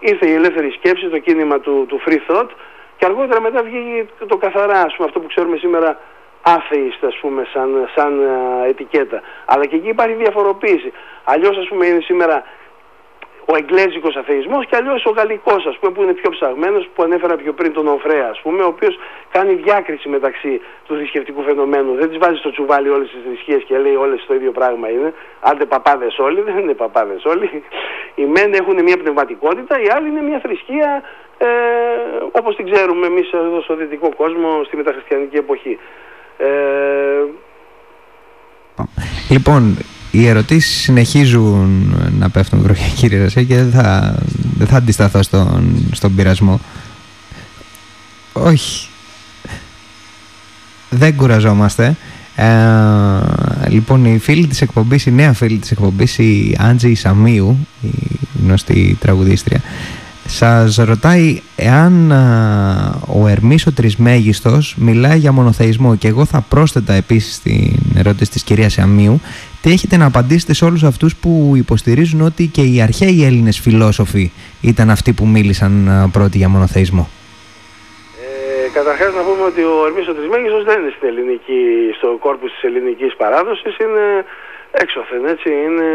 ήρθε η ελεύθερη σκέψη, το κίνημα του, του free thought και αργότερα μετά βγήκε το καθαρά, ας πούμε, αυτό που ξέρουμε σήμερα atheist, ας πούμε, σαν, σαν ε, ετικέτα. Αλλά και εκεί υπάρχει διαφοροποίηση. Αλλιώς, ας πούμε, είναι σήμερα ο εγγλέζικος αθεισμός και αλλιώς ο γαλλικός ας πούμε που είναι πιο ψαγμένος που ανέφερα πιο πριν τον Οφρέα ας πούμε ο οποίος κάνει διάκριση μεταξύ του θρησκευτικού φαινομένου. Δεν τις βάζει στο τσουβάλι όλες τις θρησκείες και λέει όλες το ίδιο πράγμα είναι. Άντε παπάδες όλοι δεν είναι παπάδες όλοι. Οι μεν έχουν μια πνευματικότητα οι άλλοι είναι μια θρησκεία ε, όπως την ξέρουμε εμείς εδώ στο δυτικό κόσμο στη μεταχριστιανική εποχή. Ε, Λοιπόν, οι ερωτήσεις συνεχίζουν να πέφτουν βροχή κύριε Ρασέ και δεν θα, δεν θα αντισταθώ στον, στον πειρασμό. Όχι. Δεν κουραζόμαστε. Ε, λοιπόν, η φίλη της εκπομπής, η νέα φίλη της εκπομπής, η Άντζη Σαμίου, η γνωστή τραγουδίστρια, σας ρωτάει εάν ο Ερμής ο Τρισμέγιστος μιλάει για μονοθεϊσμό και εγώ θα πρόσθετα επίσης στην ερώτηση της κυρίας Σαμίου τι έχετε να απαντήσετε σε όλους αυτούς που υποστηρίζουν ότι και οι αρχαίοι Έλληνες φιλόσοφοι ήταν αυτοί που μίλησαν πρώτοι για μονοθεϊσμό; Ε, καταρχάς να πούμε ότι ο Ερμής ο Τρισμέγιστος δεν είναι στην ελληνική, στο κόρπους της ελληνικής παράδοσης, είναι έξωθεν, έτσι, είναι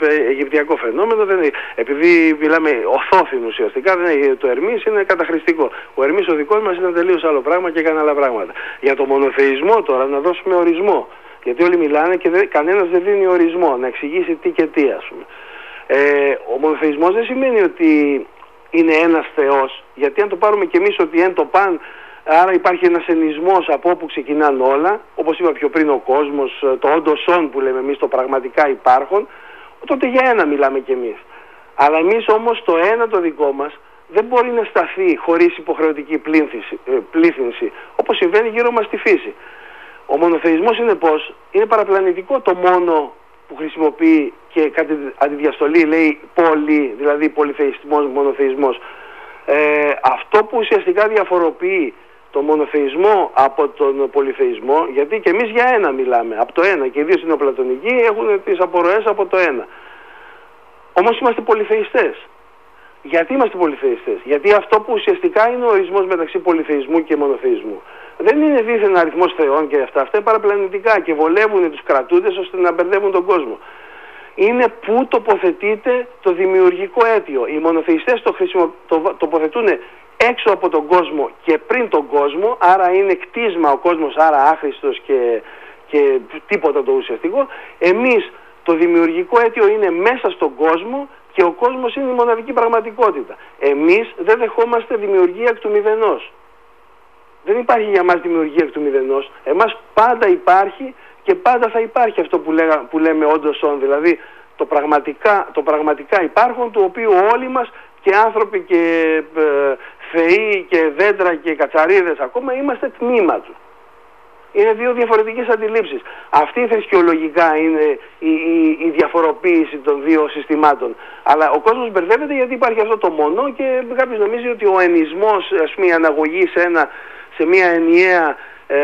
ε, αιγυπτιακό φαινόμενο. Δεν είναι, επειδή μιλάμε οθόθιν ουσιαστικά, δεν είναι, το Ερμής είναι καταχρηστικό. Ο Ερμής ο δικός μας ήταν τελείως άλλο πράγμα και έκανε άλλα πράγματα. Για το μονοθεϊσμό τώρα να δώσουμε ορισμό. Γιατί όλοι μιλάνε και δεν, κανένας δεν δίνει ορισμό, να εξηγήσει τι και τι ας πούμε. Ε, ο μονοθεϊσμός δεν σημαίνει ότι είναι ένας Θεός, γιατί αν το πάρουμε κι εμείς ότι εν το παν, άρα υπάρχει ένας ενισμός από όπου ξεκινάνε όλα, όπως είπα πιο πριν ο κόσμος, το όντωσόν που λέμε εμείς, το πραγματικά υπάρχον, τότε για ένα μιλάμε κι εμείς. Αλλά εμείς όμως το ένα το δικό μας δεν μπορεί να σταθεί χωρίς υποχρεωτική πλήθυνση, ε, όπως συμβαίνει γύρω μας στη φύση. Ο μονοθεϊσμός είναι πώς, είναι παραπλανητικό το μόνο που χρησιμοποιεί και κάτι αντιδιαστολή λέει πολυ, δηλαδή πολυθεϊστισμός, μονοθεϊσμός. Ε, αυτό που ουσιαστικά διαφοροποιεί το μονοθεϊσμό από τον πολυθεϊσμό, γιατί και εμείς για ένα μιλάμε, από το ένα και οι δύο συνοπλατωνικοί έχουν τις απορροές από το ένα. Όμως είμαστε πολυθεϊστές. Γιατί είμαστε πολυθεϊστές; Γιατί αυτό που ουσιαστικά είναι ο ορισμός μεταξύ πολυθεϊσμού και μονοθεϊσμού δεν είναι δίθεν αριθμός θεών και αυτά. Αυτά είναι παραπλανητικά και βολεύουν τους κρατούντες ώστε να μπερδεύουν τον κόσμο. Είναι πού τοποθετείται το δημιουργικό αίτιο. Οι μονοθεϊστές το, χρησιμο... το τοποθετούν έξω από τον κόσμο και πριν τον κόσμο, άρα είναι κτίσμα ο κόσμος, άρα άχρηστος και, και τίποτα το ουσιαστικό. Εμείς το δημιουργικό αίτιο είναι μέσα στον κόσμο και ο κόσμος είναι η μοναδική πραγματικότητα. Εμείς δεν δεχόμαστε δημιουργία εκ του μηδενός. Δεν υπάρχει για μας δημιουργία εκ του μηδενός. Εμάς πάντα υπάρχει και πάντα θα υπάρχει αυτό που, λέγα, που λέμε όντως όν. Δηλαδή το πραγματικά, το πραγματικά υπάρχον του οποίου όλοι μας και άνθρωποι και ε, θεοί και δέντρα και κατσαρίδες ακόμα είμαστε τμήμα τους. Είναι δύο διαφορετικές αντιλήψεις. Αυτή η θρησκεολογικά είναι η, η, η διαφοροποίηση των δύο συστημάτων. Αλλά ο κόσμος μπερδεύεται γιατί υπάρχει αυτό το μόνο και κάποιος νομίζει ότι ο ενισμός, ας πούμε η αναγωγή σε, ένα, σε μια ενιαία ε,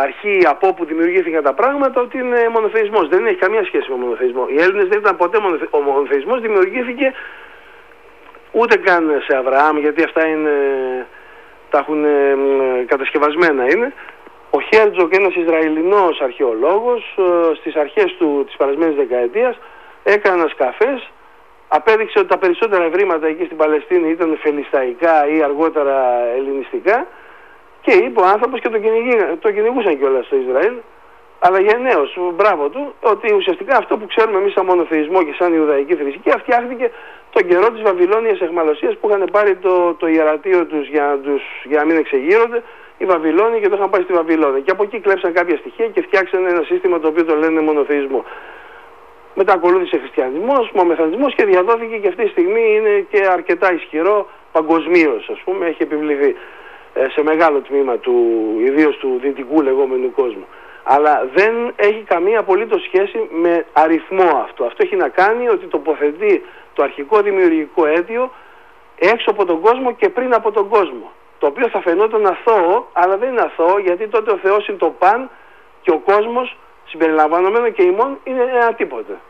αρχή από όπου δημιουργήθηκαν τα πράγματα ότι είναι μονοθεϊσμός. Δεν έχει καμία σχέση με μονοθεϊσμό. Οι Έλληνες δεν ήταν ποτέ μονοθε... Ο μονοθεϊσμός δημιουργήθηκε ούτε καν σε Αβραάμ γιατί αυτά είναι, τα έχουν ε, κατασκευασμένα είναι. Ο Χέρτζοκ, ένας Ισραηλινός αρχαιολόγος, ε, στις αρχές του, της περασμένης δεκαετίας έκανε ανασκαφές, απέδειξε ότι τα περισσότερα ευρήματα εκεί στην Παλαιστίνη ήταν φιλισταϊκά ή αργότερα ελληνιστικά και είπε ο άνθρωπος και το, το κυνηγούσαν κιόλας στο Ισραήλ αλλά γενναίος, μπράβο του, ότι ουσιαστικά αυτό που ξέρουμε εμείς σαν μονοθεϊσμό και σαν Ιουδαϊκή θρησκεία φτιάχτηκε τον καιρό της Βαβυλώνιας εχμαλωσίας που είχαν πάρει το, το ιερατείο τους για, να τους για να μην εξεγείρονται οι Βαβυλώνοι και το είχαν πάει στη Βαβυλώνη. Και από εκεί κλέψαν κάποια στοιχεία και φτιάξαν ένα σύστημα το οποίο το λένε μονοθεϊσμό. Μετά ακολούθησε χριστιανισμός, μομεθανισμός και διαδόθηκε και αυτή τη στιγμή είναι και αρκετά ισχυρό παγκοσμίως, ας πούμε, έχει επιβληθεί ε, σε μεγάλο τμήμα του, ιδίως του δυτικού λεγόμενου κόσμου αλλά δεν έχει καμία απολύτως σχέση με αριθμό αυτό. Αυτό έχει να κάνει ότι τοποθετεί το αρχικό δημιουργικό αίτιο έξω από τον κόσμο και πριν από τον κόσμο. Το οποίο θα φαινόταν αθώο, αλλά δεν είναι αθώο γιατί τότε ο Θεός είναι το παν και ο κόσμος συμπεριλαμβανομένο και ημών είναι ένα τίποτα.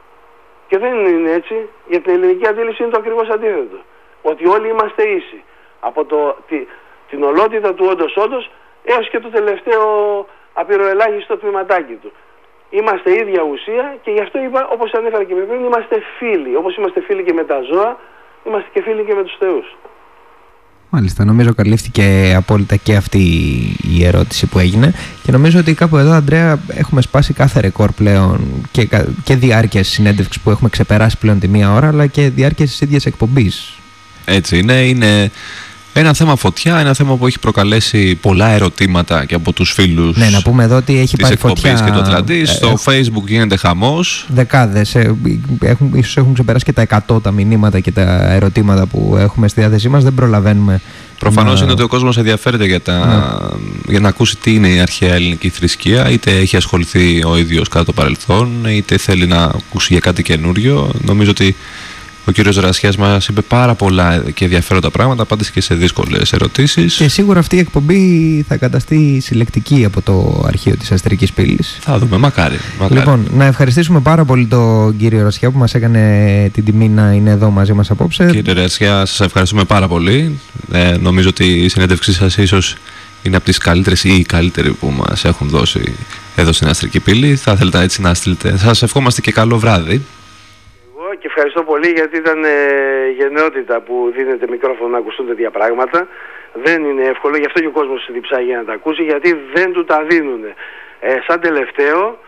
Και δεν είναι έτσι, για την ελληνική αντίληψη είναι το ακριβώς αντίθετο. Ότι όλοι είμαστε ίσοι. Από το, τη, την ολότητα του όντως όντως έως και το τελευταίο απειροελάχιστο τμήματάκι του. Είμαστε ίδια ουσία και γι' αυτό είπα, όπως ανέφερα και πριν, είμαστε φίλοι. Όπως είμαστε φίλοι και με τα ζώα, είμαστε και φίλοι και με τους θεούς. Μάλιστα, νομίζω καλύφθηκε απόλυτα και αυτή η ερώτηση που έγινε και νομίζω ότι κάπου εδώ, Αντρέα, έχουμε σπάσει κάθε ρεκόρ πλέον και, και διάρκειας συνέντευξης που έχουμε ξεπεράσει πλέον τη μία ώρα, αλλά και διάρκειας της ίδιας εκπομπής. Έτσι είναι, είναι ένα θέμα φωτιά, ένα θέμα που έχει προκαλέσει πολλά ερωτήματα και από τους φίλους Ναι, να πούμε εδώ ότι έχει πάρει φωτιά και το Ατλαντής. Ε, Στο ε, facebook γίνεται χαμός. Δεκάδες, ε, έχουν, ίσως έχουν ξεπεράσει και τα 100 τα μηνύματα και τα ερωτήματα που έχουμε στη διάθεσή μας, δεν προλαβαίνουμε. Προφανώς είναι ότι ο κόσμος ενδιαφέρεται για, τα, ναι. για να ακούσει τι είναι η αρχαία ελληνική θρησκεία, είτε έχει ασχοληθεί ο ίδιος κατά το παρελθόν, είτε θέλει να ακούσει για κάτι καινούριο. Νομίζω ότι ο κύριος Ρασιάς μας είπε πάρα πολλά και ενδιαφέροντα πράγματα, απάντησε και σε δύσκολες ερωτήσεις. Και σίγουρα αυτή η εκπομπή θα καταστεί συλλεκτική από το αρχείο της Αστρικής Πύλης. Θα δούμε, μακάρι, μακάρι. Λοιπόν, να ευχαριστήσουμε πάρα πολύ τον κύριο Ρασιά που μας έκανε την τιμή να είναι εδώ μαζί μας απόψε. Κύριε Ρασιά, σας ευχαριστούμε πάρα πολύ. Ε, νομίζω ότι η συνέντευξή σας ίσως είναι από τις καλύτερες ή οι καλύτεροι που μας έχουν δώσει εδώ στην Αστρική Πύλη. Θα θέλετε έτσι να στείλετε. Σας ευχόμαστε και καλό βράδυ και ευχαριστώ πολύ γιατί ήταν ε, γενναιότητα που δίνεται μικρόφωνο να ακουστούν τέτοια πράγματα. Δεν είναι εύκολο, γι' αυτό και ο κόσμος διψάει για να τα ακούσει, γιατί δεν του τα δίνουν. Ε, σαν τελευταίο,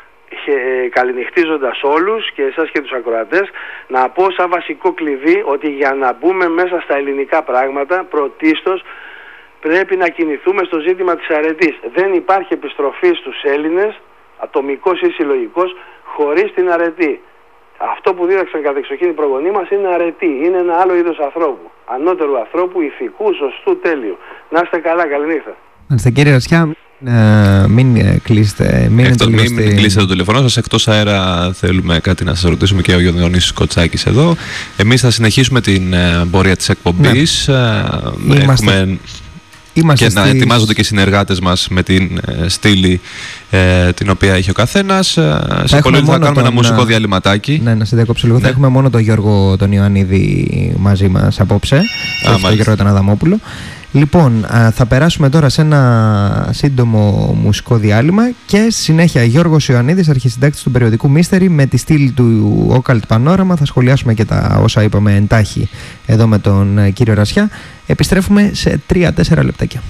ε, καληνυχτίζοντας όλους και εσάς και τους ακροατές, να πω σαν βασικό κλειδί ότι για να μπούμε μέσα στα ελληνικά πράγματα, πρωτίστως πρέπει να κινηθούμε στο ζήτημα της αρετής. Δεν υπάρχει επιστροφή στους Έλληνες, ατομικός ή συλλογικός, χωρίς την αρετή αυτό που δίδαξαν κατεξοχήν οι προγονείς μας είναι αρετή, είναι ένα άλλο είδος ανθρώπου. Ανώτερου ανθρώπου, ηθικού, σωστού, τέλειου. Να είστε καλά, καληνύχτα. Μάλιστα κύριε Ρασιά, ε, μην ε, κλείσετε, μην, Εκτός, μην, μην κλείσετε το τηλεφωνό σας, εκτός αέρα θέλουμε κάτι να σας ρωτήσουμε και ο Διονύσης Κοτσάκης εδώ. Εμείς θα συνεχίσουμε την ε, πορεία της εκπομπής. Ναι. Έχουμε Είμαστε και στις... να ετοιμάζονται και οι συνεργάτες μας με την ε, στήλη ε, την οποία έχει ο καθένας. Ε, σε πολύ θα κάνουμε ένα μουσικό διαλυματάκι. Ναι, να σε διακόψω λίγο. Ναι. Θα έχουμε μόνο τον Γιώργο τον Ιωαννίδη μαζί μας απόψε. Α, τον Γιώργο τον Αδαμόπουλο. Λοιπόν, θα περάσουμε τώρα σε ένα σύντομο μουσικό διάλειμμα και συνέχεια Γιώργος Ιωαννίδης, αρχισυντάκτης του περιοδικού Mystery με τη στήλη του Occult Panorama. Θα σχολιάσουμε και τα όσα είπαμε εντάχει εδώ με τον ε, κύριο Ρασιά. Επιστρέφουμε σε 3-4 λεπτάκια.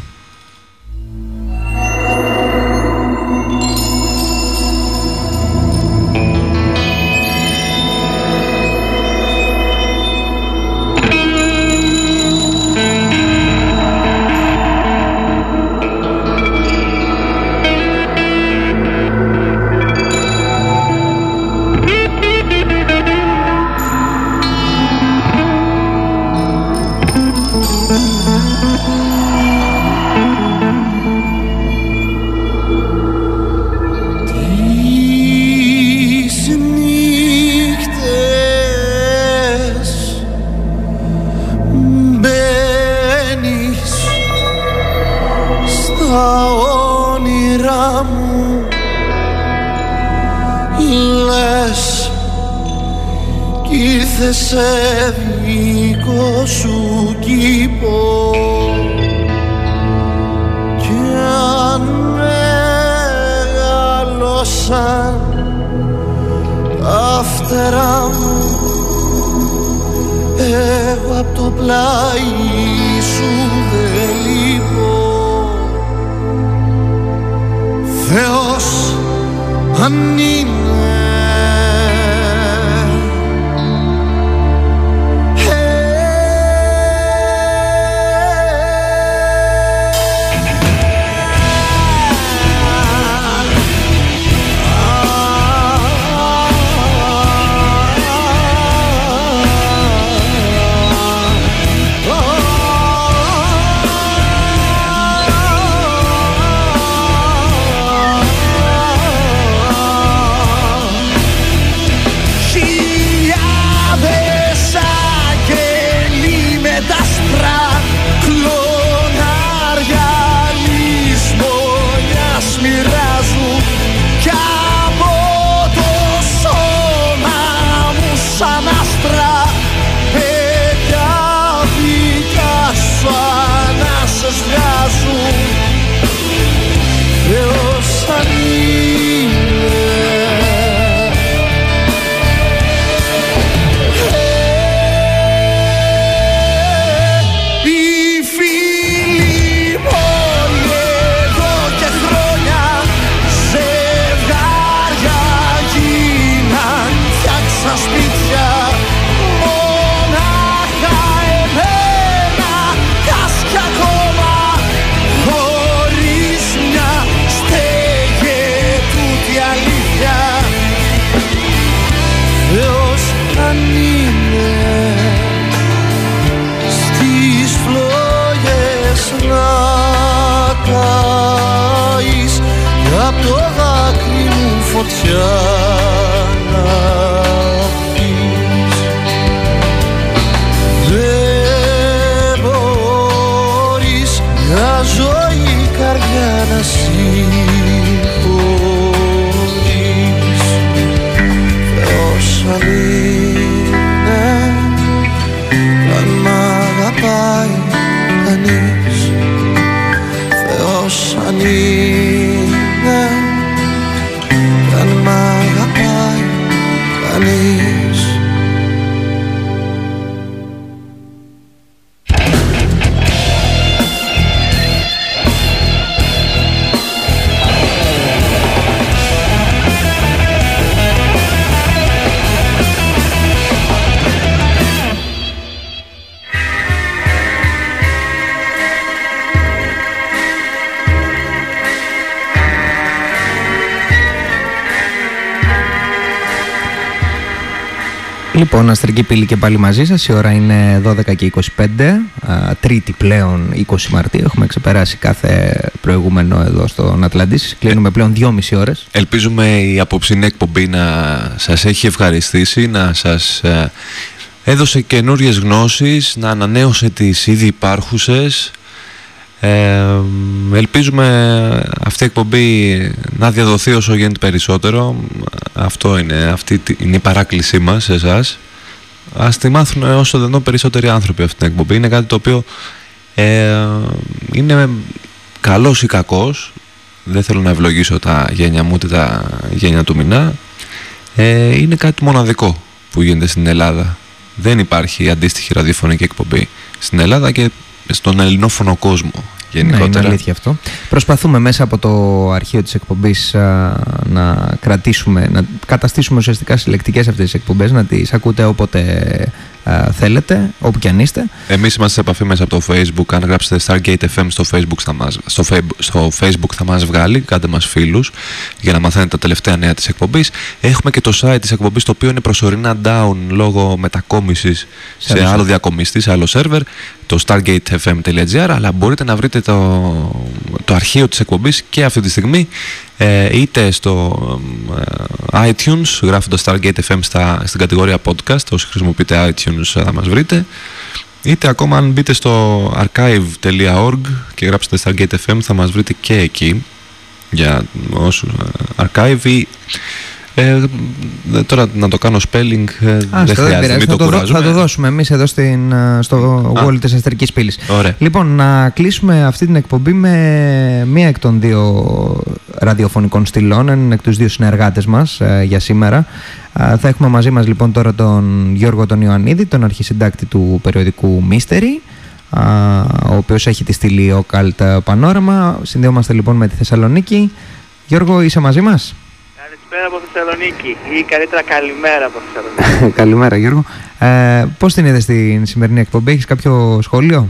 Λοιπόν, Αστρική Πύλη και πάλι μαζί σας. Η ώρα είναι 12 και 25, τρίτη πλέον 20 Μαρτίου. Έχουμε ξεπεράσει κάθε προηγούμενο εδώ στον Ατλαντής. Κλείνουμε πλέον 2,5 ώρες. Ελπίζουμε η απόψινή εκπομπή να σας έχει ευχαριστήσει, να σας ε, έδωσε καινούριες γνώσεις, να ανανέωσε τις ήδη υπάρχουσες. Ε, ελπίζουμε αυτή η εκπομπή να διαδοθεί όσο γίνεται περισσότερο αυτό είναι, αυτή είναι η παράκλησή μας σε εσάς. Ας τη μάθουν όσο δεν περισσότεροι άνθρωποι αυτή την εκπομπή. Είναι κάτι το οποίο ε, είναι καλός ή κακός. Δεν θέλω να ευλογήσω τα γένια μου ούτε τα γένια του μηνά. Ε, είναι κάτι μοναδικό που γίνεται στην Ελλάδα. Δεν υπάρχει αντίστοιχη ραδιοφωνική εκπομπή στην Ελλάδα και στον ελληνόφωνο κόσμο γενικότερα. Ναι, είναι αλήθεια αυτό. Προσπαθούμε μέσα από το αρχείο της εκπομπής να κρατήσουμε, να καταστήσουμε ουσιαστικά συλλεκτικές αυτές τις εκπομπές, να τις ακούτε όποτε θέλετε, όπου και αν είστε. Εμείς είμαστε σε επαφή μέσα από το Facebook. Αν γράψετε Stargate FM στο Facebook θα μας, στο, στο Facebook θα μας βγάλει. Κάντε μας φίλους για να μαθαίνετε τα τελευταία νέα της εκπομπής. Έχουμε και το site της εκπομπής το οποίο είναι προσωρινά down λόγω μετακόμισης σε, σε άλλο διακομιστή, σε άλλο σερβερ το stargatefm.gr αλλά μπορείτε να βρείτε το, το αρχείο της εκπομπής και αυτή τη στιγμή ε, είτε στο ε, iTunes γράφοντας Stargate FM στα, στην κατηγορία podcast όσοι χρησιμοποιείτε iTunes θα μας βρείτε είτε ακόμα αν μπείτε στο archive.org και γράψετε Stargate FM θα μας βρείτε και εκεί για όσους ε, archive ή ε, τώρα να το κάνω spelling ε, δεν χρειάζεται, μην το, το Θα το δώσουμε εμείς εδώ στην, ε, στο wall της Αστερικής Πύλης. Λοιπόν, να κλείσουμε αυτή την εκπομπή με μία εκ των δύο ραδιοφωνικών στυλών, έναν εκ τους δύο συνεργάτες μας ε, για σήμερα. θα έχουμε μαζί μας λοιπόν τώρα τον Γιώργο τον Ιωαννίδη, τον αρχισυντάκτη του περιοδικού Mystery, ο οποίος έχει τη στήλη Occult Πανόραμα. Συνδέομαστε λοιπόν με τη Θεσσαλονίκη. Γιώργο, είσαι μαζί μας; Καλησπέρα από Θεσσαλονίκη ή καλύτερα καλημέρα από Θεσσαλονίκη. καλημέρα Γιώργο. Ε, πώς την είδες στην σημερινή εκπομπή, έχεις κάποιο σχόλιο;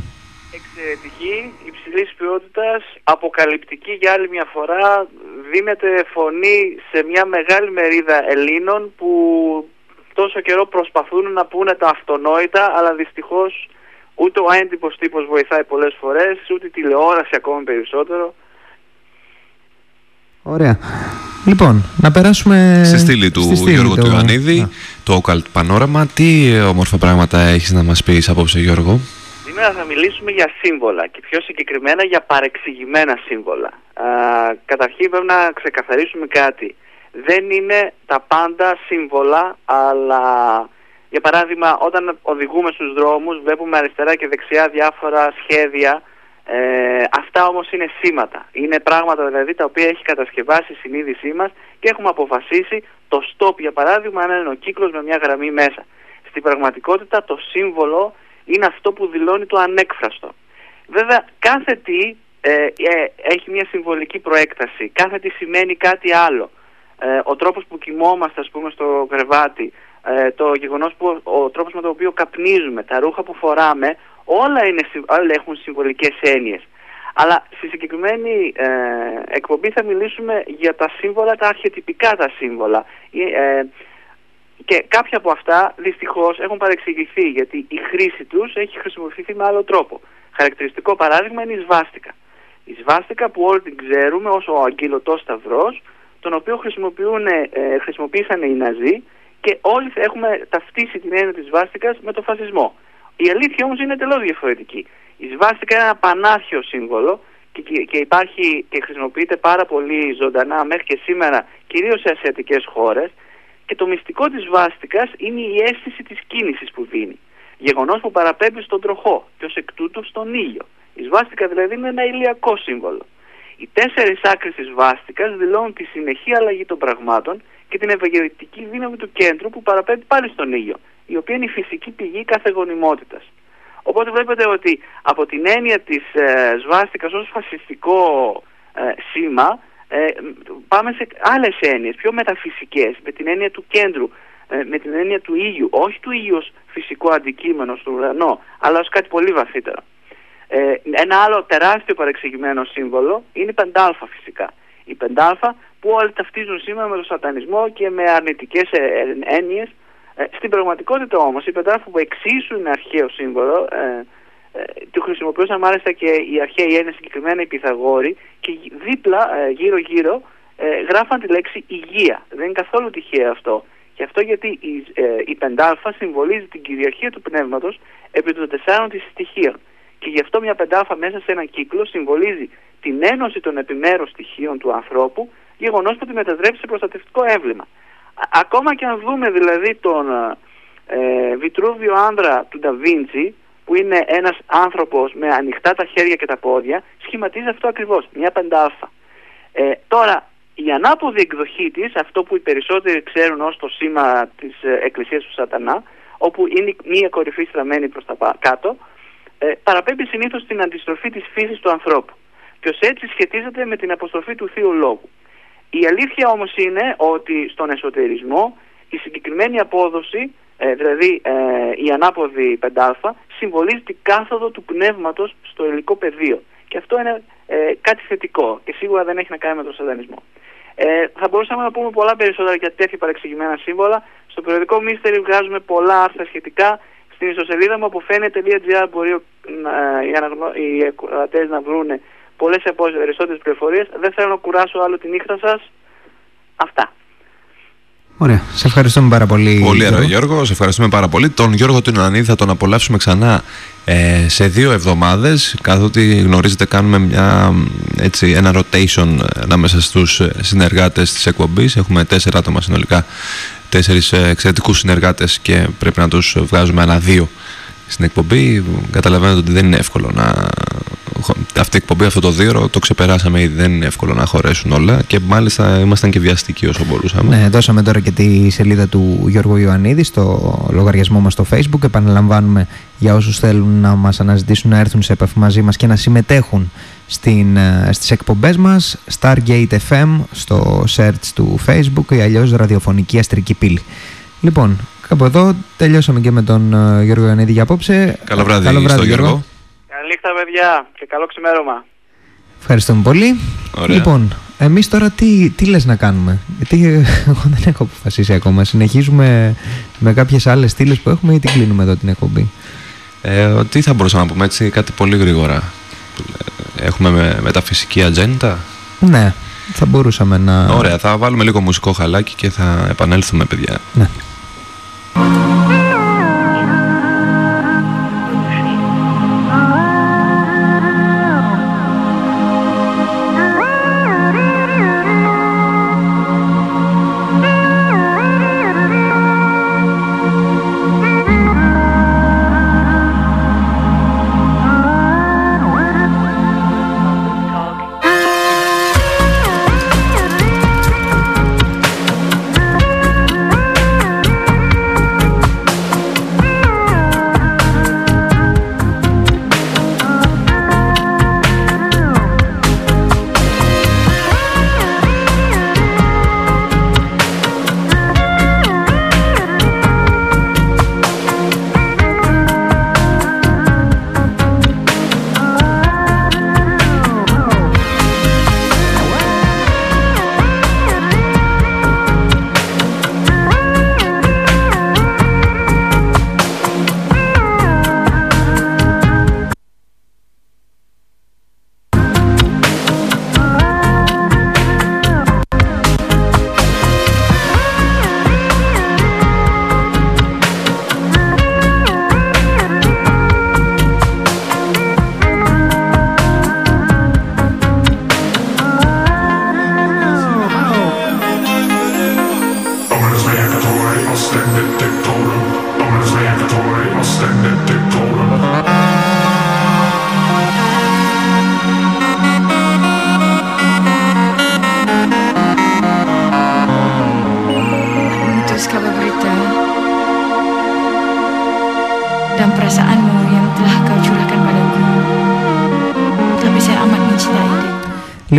Εξαιρετική, υψηλής ποιότητας, αποκαλυπτική για άλλη μια φορά. Δίνεται φωνή σε μια μεγάλη μερίδα Ελλήνων που τόσο καιρό προσπαθούν να πούνε τα αυτονόητα, αλλά δυστυχώς ούτε ο έντυπος τύπος βοηθάει πολλές φορές, ούτε η τηλεόραση ακόμη περισσότερο. Ωραία. Λοιπόν, να περάσουμε στη στήλη του στη στήλη Γιώργου του Ιωαννίδη, το Occult Πανόραμα. Τι όμορφα πράγματα έχεις να μας πεις απόψε Γιώργο; Σήμερα θα μιλήσουμε για σύμβολα και πιο συγκεκριμένα για παρεξηγημένα σύμβολα. Α, καταρχήν πρέπει να ξεκαθαρίσουμε κάτι. Δεν είναι τα πάντα σύμβολα, αλλά για παράδειγμα όταν οδηγούμε στους δρόμους βλέπουμε αριστερά και δεξιά διάφορα σχέδια ε, αυτά όμως είναι σήματα. Είναι πράγματα δηλαδή τα οποία έχει κατασκευάσει η συνείδησή μας και έχουμε αποφασίσει το stop για παράδειγμα να είναι ο κύκλος με μια γραμμή μέσα. Στην πραγματικότητα το σύμβολο είναι αυτό που δηλώνει το ανέκφραστο. Βέβαια κάθε τι ε, ε, έχει μια συμβολική προέκταση. Κάθε τι σημαίνει κάτι άλλο. Ε, ο τρόπος που κοιμόμαστε ας πούμε στο κρεβάτι, ε, το γεγονός που ο τρόπος με τον οποίο καπνίζουμε, τα ρούχα που φοράμε, όλα, είναι, όλα έχουν συμβολικές έννοιες. Αλλά στη συγκεκριμένη ε, εκπομπή θα μιλήσουμε για τα σύμβολα, τα αρχιετυπικά τα σύμβολα. Ε, και κάποια από αυτά δυστυχώς έχουν παρεξηγηθεί γιατί η χρήση τους έχει χρησιμοποιηθεί με άλλο τρόπο. Χαρακτηριστικό παράδειγμα είναι η σβάστηκα. Η σβάστηκα που όλοι την ξέρουμε ως ο αγγελωτός σταυρός, τον οποίο χρησιμοποιούν, ε, χρησιμοποίησαν οι Ναζί και όλοι έχουμε ταυτίσει την έννοια της σβάστηκας με το φασισμό. Η αλήθεια όμως είναι εντελώς διαφορετική. Η σβάστηκα είναι ένα πανάρχιο σύμβολο και, και, υπάρχει και χρησιμοποιείται πάρα πολύ ζωντανά μέχρι και σήμερα κυρίως σε ασιατικές χώρες και το μυστικό της βάστικας είναι η αίσθηση της κίνησης που δίνει. Γεγονός που παραπέμπει στον τροχό και ως εκ τούτου στον ήλιο. Η σβάστηκα δηλαδή είναι ένα ηλιακό σύμβολο. Οι τέσσερις άκρες της βάστικας δηλώνουν τη συνεχή αλλαγή των πραγμάτων και την ευαγγελιστική δύναμη του κέντρου που παραπέμπει πάλι στον ήλιο η οποία είναι η φυσική πηγή κάθε γονιμότητας. Οπότε βλέπετε ότι από την έννοια της ε, σβάστικας ως φασιστικό ε, σήμα ε, πάμε σε άλλες έννοιες, πιο μεταφυσικές, με την έννοια του κέντρου, ε, με την έννοια του ήλιου, όχι του ήλιου ως φυσικό αντικείμενο στον ουρανό, αλλά ως κάτι πολύ βαθύτερο. Ε, ένα άλλο τεράστιο παρεξηγημένο σύμβολο είναι η πεντάλφα φυσικά. Η πεντάλφα που όλοι ταυτίζουν σήμερα με τον σατανισμό και με αρνητικές έννοιες ε, στην πραγματικότητα όμως η πεντάφου που εξίσου είναι αρχαίο σύμβολο, ε, ε, το χρησιμοποιούσαν μάλιστα και οι αρχαίοι Έλληνες συγκεκριμένα οι Πυθαγόροι και δίπλα ε, γύρω γύρω ε, γράφαν τη λέξη υγεία. Δεν είναι καθόλου τυχαίο αυτό. Και αυτό γιατί η, ε, η πεντάλφα συμβολίζει την κυριαρχία του πνεύματος επί των τεσσάρων της στοιχείων. Και γι' αυτό μια πεντάλφα μέσα σε έναν κύκλο συμβολίζει την ένωση των επιμέρους στοιχείων του ανθρώπου, γεγονός που τη μετατρέπει σε προστατευτικό έμβλημα. Ακόμα και αν δούμε δηλαδή τον ε, Βιτρούβιο άνδρα του Νταβίντσι που είναι ένας άνθρωπος με ανοιχτά τα χέρια και τα πόδια σχηματίζει αυτό ακριβώς, μια πεντάφα. Ε, τώρα η ανάποδη εκδοχή της, αυτό που οι περισσότεροι ξέρουν ως το σήμα της ε, Εκκλησίας του Σατανά όπου είναι μία κορυφή στραμμένη προς τα κάτω ε, παραπέμπει συνήθως στην αντιστροφή της φύσης του ανθρώπου και ως έτσι σχετίζεται με την αποστροφή του Θείου Λόγου. Η αλήθεια όμως είναι ότι στον εσωτερισμό η συγκεκριμένη απόδοση, ε, δηλαδή ε, η ανάποδη πεντάλφα, συμβολίζει την κάθοδο του πνεύματος στο υλικό πεδίο. Και αυτό είναι ε, κάτι θετικό και σίγουρα δεν έχει να κάνει με τον σατανισμό. Ε, θα μπορούσαμε να πούμε πολλά περισσότερα για τέτοια παρεξηγημένα σύμβολα. Στο περιοδικό Mystery βγάζουμε πολλά άρθρα σχετικά. Στην ιστοσελίδα μου αποφαίνεται.gr μπορεί οι, οι να βρουν πολλές περισσότερε πληροφορίες. Δεν θέλω να κουράσω άλλο τη νύχτα σας. Αυτά. Ωραία. Σε ευχαριστούμε πάρα πολύ. Πολύ ωραίο Γιώργο. Σε ευχαριστούμε πάρα πολύ. Τον Γιώργο του Ιωαννίδη θα τον απολαύσουμε ξανά ε, σε δύο εβδομάδες καθότι γνωρίζετε κάνουμε μια, έτσι, ένα rotation ανάμεσα στους συνεργάτες της εκπομπής. Έχουμε τέσσερα άτομα συνολικά, τέσσερις εξαιρετικούς συνεργάτες και πρέπει να τους βγάζουμε ένα δύο στην εκπομπή. Καταλαβαίνετε ότι δεν είναι εύκολο να αυτή η εκπομπή, αυτό το δύο το ξεπεράσαμε ήδη. Δεν είναι εύκολο να χωρέσουν όλα και μάλιστα ήμασταν και βιαστικοί όσο μπορούσαμε. Ναι, δώσαμε τώρα και τη σελίδα του Γιώργου Ιωαννίδη στο λογαριασμό μας στο Facebook. Επαναλαμβάνουμε για όσους θέλουν να μας αναζητήσουν να έρθουν σε επαφή μαζί μας και να συμμετέχουν στην, ε, στις εκπομπές μας Stargate FM στο search του Facebook ή αλλιώς ραδιοφωνική αστρική πύλη. Λοιπόν, κάπου εδώ τελειώσαμε και με τον ε, Γιώργο Ιωαννίδη για απόψε. Καλό βράδυ, Καλό βράδυ Γιώργο. Καλή παιδιά και καλό ξημέρωμα. Ευχαριστούμε πολύ. Ωραία. Λοιπόν, εμείς τώρα τι, τι λες να κάνουμε; Γιατί εγώ δεν έχω αποφασίσει ακόμα. Συνεχίζουμε με κάποιες άλλες στήλες που έχουμε ή τι κλείνουμε εδώ την εκπομπή; Ε, τι θα μπορούσαμε να πούμε έτσι, κάτι πολύ γρήγορα. Έχουμε με, μεταφυσική ατζέντα; Ναι, θα μπορούσαμε να... Ωραία, θα βάλουμε λίγο μουσικό χαλάκι και θα επανέλθουμε παιδιά. Ναι. Thank you.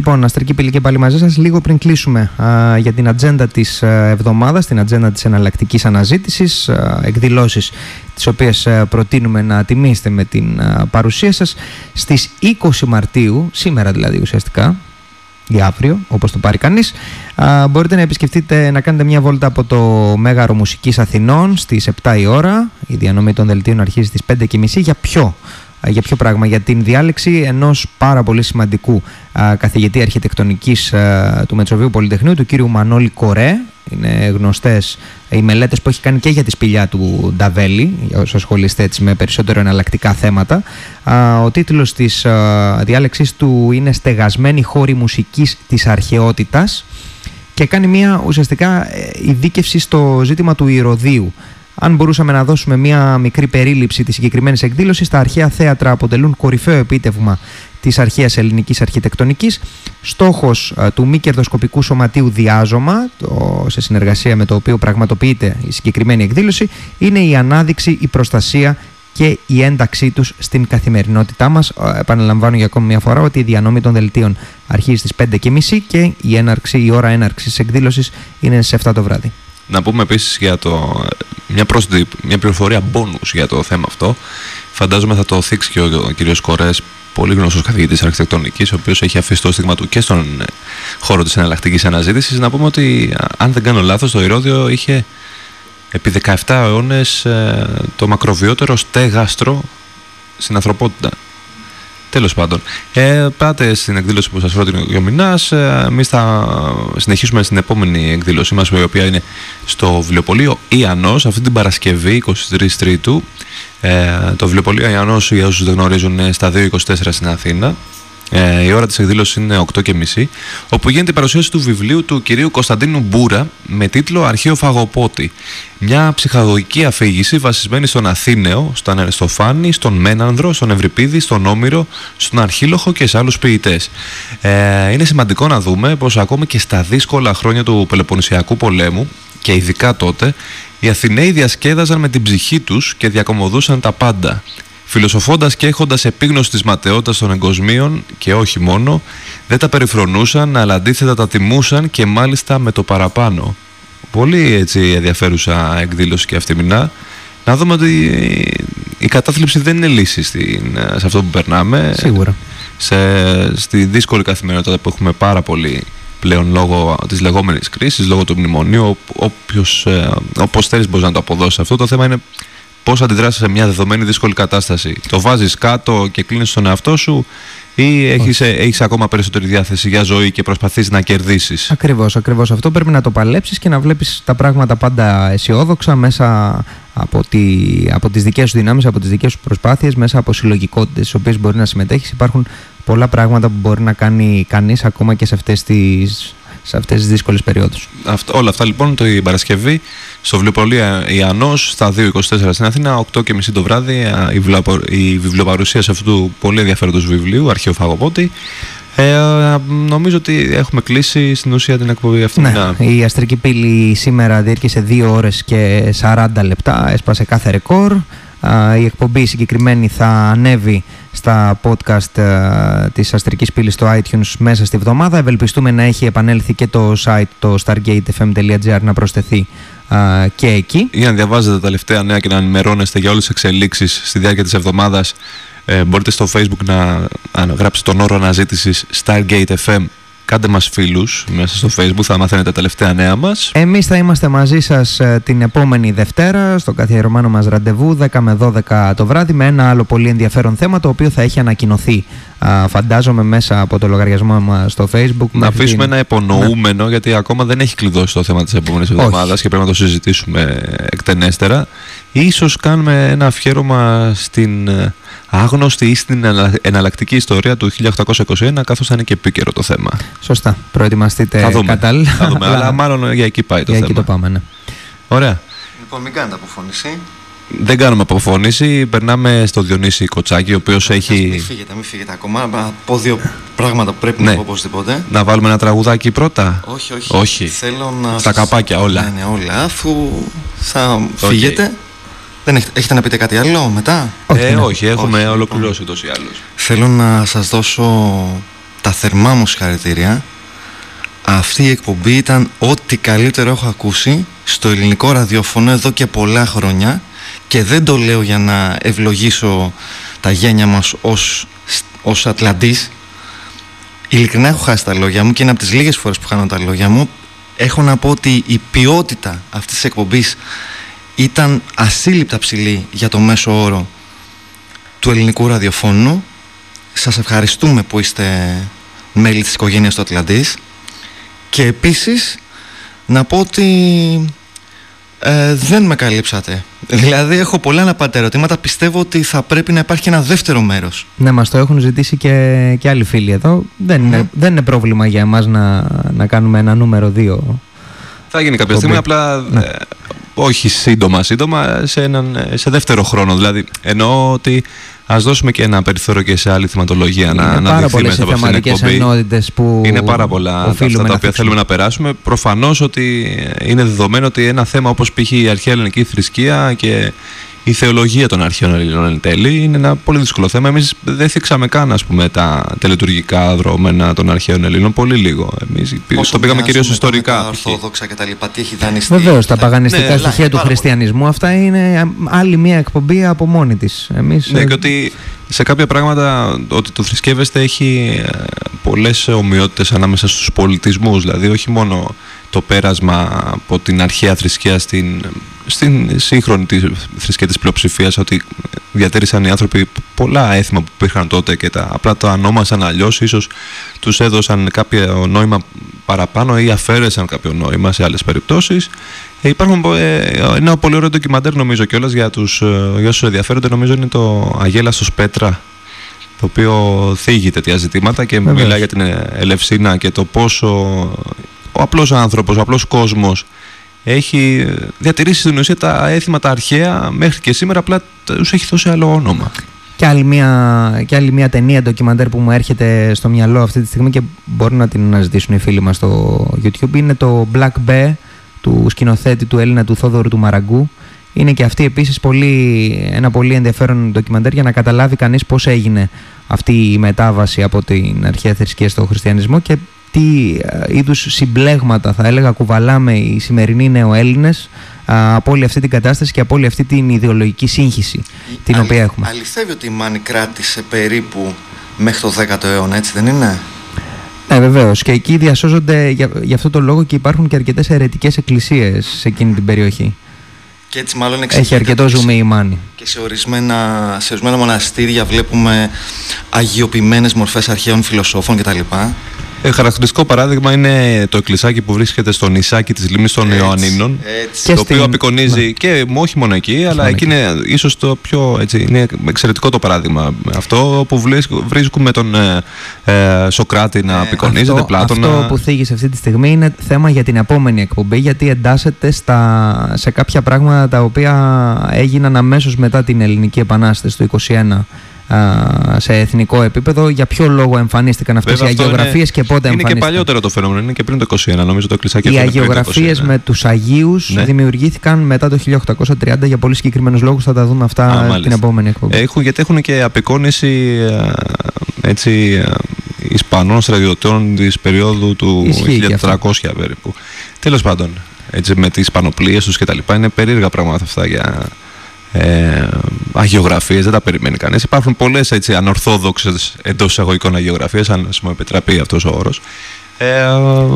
Λοιπόν, Αστρική Πύλη και πάλι μαζί σας. Λίγο πριν κλείσουμε α, για την ατζέντα της εβδομάδας, την ατζέντα της εναλλακτικής αναζήτησης, εκδηλώσεις τις οποίες προτείνουμε να τιμήσετε με την α, παρουσία σας στις 20 Μαρτίου, σήμερα δηλαδή ουσιαστικά, ή αύριο, όπως το πάρει κανείς, μπορείτε να επισκεφτείτε, να κάνετε μια βόλτα από το Μέγαρο Μουσικής Αθηνών στις 7 η ώρα. Η διανομή των δελτίων αρχίζει στις 5.30. Για ποιο για ποιο πράγμα, για την διάλεξη ενός πάρα πολύ σημαντικού καθηγητή αρχιτεκτονικής του Μετσοβίου Πολυτεχνείου, του κύριου Μανώλη Κορέ. Είναι γνωστές οι μελέτες που έχει κάνει και για τη σπηλιά του Νταβέλη, για όσους ασχολείστε έτσι με περισσότερο εναλλακτικά θέματα. Ο τίτλος της διάλεξης του είναι «Στεγασμένη χώρη μουσικής της αρχαιότητας» και κάνει μια ουσιαστικά ε, ειδίκευση στο ζήτημα του Ηρωδίου αν μπορούσαμε να δώσουμε μια μικρή περίληψη της συγκεκριμένης εκδήλωσης, τα αρχαία θέατρα αποτελούν κορυφαίο επίτευγμα της αρχαίας ελληνικής αρχιτεκτονικής. Στόχος του μη κερδοσκοπικού σωματείου Διάζωμα, το, σε συνεργασία με το οποίο πραγματοποιείται η συγκεκριμένη εκδήλωση, είναι η ανάδειξη, η προστασία και η ένταξή τους στην καθημερινότητά μας. Επαναλαμβάνω για ακόμη μια φορά ότι η διανόμη των δελτίων αρχίζει στις 5.30 και η, έναρξη, η ώρα έναρξης της εκδήλωσης είναι στις 7 το βράδυ. Να πούμε επίσης για το, μια, πρόσθετη, μια πληροφορία bonus για το θέμα αυτό. Φαντάζομαι θα το θίξει και ο, ο κ. Κορές, πολύ γνωστός καθηγητής αρχιτεκτονικής, ο οποίος έχει αφήσει το στίγμα του και στον ε, χώρο της εναλλακτικής αναζήτησης. Να πούμε ότι, αν δεν κάνω λάθος, το Ηρώδιο είχε επί 17 αιώνες ε, το μακροβιότερο στέγαστρο στην ανθρωπότητα. Τέλος πάντων. Ε, πάτε στην εκδήλωση που σας πρότεινε ο Μινάς. Ε, εμείς θα συνεχίσουμε στην επόμενη εκδήλωσή μας, η οποία είναι στο βιβλιοπωλείο Ιαννός, αυτή την Παρασκευή, 23 Τρίτου. Ε, το βιβλιοπωλείο Ιαννός, για όσους δεν γνωρίζουν, είναι στα 2.24 στην Αθήνα. Ε, η ώρα της εκδήλωσης είναι 8.30 όπου γίνεται η παρουσίαση του βιβλίου του κυρίου Κωνσταντίνου Μπούρα με τίτλο «Αρχαίο Φαγοπότη». Μια ψυχαγωγική αφήγηση βασισμένη στον Αθήνεο, στον Αριστοφάνη, στον Μένανδρο, στον Ευρυπίδη, στον Όμηρο, στον Αρχίλοχο και σε άλλους ποιητές. Ε, είναι σημαντικό να δούμε πως ακόμη και στα δύσκολα χρόνια του Πελοποννησιακού πολέμου και ειδικά τότε, οι Αθηναίοι διασκέδαζαν με την ψυχή τους και διακομωδούσαν τα πάντα φιλοσοφώντας και έχοντας επίγνωση της ματαιότητας των εγκοσμίων και όχι μόνο, δεν τα περιφρονούσαν, αλλά αντίθετα τα τιμούσαν και μάλιστα με το παραπάνω. Πολύ έτσι ενδιαφέρουσα εκδήλωση και αυτή μηνά. Να δούμε ότι η κατάθλιψη δεν είναι λύση στην, σε αυτό που περνάμε. Σίγουρα. Σε, στη δύσκολη καθημερινότητα που έχουμε πάρα πολύ πλέον λόγω της λεγόμενης κρίσης, λόγω του μνημονίου, όποιος, ε, όπως θέλεις μπορείς να το αποδώσεις αυτό. Το θέμα είναι πώς αντιδράσεις σε μια δεδομένη δύσκολη κατάσταση. Το βάζεις κάτω και κλείνεις τον εαυτό σου, ή έχεις έχεις ακόμα περισσότερη διάθεση για ζωή και προσπαθείς να κερδίσεις; Ακριβώς, ακριβώς αυτό. Πρέπει να το παλέψεις και να βλέπεις τα πράγματα πάντα αισιόδοξα μέσα από, τη, από τις δικές σου δυνάμεις, από τις δικές σου προσπάθειες, μέσα από συλλογικότητες στις οποίες μπορεί να συμμετέχεις. Υπάρχουν πολλά πράγματα που μπορεί να κάνει κανείς ακόμα και σε αυτές τις σε αυτές τις δύσκολες περιόδους. όλα αυτά λοιπόν το η Παρασκευή στο βιβλιοπωλείο Ιαννός στα 2.24 στην Αθήνα, 8.30 το βράδυ η, η βιβλιοπαρουσίαση αυτού του πολύ ενδιαφέροντος βιβλίου, Αρχαίο Φαγοπότη. Ε, νομίζω ότι έχουμε κλείσει στην ουσία την εκπομπή αυτή. Ναι, η αστρική πύλη σήμερα διήρκησε 2 ώρες και 40 λεπτά, έσπασε κάθε ρεκόρ. Η εκπομπή συγκεκριμένη θα ανέβει στα podcast uh, της Αστρικής Πύλης στο iTunes μέσα στη βδομάδα. Ευελπιστούμε να έχει επανέλθει και το site το stargatefm.gr να προσθεθεί uh, και εκεί. Για να διαβάζετε τα τελευταία νέα και να ενημερώνεστε για όλες τις εξελίξεις στη διάρκεια της εβδομάδας ε, μπορείτε στο facebook να, να γράψετε τον όρο αναζήτησης Stargate FM Κάντε μας φίλους μέσα στο facebook, θα μαθαίνετε τα τελευταία νέα μας. Εμείς θα είμαστε μαζί σας ε, την επόμενη Δευτέρα στο καθιερωμένο μας ραντεβού 10 με 12 το βράδυ με ένα άλλο πολύ ενδιαφέρον θέμα το οποίο θα έχει ανακοινωθεί φαντάζομαι μέσα από το λογαριασμό μας στο facebook. Να αφήσουμε ένα υπονοούμενο ναι. γιατί ακόμα δεν έχει κλειδώσει το θέμα της επόμενης εβδομάδας και πρέπει να το συζητήσουμε εκτενέστερα. Ίσως κάνουμε ένα αφιέρωμα στην ε, άγνωστη ή στην εναλλακτική ιστορία του 1821, καθώς θα είναι και επίκαιρο το θέμα. Σωστά. Προετοιμαστείτε θα δούμε. κατάλληλα. Θα δούμε, αλλά μάλλον για εκεί πάει το για θέμα. εκεί το πάμε, ναι. Ωραία. Λοιπόν, μην κάνετε αποφώνηση. Δεν κάνουμε αποφώνηση. Περνάμε στο Διονύση Κοτσάκη, ο οποίος έχει. Μην φύγετε, μην φύγετε ακόμα. Να πω δύο πράγματα που πρέπει ναι. να πω οπωσδήποτε. Να βάλουμε ένα τραγουδάκι πρώτα; Όχι, όχι. όχι. Θέλω να. Στα καπάκια όλα. Ναι, ναι, όλα. Αφού θα okay. φύγετε. Δεν έχετε, έχετε να πείτε κάτι άλλο μετά; Όχι, ε, όχι έχουμε όχι, ολοκληρώσει ούτως ή άλλως. Θέλω να σας δώσω τα θερμά μου συγχαρητήρια. Αυτή η εκπομπή ήταν ό,τι καλύτερο έχω ακούσει στο ελληνικό ραδιοφωνό εδώ και πολλά χρόνια και δεν το λέω για να ευλογήσω τα γένια μας ως, ως Ατλαντής. Ειλικρινά έχω χάσει τα λόγια μου και είναι από τις λίγες φορές που χάνω τα λόγια μου. Έχω να πω ότι η ποιότητα αυτής της εκπομπής ήταν ασύλληπτα ψηλή για το μέσο όρο του ελληνικού ραδιοφώνου. Σας ευχαριστούμε που είστε μέλη της οικογένειας του Ατλαντής και επίσης να πω ότι ε, δεν με καλύψατε. Δηλαδή έχω πολλά να πάτε ερωτήματα. Πιστεύω ότι θα πρέπει να υπάρχει ένα δεύτερο μέρος. Ναι, μας το έχουν ζητήσει και, και άλλοι φίλοι εδώ. Δεν, είναι, δεν είναι πρόβλημα για εμάς να, να κάνουμε ένα νούμερο δύο. Θα γίνει κάποια στιγμή, απλά ναι. ε, όχι σύντομα, σύντομα, σε, έναν, σε δεύτερο χρόνο. Δηλαδή, εννοώ ότι ας δώσουμε και ένα περιθώριο και σε άλλη θεματολογία είναι να, να δειχθεί μέσα από αυτήν την εκπομπή. που Είναι πάρα πολλά αυτά τα οποία θέλουμε να περάσουμε. Προφανώς ότι είναι δεδομένο ότι ένα θέμα όπως π.χ. η αρχαία ελληνική θρησκεία και η θεολογία των αρχαίων Ελλήνων εν τέλει είναι ένα πολύ δύσκολο θέμα. Εμείς δεν θίξαμε καν ας πούμε, τα τελετουργικά δρόμενα των αρχαίων Ελλήνων. Πολύ λίγο. Εμείς το πήγαμε κυρίως ιστορικά. Τα Ορθόδοξα κτλ. Τι έχει δανειστεί. Βεβαίως, τα παγανιστικά ναι, στοιχεία του χριστιανισμού. Αυτά είναι άλλη μία εκπομπή από μόνη της. Ναι, και ότι σε κάποια πράγματα ότι το θρησκεύεστε έχει ε, πολλές ομοιότητες ανάμεσα στους πολιτισμούς. Δηλαδή, όχι μόνο το πέρασμα από την αρχαία θρησκεία στην στην σύγχρονη της θρησκεία της πλειοψηφίας ότι διατήρησαν οι άνθρωποι πολλά έθιμα που υπήρχαν τότε και τα απλά τα ονόμασαν αλλιώς, ίσως τους έδωσαν κάποιο νόημα παραπάνω ή αφαίρεσαν κάποιο νόημα σε άλλες περιπτώσεις. Ε, υπάρχουν ε, ένα πολύ ωραίο ντοκιμαντέρ νομίζω κιόλας για, τους, ε, για όσους ενδιαφέρονται νομίζω είναι το Αγέλαστος Πέτρα το οποίο θίγει τέτοια ζητήματα και Βεβαίως. μιλάει για την Ελευσίνα και το πόσο ο απλός άνθρωπος, ο απλός κόσμος έχει διατηρήσει στην ουσία τα έθιμα τα αρχαία μέχρι και σήμερα απλά τους έχει δώσει άλλο όνομα. Και άλλη, μια, και άλλη μια ταινία ντοκιμαντέρ που μου έρχεται στο μυαλό αυτή τη στιγμή και μπορούν να την αναζητήσουν οι φίλοι μας στο YouTube είναι το Black Bear του σκηνοθέτη του Έλληνα του Θόδωρου του Μαραγκού. Είναι και αυτή επίσης πολύ, ένα πολύ ενδιαφέρον ντοκιμαντέρ για να καταλάβει κανείς πώς έγινε αυτή η μετάβαση από την αρχαία θρησκεία στο χριστιανισμό και τι ε, είδους συμπλέγματα θα έλεγα κουβαλάμε οι σημερινοί νεοέλληνες α, από όλη αυτή την κατάσταση και από όλη αυτή την ιδεολογική σύγχυση την Αλη- οποία έχουμε. Αληθεύει ότι η Μάνη κράτησε περίπου μέχρι το 10ο αιώνα, έτσι δεν είναι; Ναι, βεβαίως. Και εκεί διασώζονται για, για αυτό το λόγο και υπάρχουν και αρκετές αιρετικές εκκλησίες σε εκείνη την περιοχή. Και έτσι μάλλον Έχει εξηγείται αρκετό ότι ζουμί η Μάνη. Και σε ορισμένα, σε ορισμένα μοναστήρια βλέπουμε αγιοποιημένες μορφές αρχαίων φιλοσόφων κτλ. Ε, χαρακτηριστικό παράδειγμα είναι το εκκλησάκι που βρίσκεται στο νησάκι της λίμνης των Έτσι, Ιωαννίνων έτσι. Και το στην- οποίο απεικονίζει ναι. και όχι μόνο εκεί, αλλά μόνο εκεί είναι ίσως το πιο έτσι, είναι εξαιρετικό το παράδειγμα. Αυτό που βρίσκ- βρίσκουμε τον ε, ε, Σοκράτη να απεικονίζεται, αυτό, Πλάτωνα. αυτό που θίγεις αυτή τη στιγμή είναι θέμα για την επόμενη εκπομπή γιατί εντάσσεται στα, σε κάποια πράγματα τα οποία έγιναν αμέσως μετά την Ελληνική Επανάσταση του 21 α, σε εθνικό επίπεδο. Για ποιο λόγο εμφανίστηκαν αυτές Βέβαια, οι αυτό αγιογραφίες και πότε Είναι και εμφανίστηκαν; παλιότερο το φαινόμενο, είναι και πριν το 21, νομίζω το εκκλησάκι Οι αυτό είναι πριν το αγιογραφίες 21. με τους Αγίους Ναι. δημιουργήθηκαν μετά το 1830 για πολύ συγκεκριμένους λόγους. Θα τα δούμε αυτά Α, την μάλιστα. επόμενη εκπομπή. Έχουν, γιατί έχουν και απεικόνηση ε, έτσι, ε, Ισπανών στρατιωτών της περίοδου του Ισχύει και 1400 περίπου. Τέλος πάντων, έτσι, με τις πανοπλίες τους και τα λοιπά, είναι περίεργα πράγματα αυτά για ε, αγιογραφίες, δεν τα περιμένει κανείς. Υπάρχουν πολλές έτσι, ανορθόδοξες εντός εισαγωγικών αγιογραφίες, αν ας μου επιτραπεί αυτός ο όρος. Ε,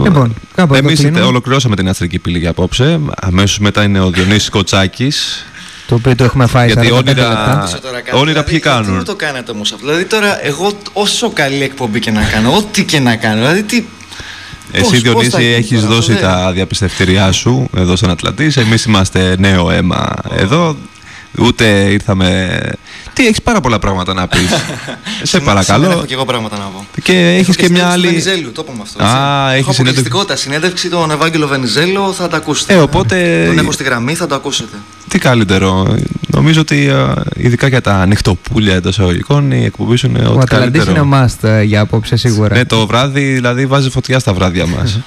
Λοιπόν, κάπου εδώ εμείς κλείνουμε. ολοκληρώσαμε την αστρική πύλη για απόψε. Αμέσως μετά είναι ο Διονύσης Κοτσάκης. Το οποίο το έχουμε φάει Γιατί 45 όνειρα- λεπτά. Ρωτήσω τώρα κάτι. όνειρα δηλαδή, ποιοι κάνουν; Γιατί μου το κάνατε όμως αυτό. Δηλαδή τώρα εγώ όσο καλή εκπομπή και να κάνω, ό,τι και να κάνω. Δηλαδή τι... Εσύ, πώς- πώς Διονύση, θα γίνει έχεις τώρα, δώσει δεν- τα διαπιστευτηριά σου εδώ στον Ατλαντής. Εμείς είμαστε νέο αίμα εδώ. Ούτε ήρθαμε... Τι, έχεις πάρα πολλά πράγματα να πεις. Σε Σήμερα- παρακαλώ. σήμερα Έχω και εγώ πράγματα να πω. Και Έχω έχεις και μια συνέντευξη του άλλη... Βενιζέλου, το είπαμε αυτό. Α, έτσι. έχεις Έχω συνέντευξη- αποκλειστικότητα. Συνέντευξη τον Ευάγγελο Βενιζέλο θα τα ακούσετε. Ε, οπότε... Τον έχω στη γραμμή, θα το ακούσετε. Τι καλύτερο. Νομίζω ότι ε, ειδικά για τα νυχτοπούλια εντός εισαγωγικών η εκπομπή σου είναι Ο ό,τι Ατλαντής καλύτερο. είναι must ε, για απόψε σίγουρα. Ναι, το βράδυ δηλαδή βάζει φωτιά στα βράδια μας.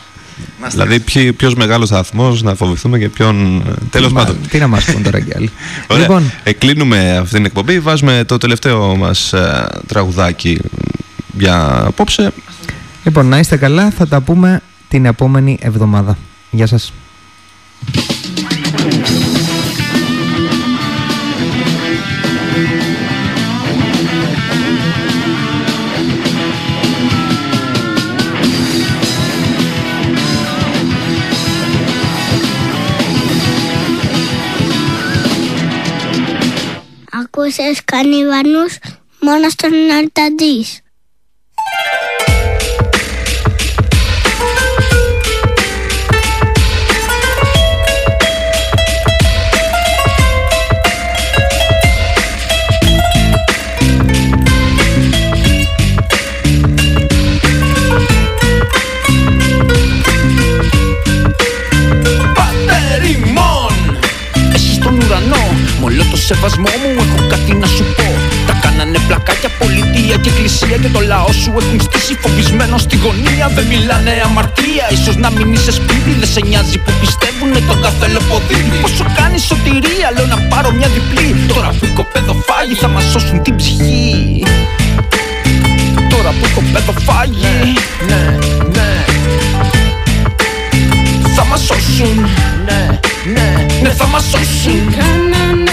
Να είστε δηλαδή ποιος μεγάλος σταθμός να φοβηθούμε και ποιον. Τέλος Μα, πάντων. Τι να μας πούν τώρα κι άλλοι. Ωραία. Λοιπόν, Ε, κλείνουμε αυτή την εκπομπή. Βάζουμε το τελευταίο μας ε, τραγουδάκι για απόψε. λοιπόν, να είστε καλά. Θα τα πούμε την επόμενη εβδομάδα. Γεια σας. Ακούσες κανιβανούς μόνο στον Αρταντής. Πατερημόν Εσύ στον ουρανό Με όλο το σεβασμό μου έχω κάτι να σου πω. Τα κάνανε πλακάκια πολιτεία και εκκλησία Και το λαό σου έχουν στήσει φοβισμένο στη γωνία. Δεν μιλάνε αμαρτία Ίσως να μην είσαι σπίτι. Δεν σε νοιάζει που πιστεύουνε το κάθε λεποδίδι Πόσο κάνεις σωτηρία Λέω να πάρω μια διπλή. Τώρα που οι κοπέδοφάγοι θα μας σώσουν την ψυχή. Τώρα που οι κοπέδοφάγοι Ναι, ναι θα μας σώσουν. Ναι, ναι, ναι θα μας σώσουν. Κάνανε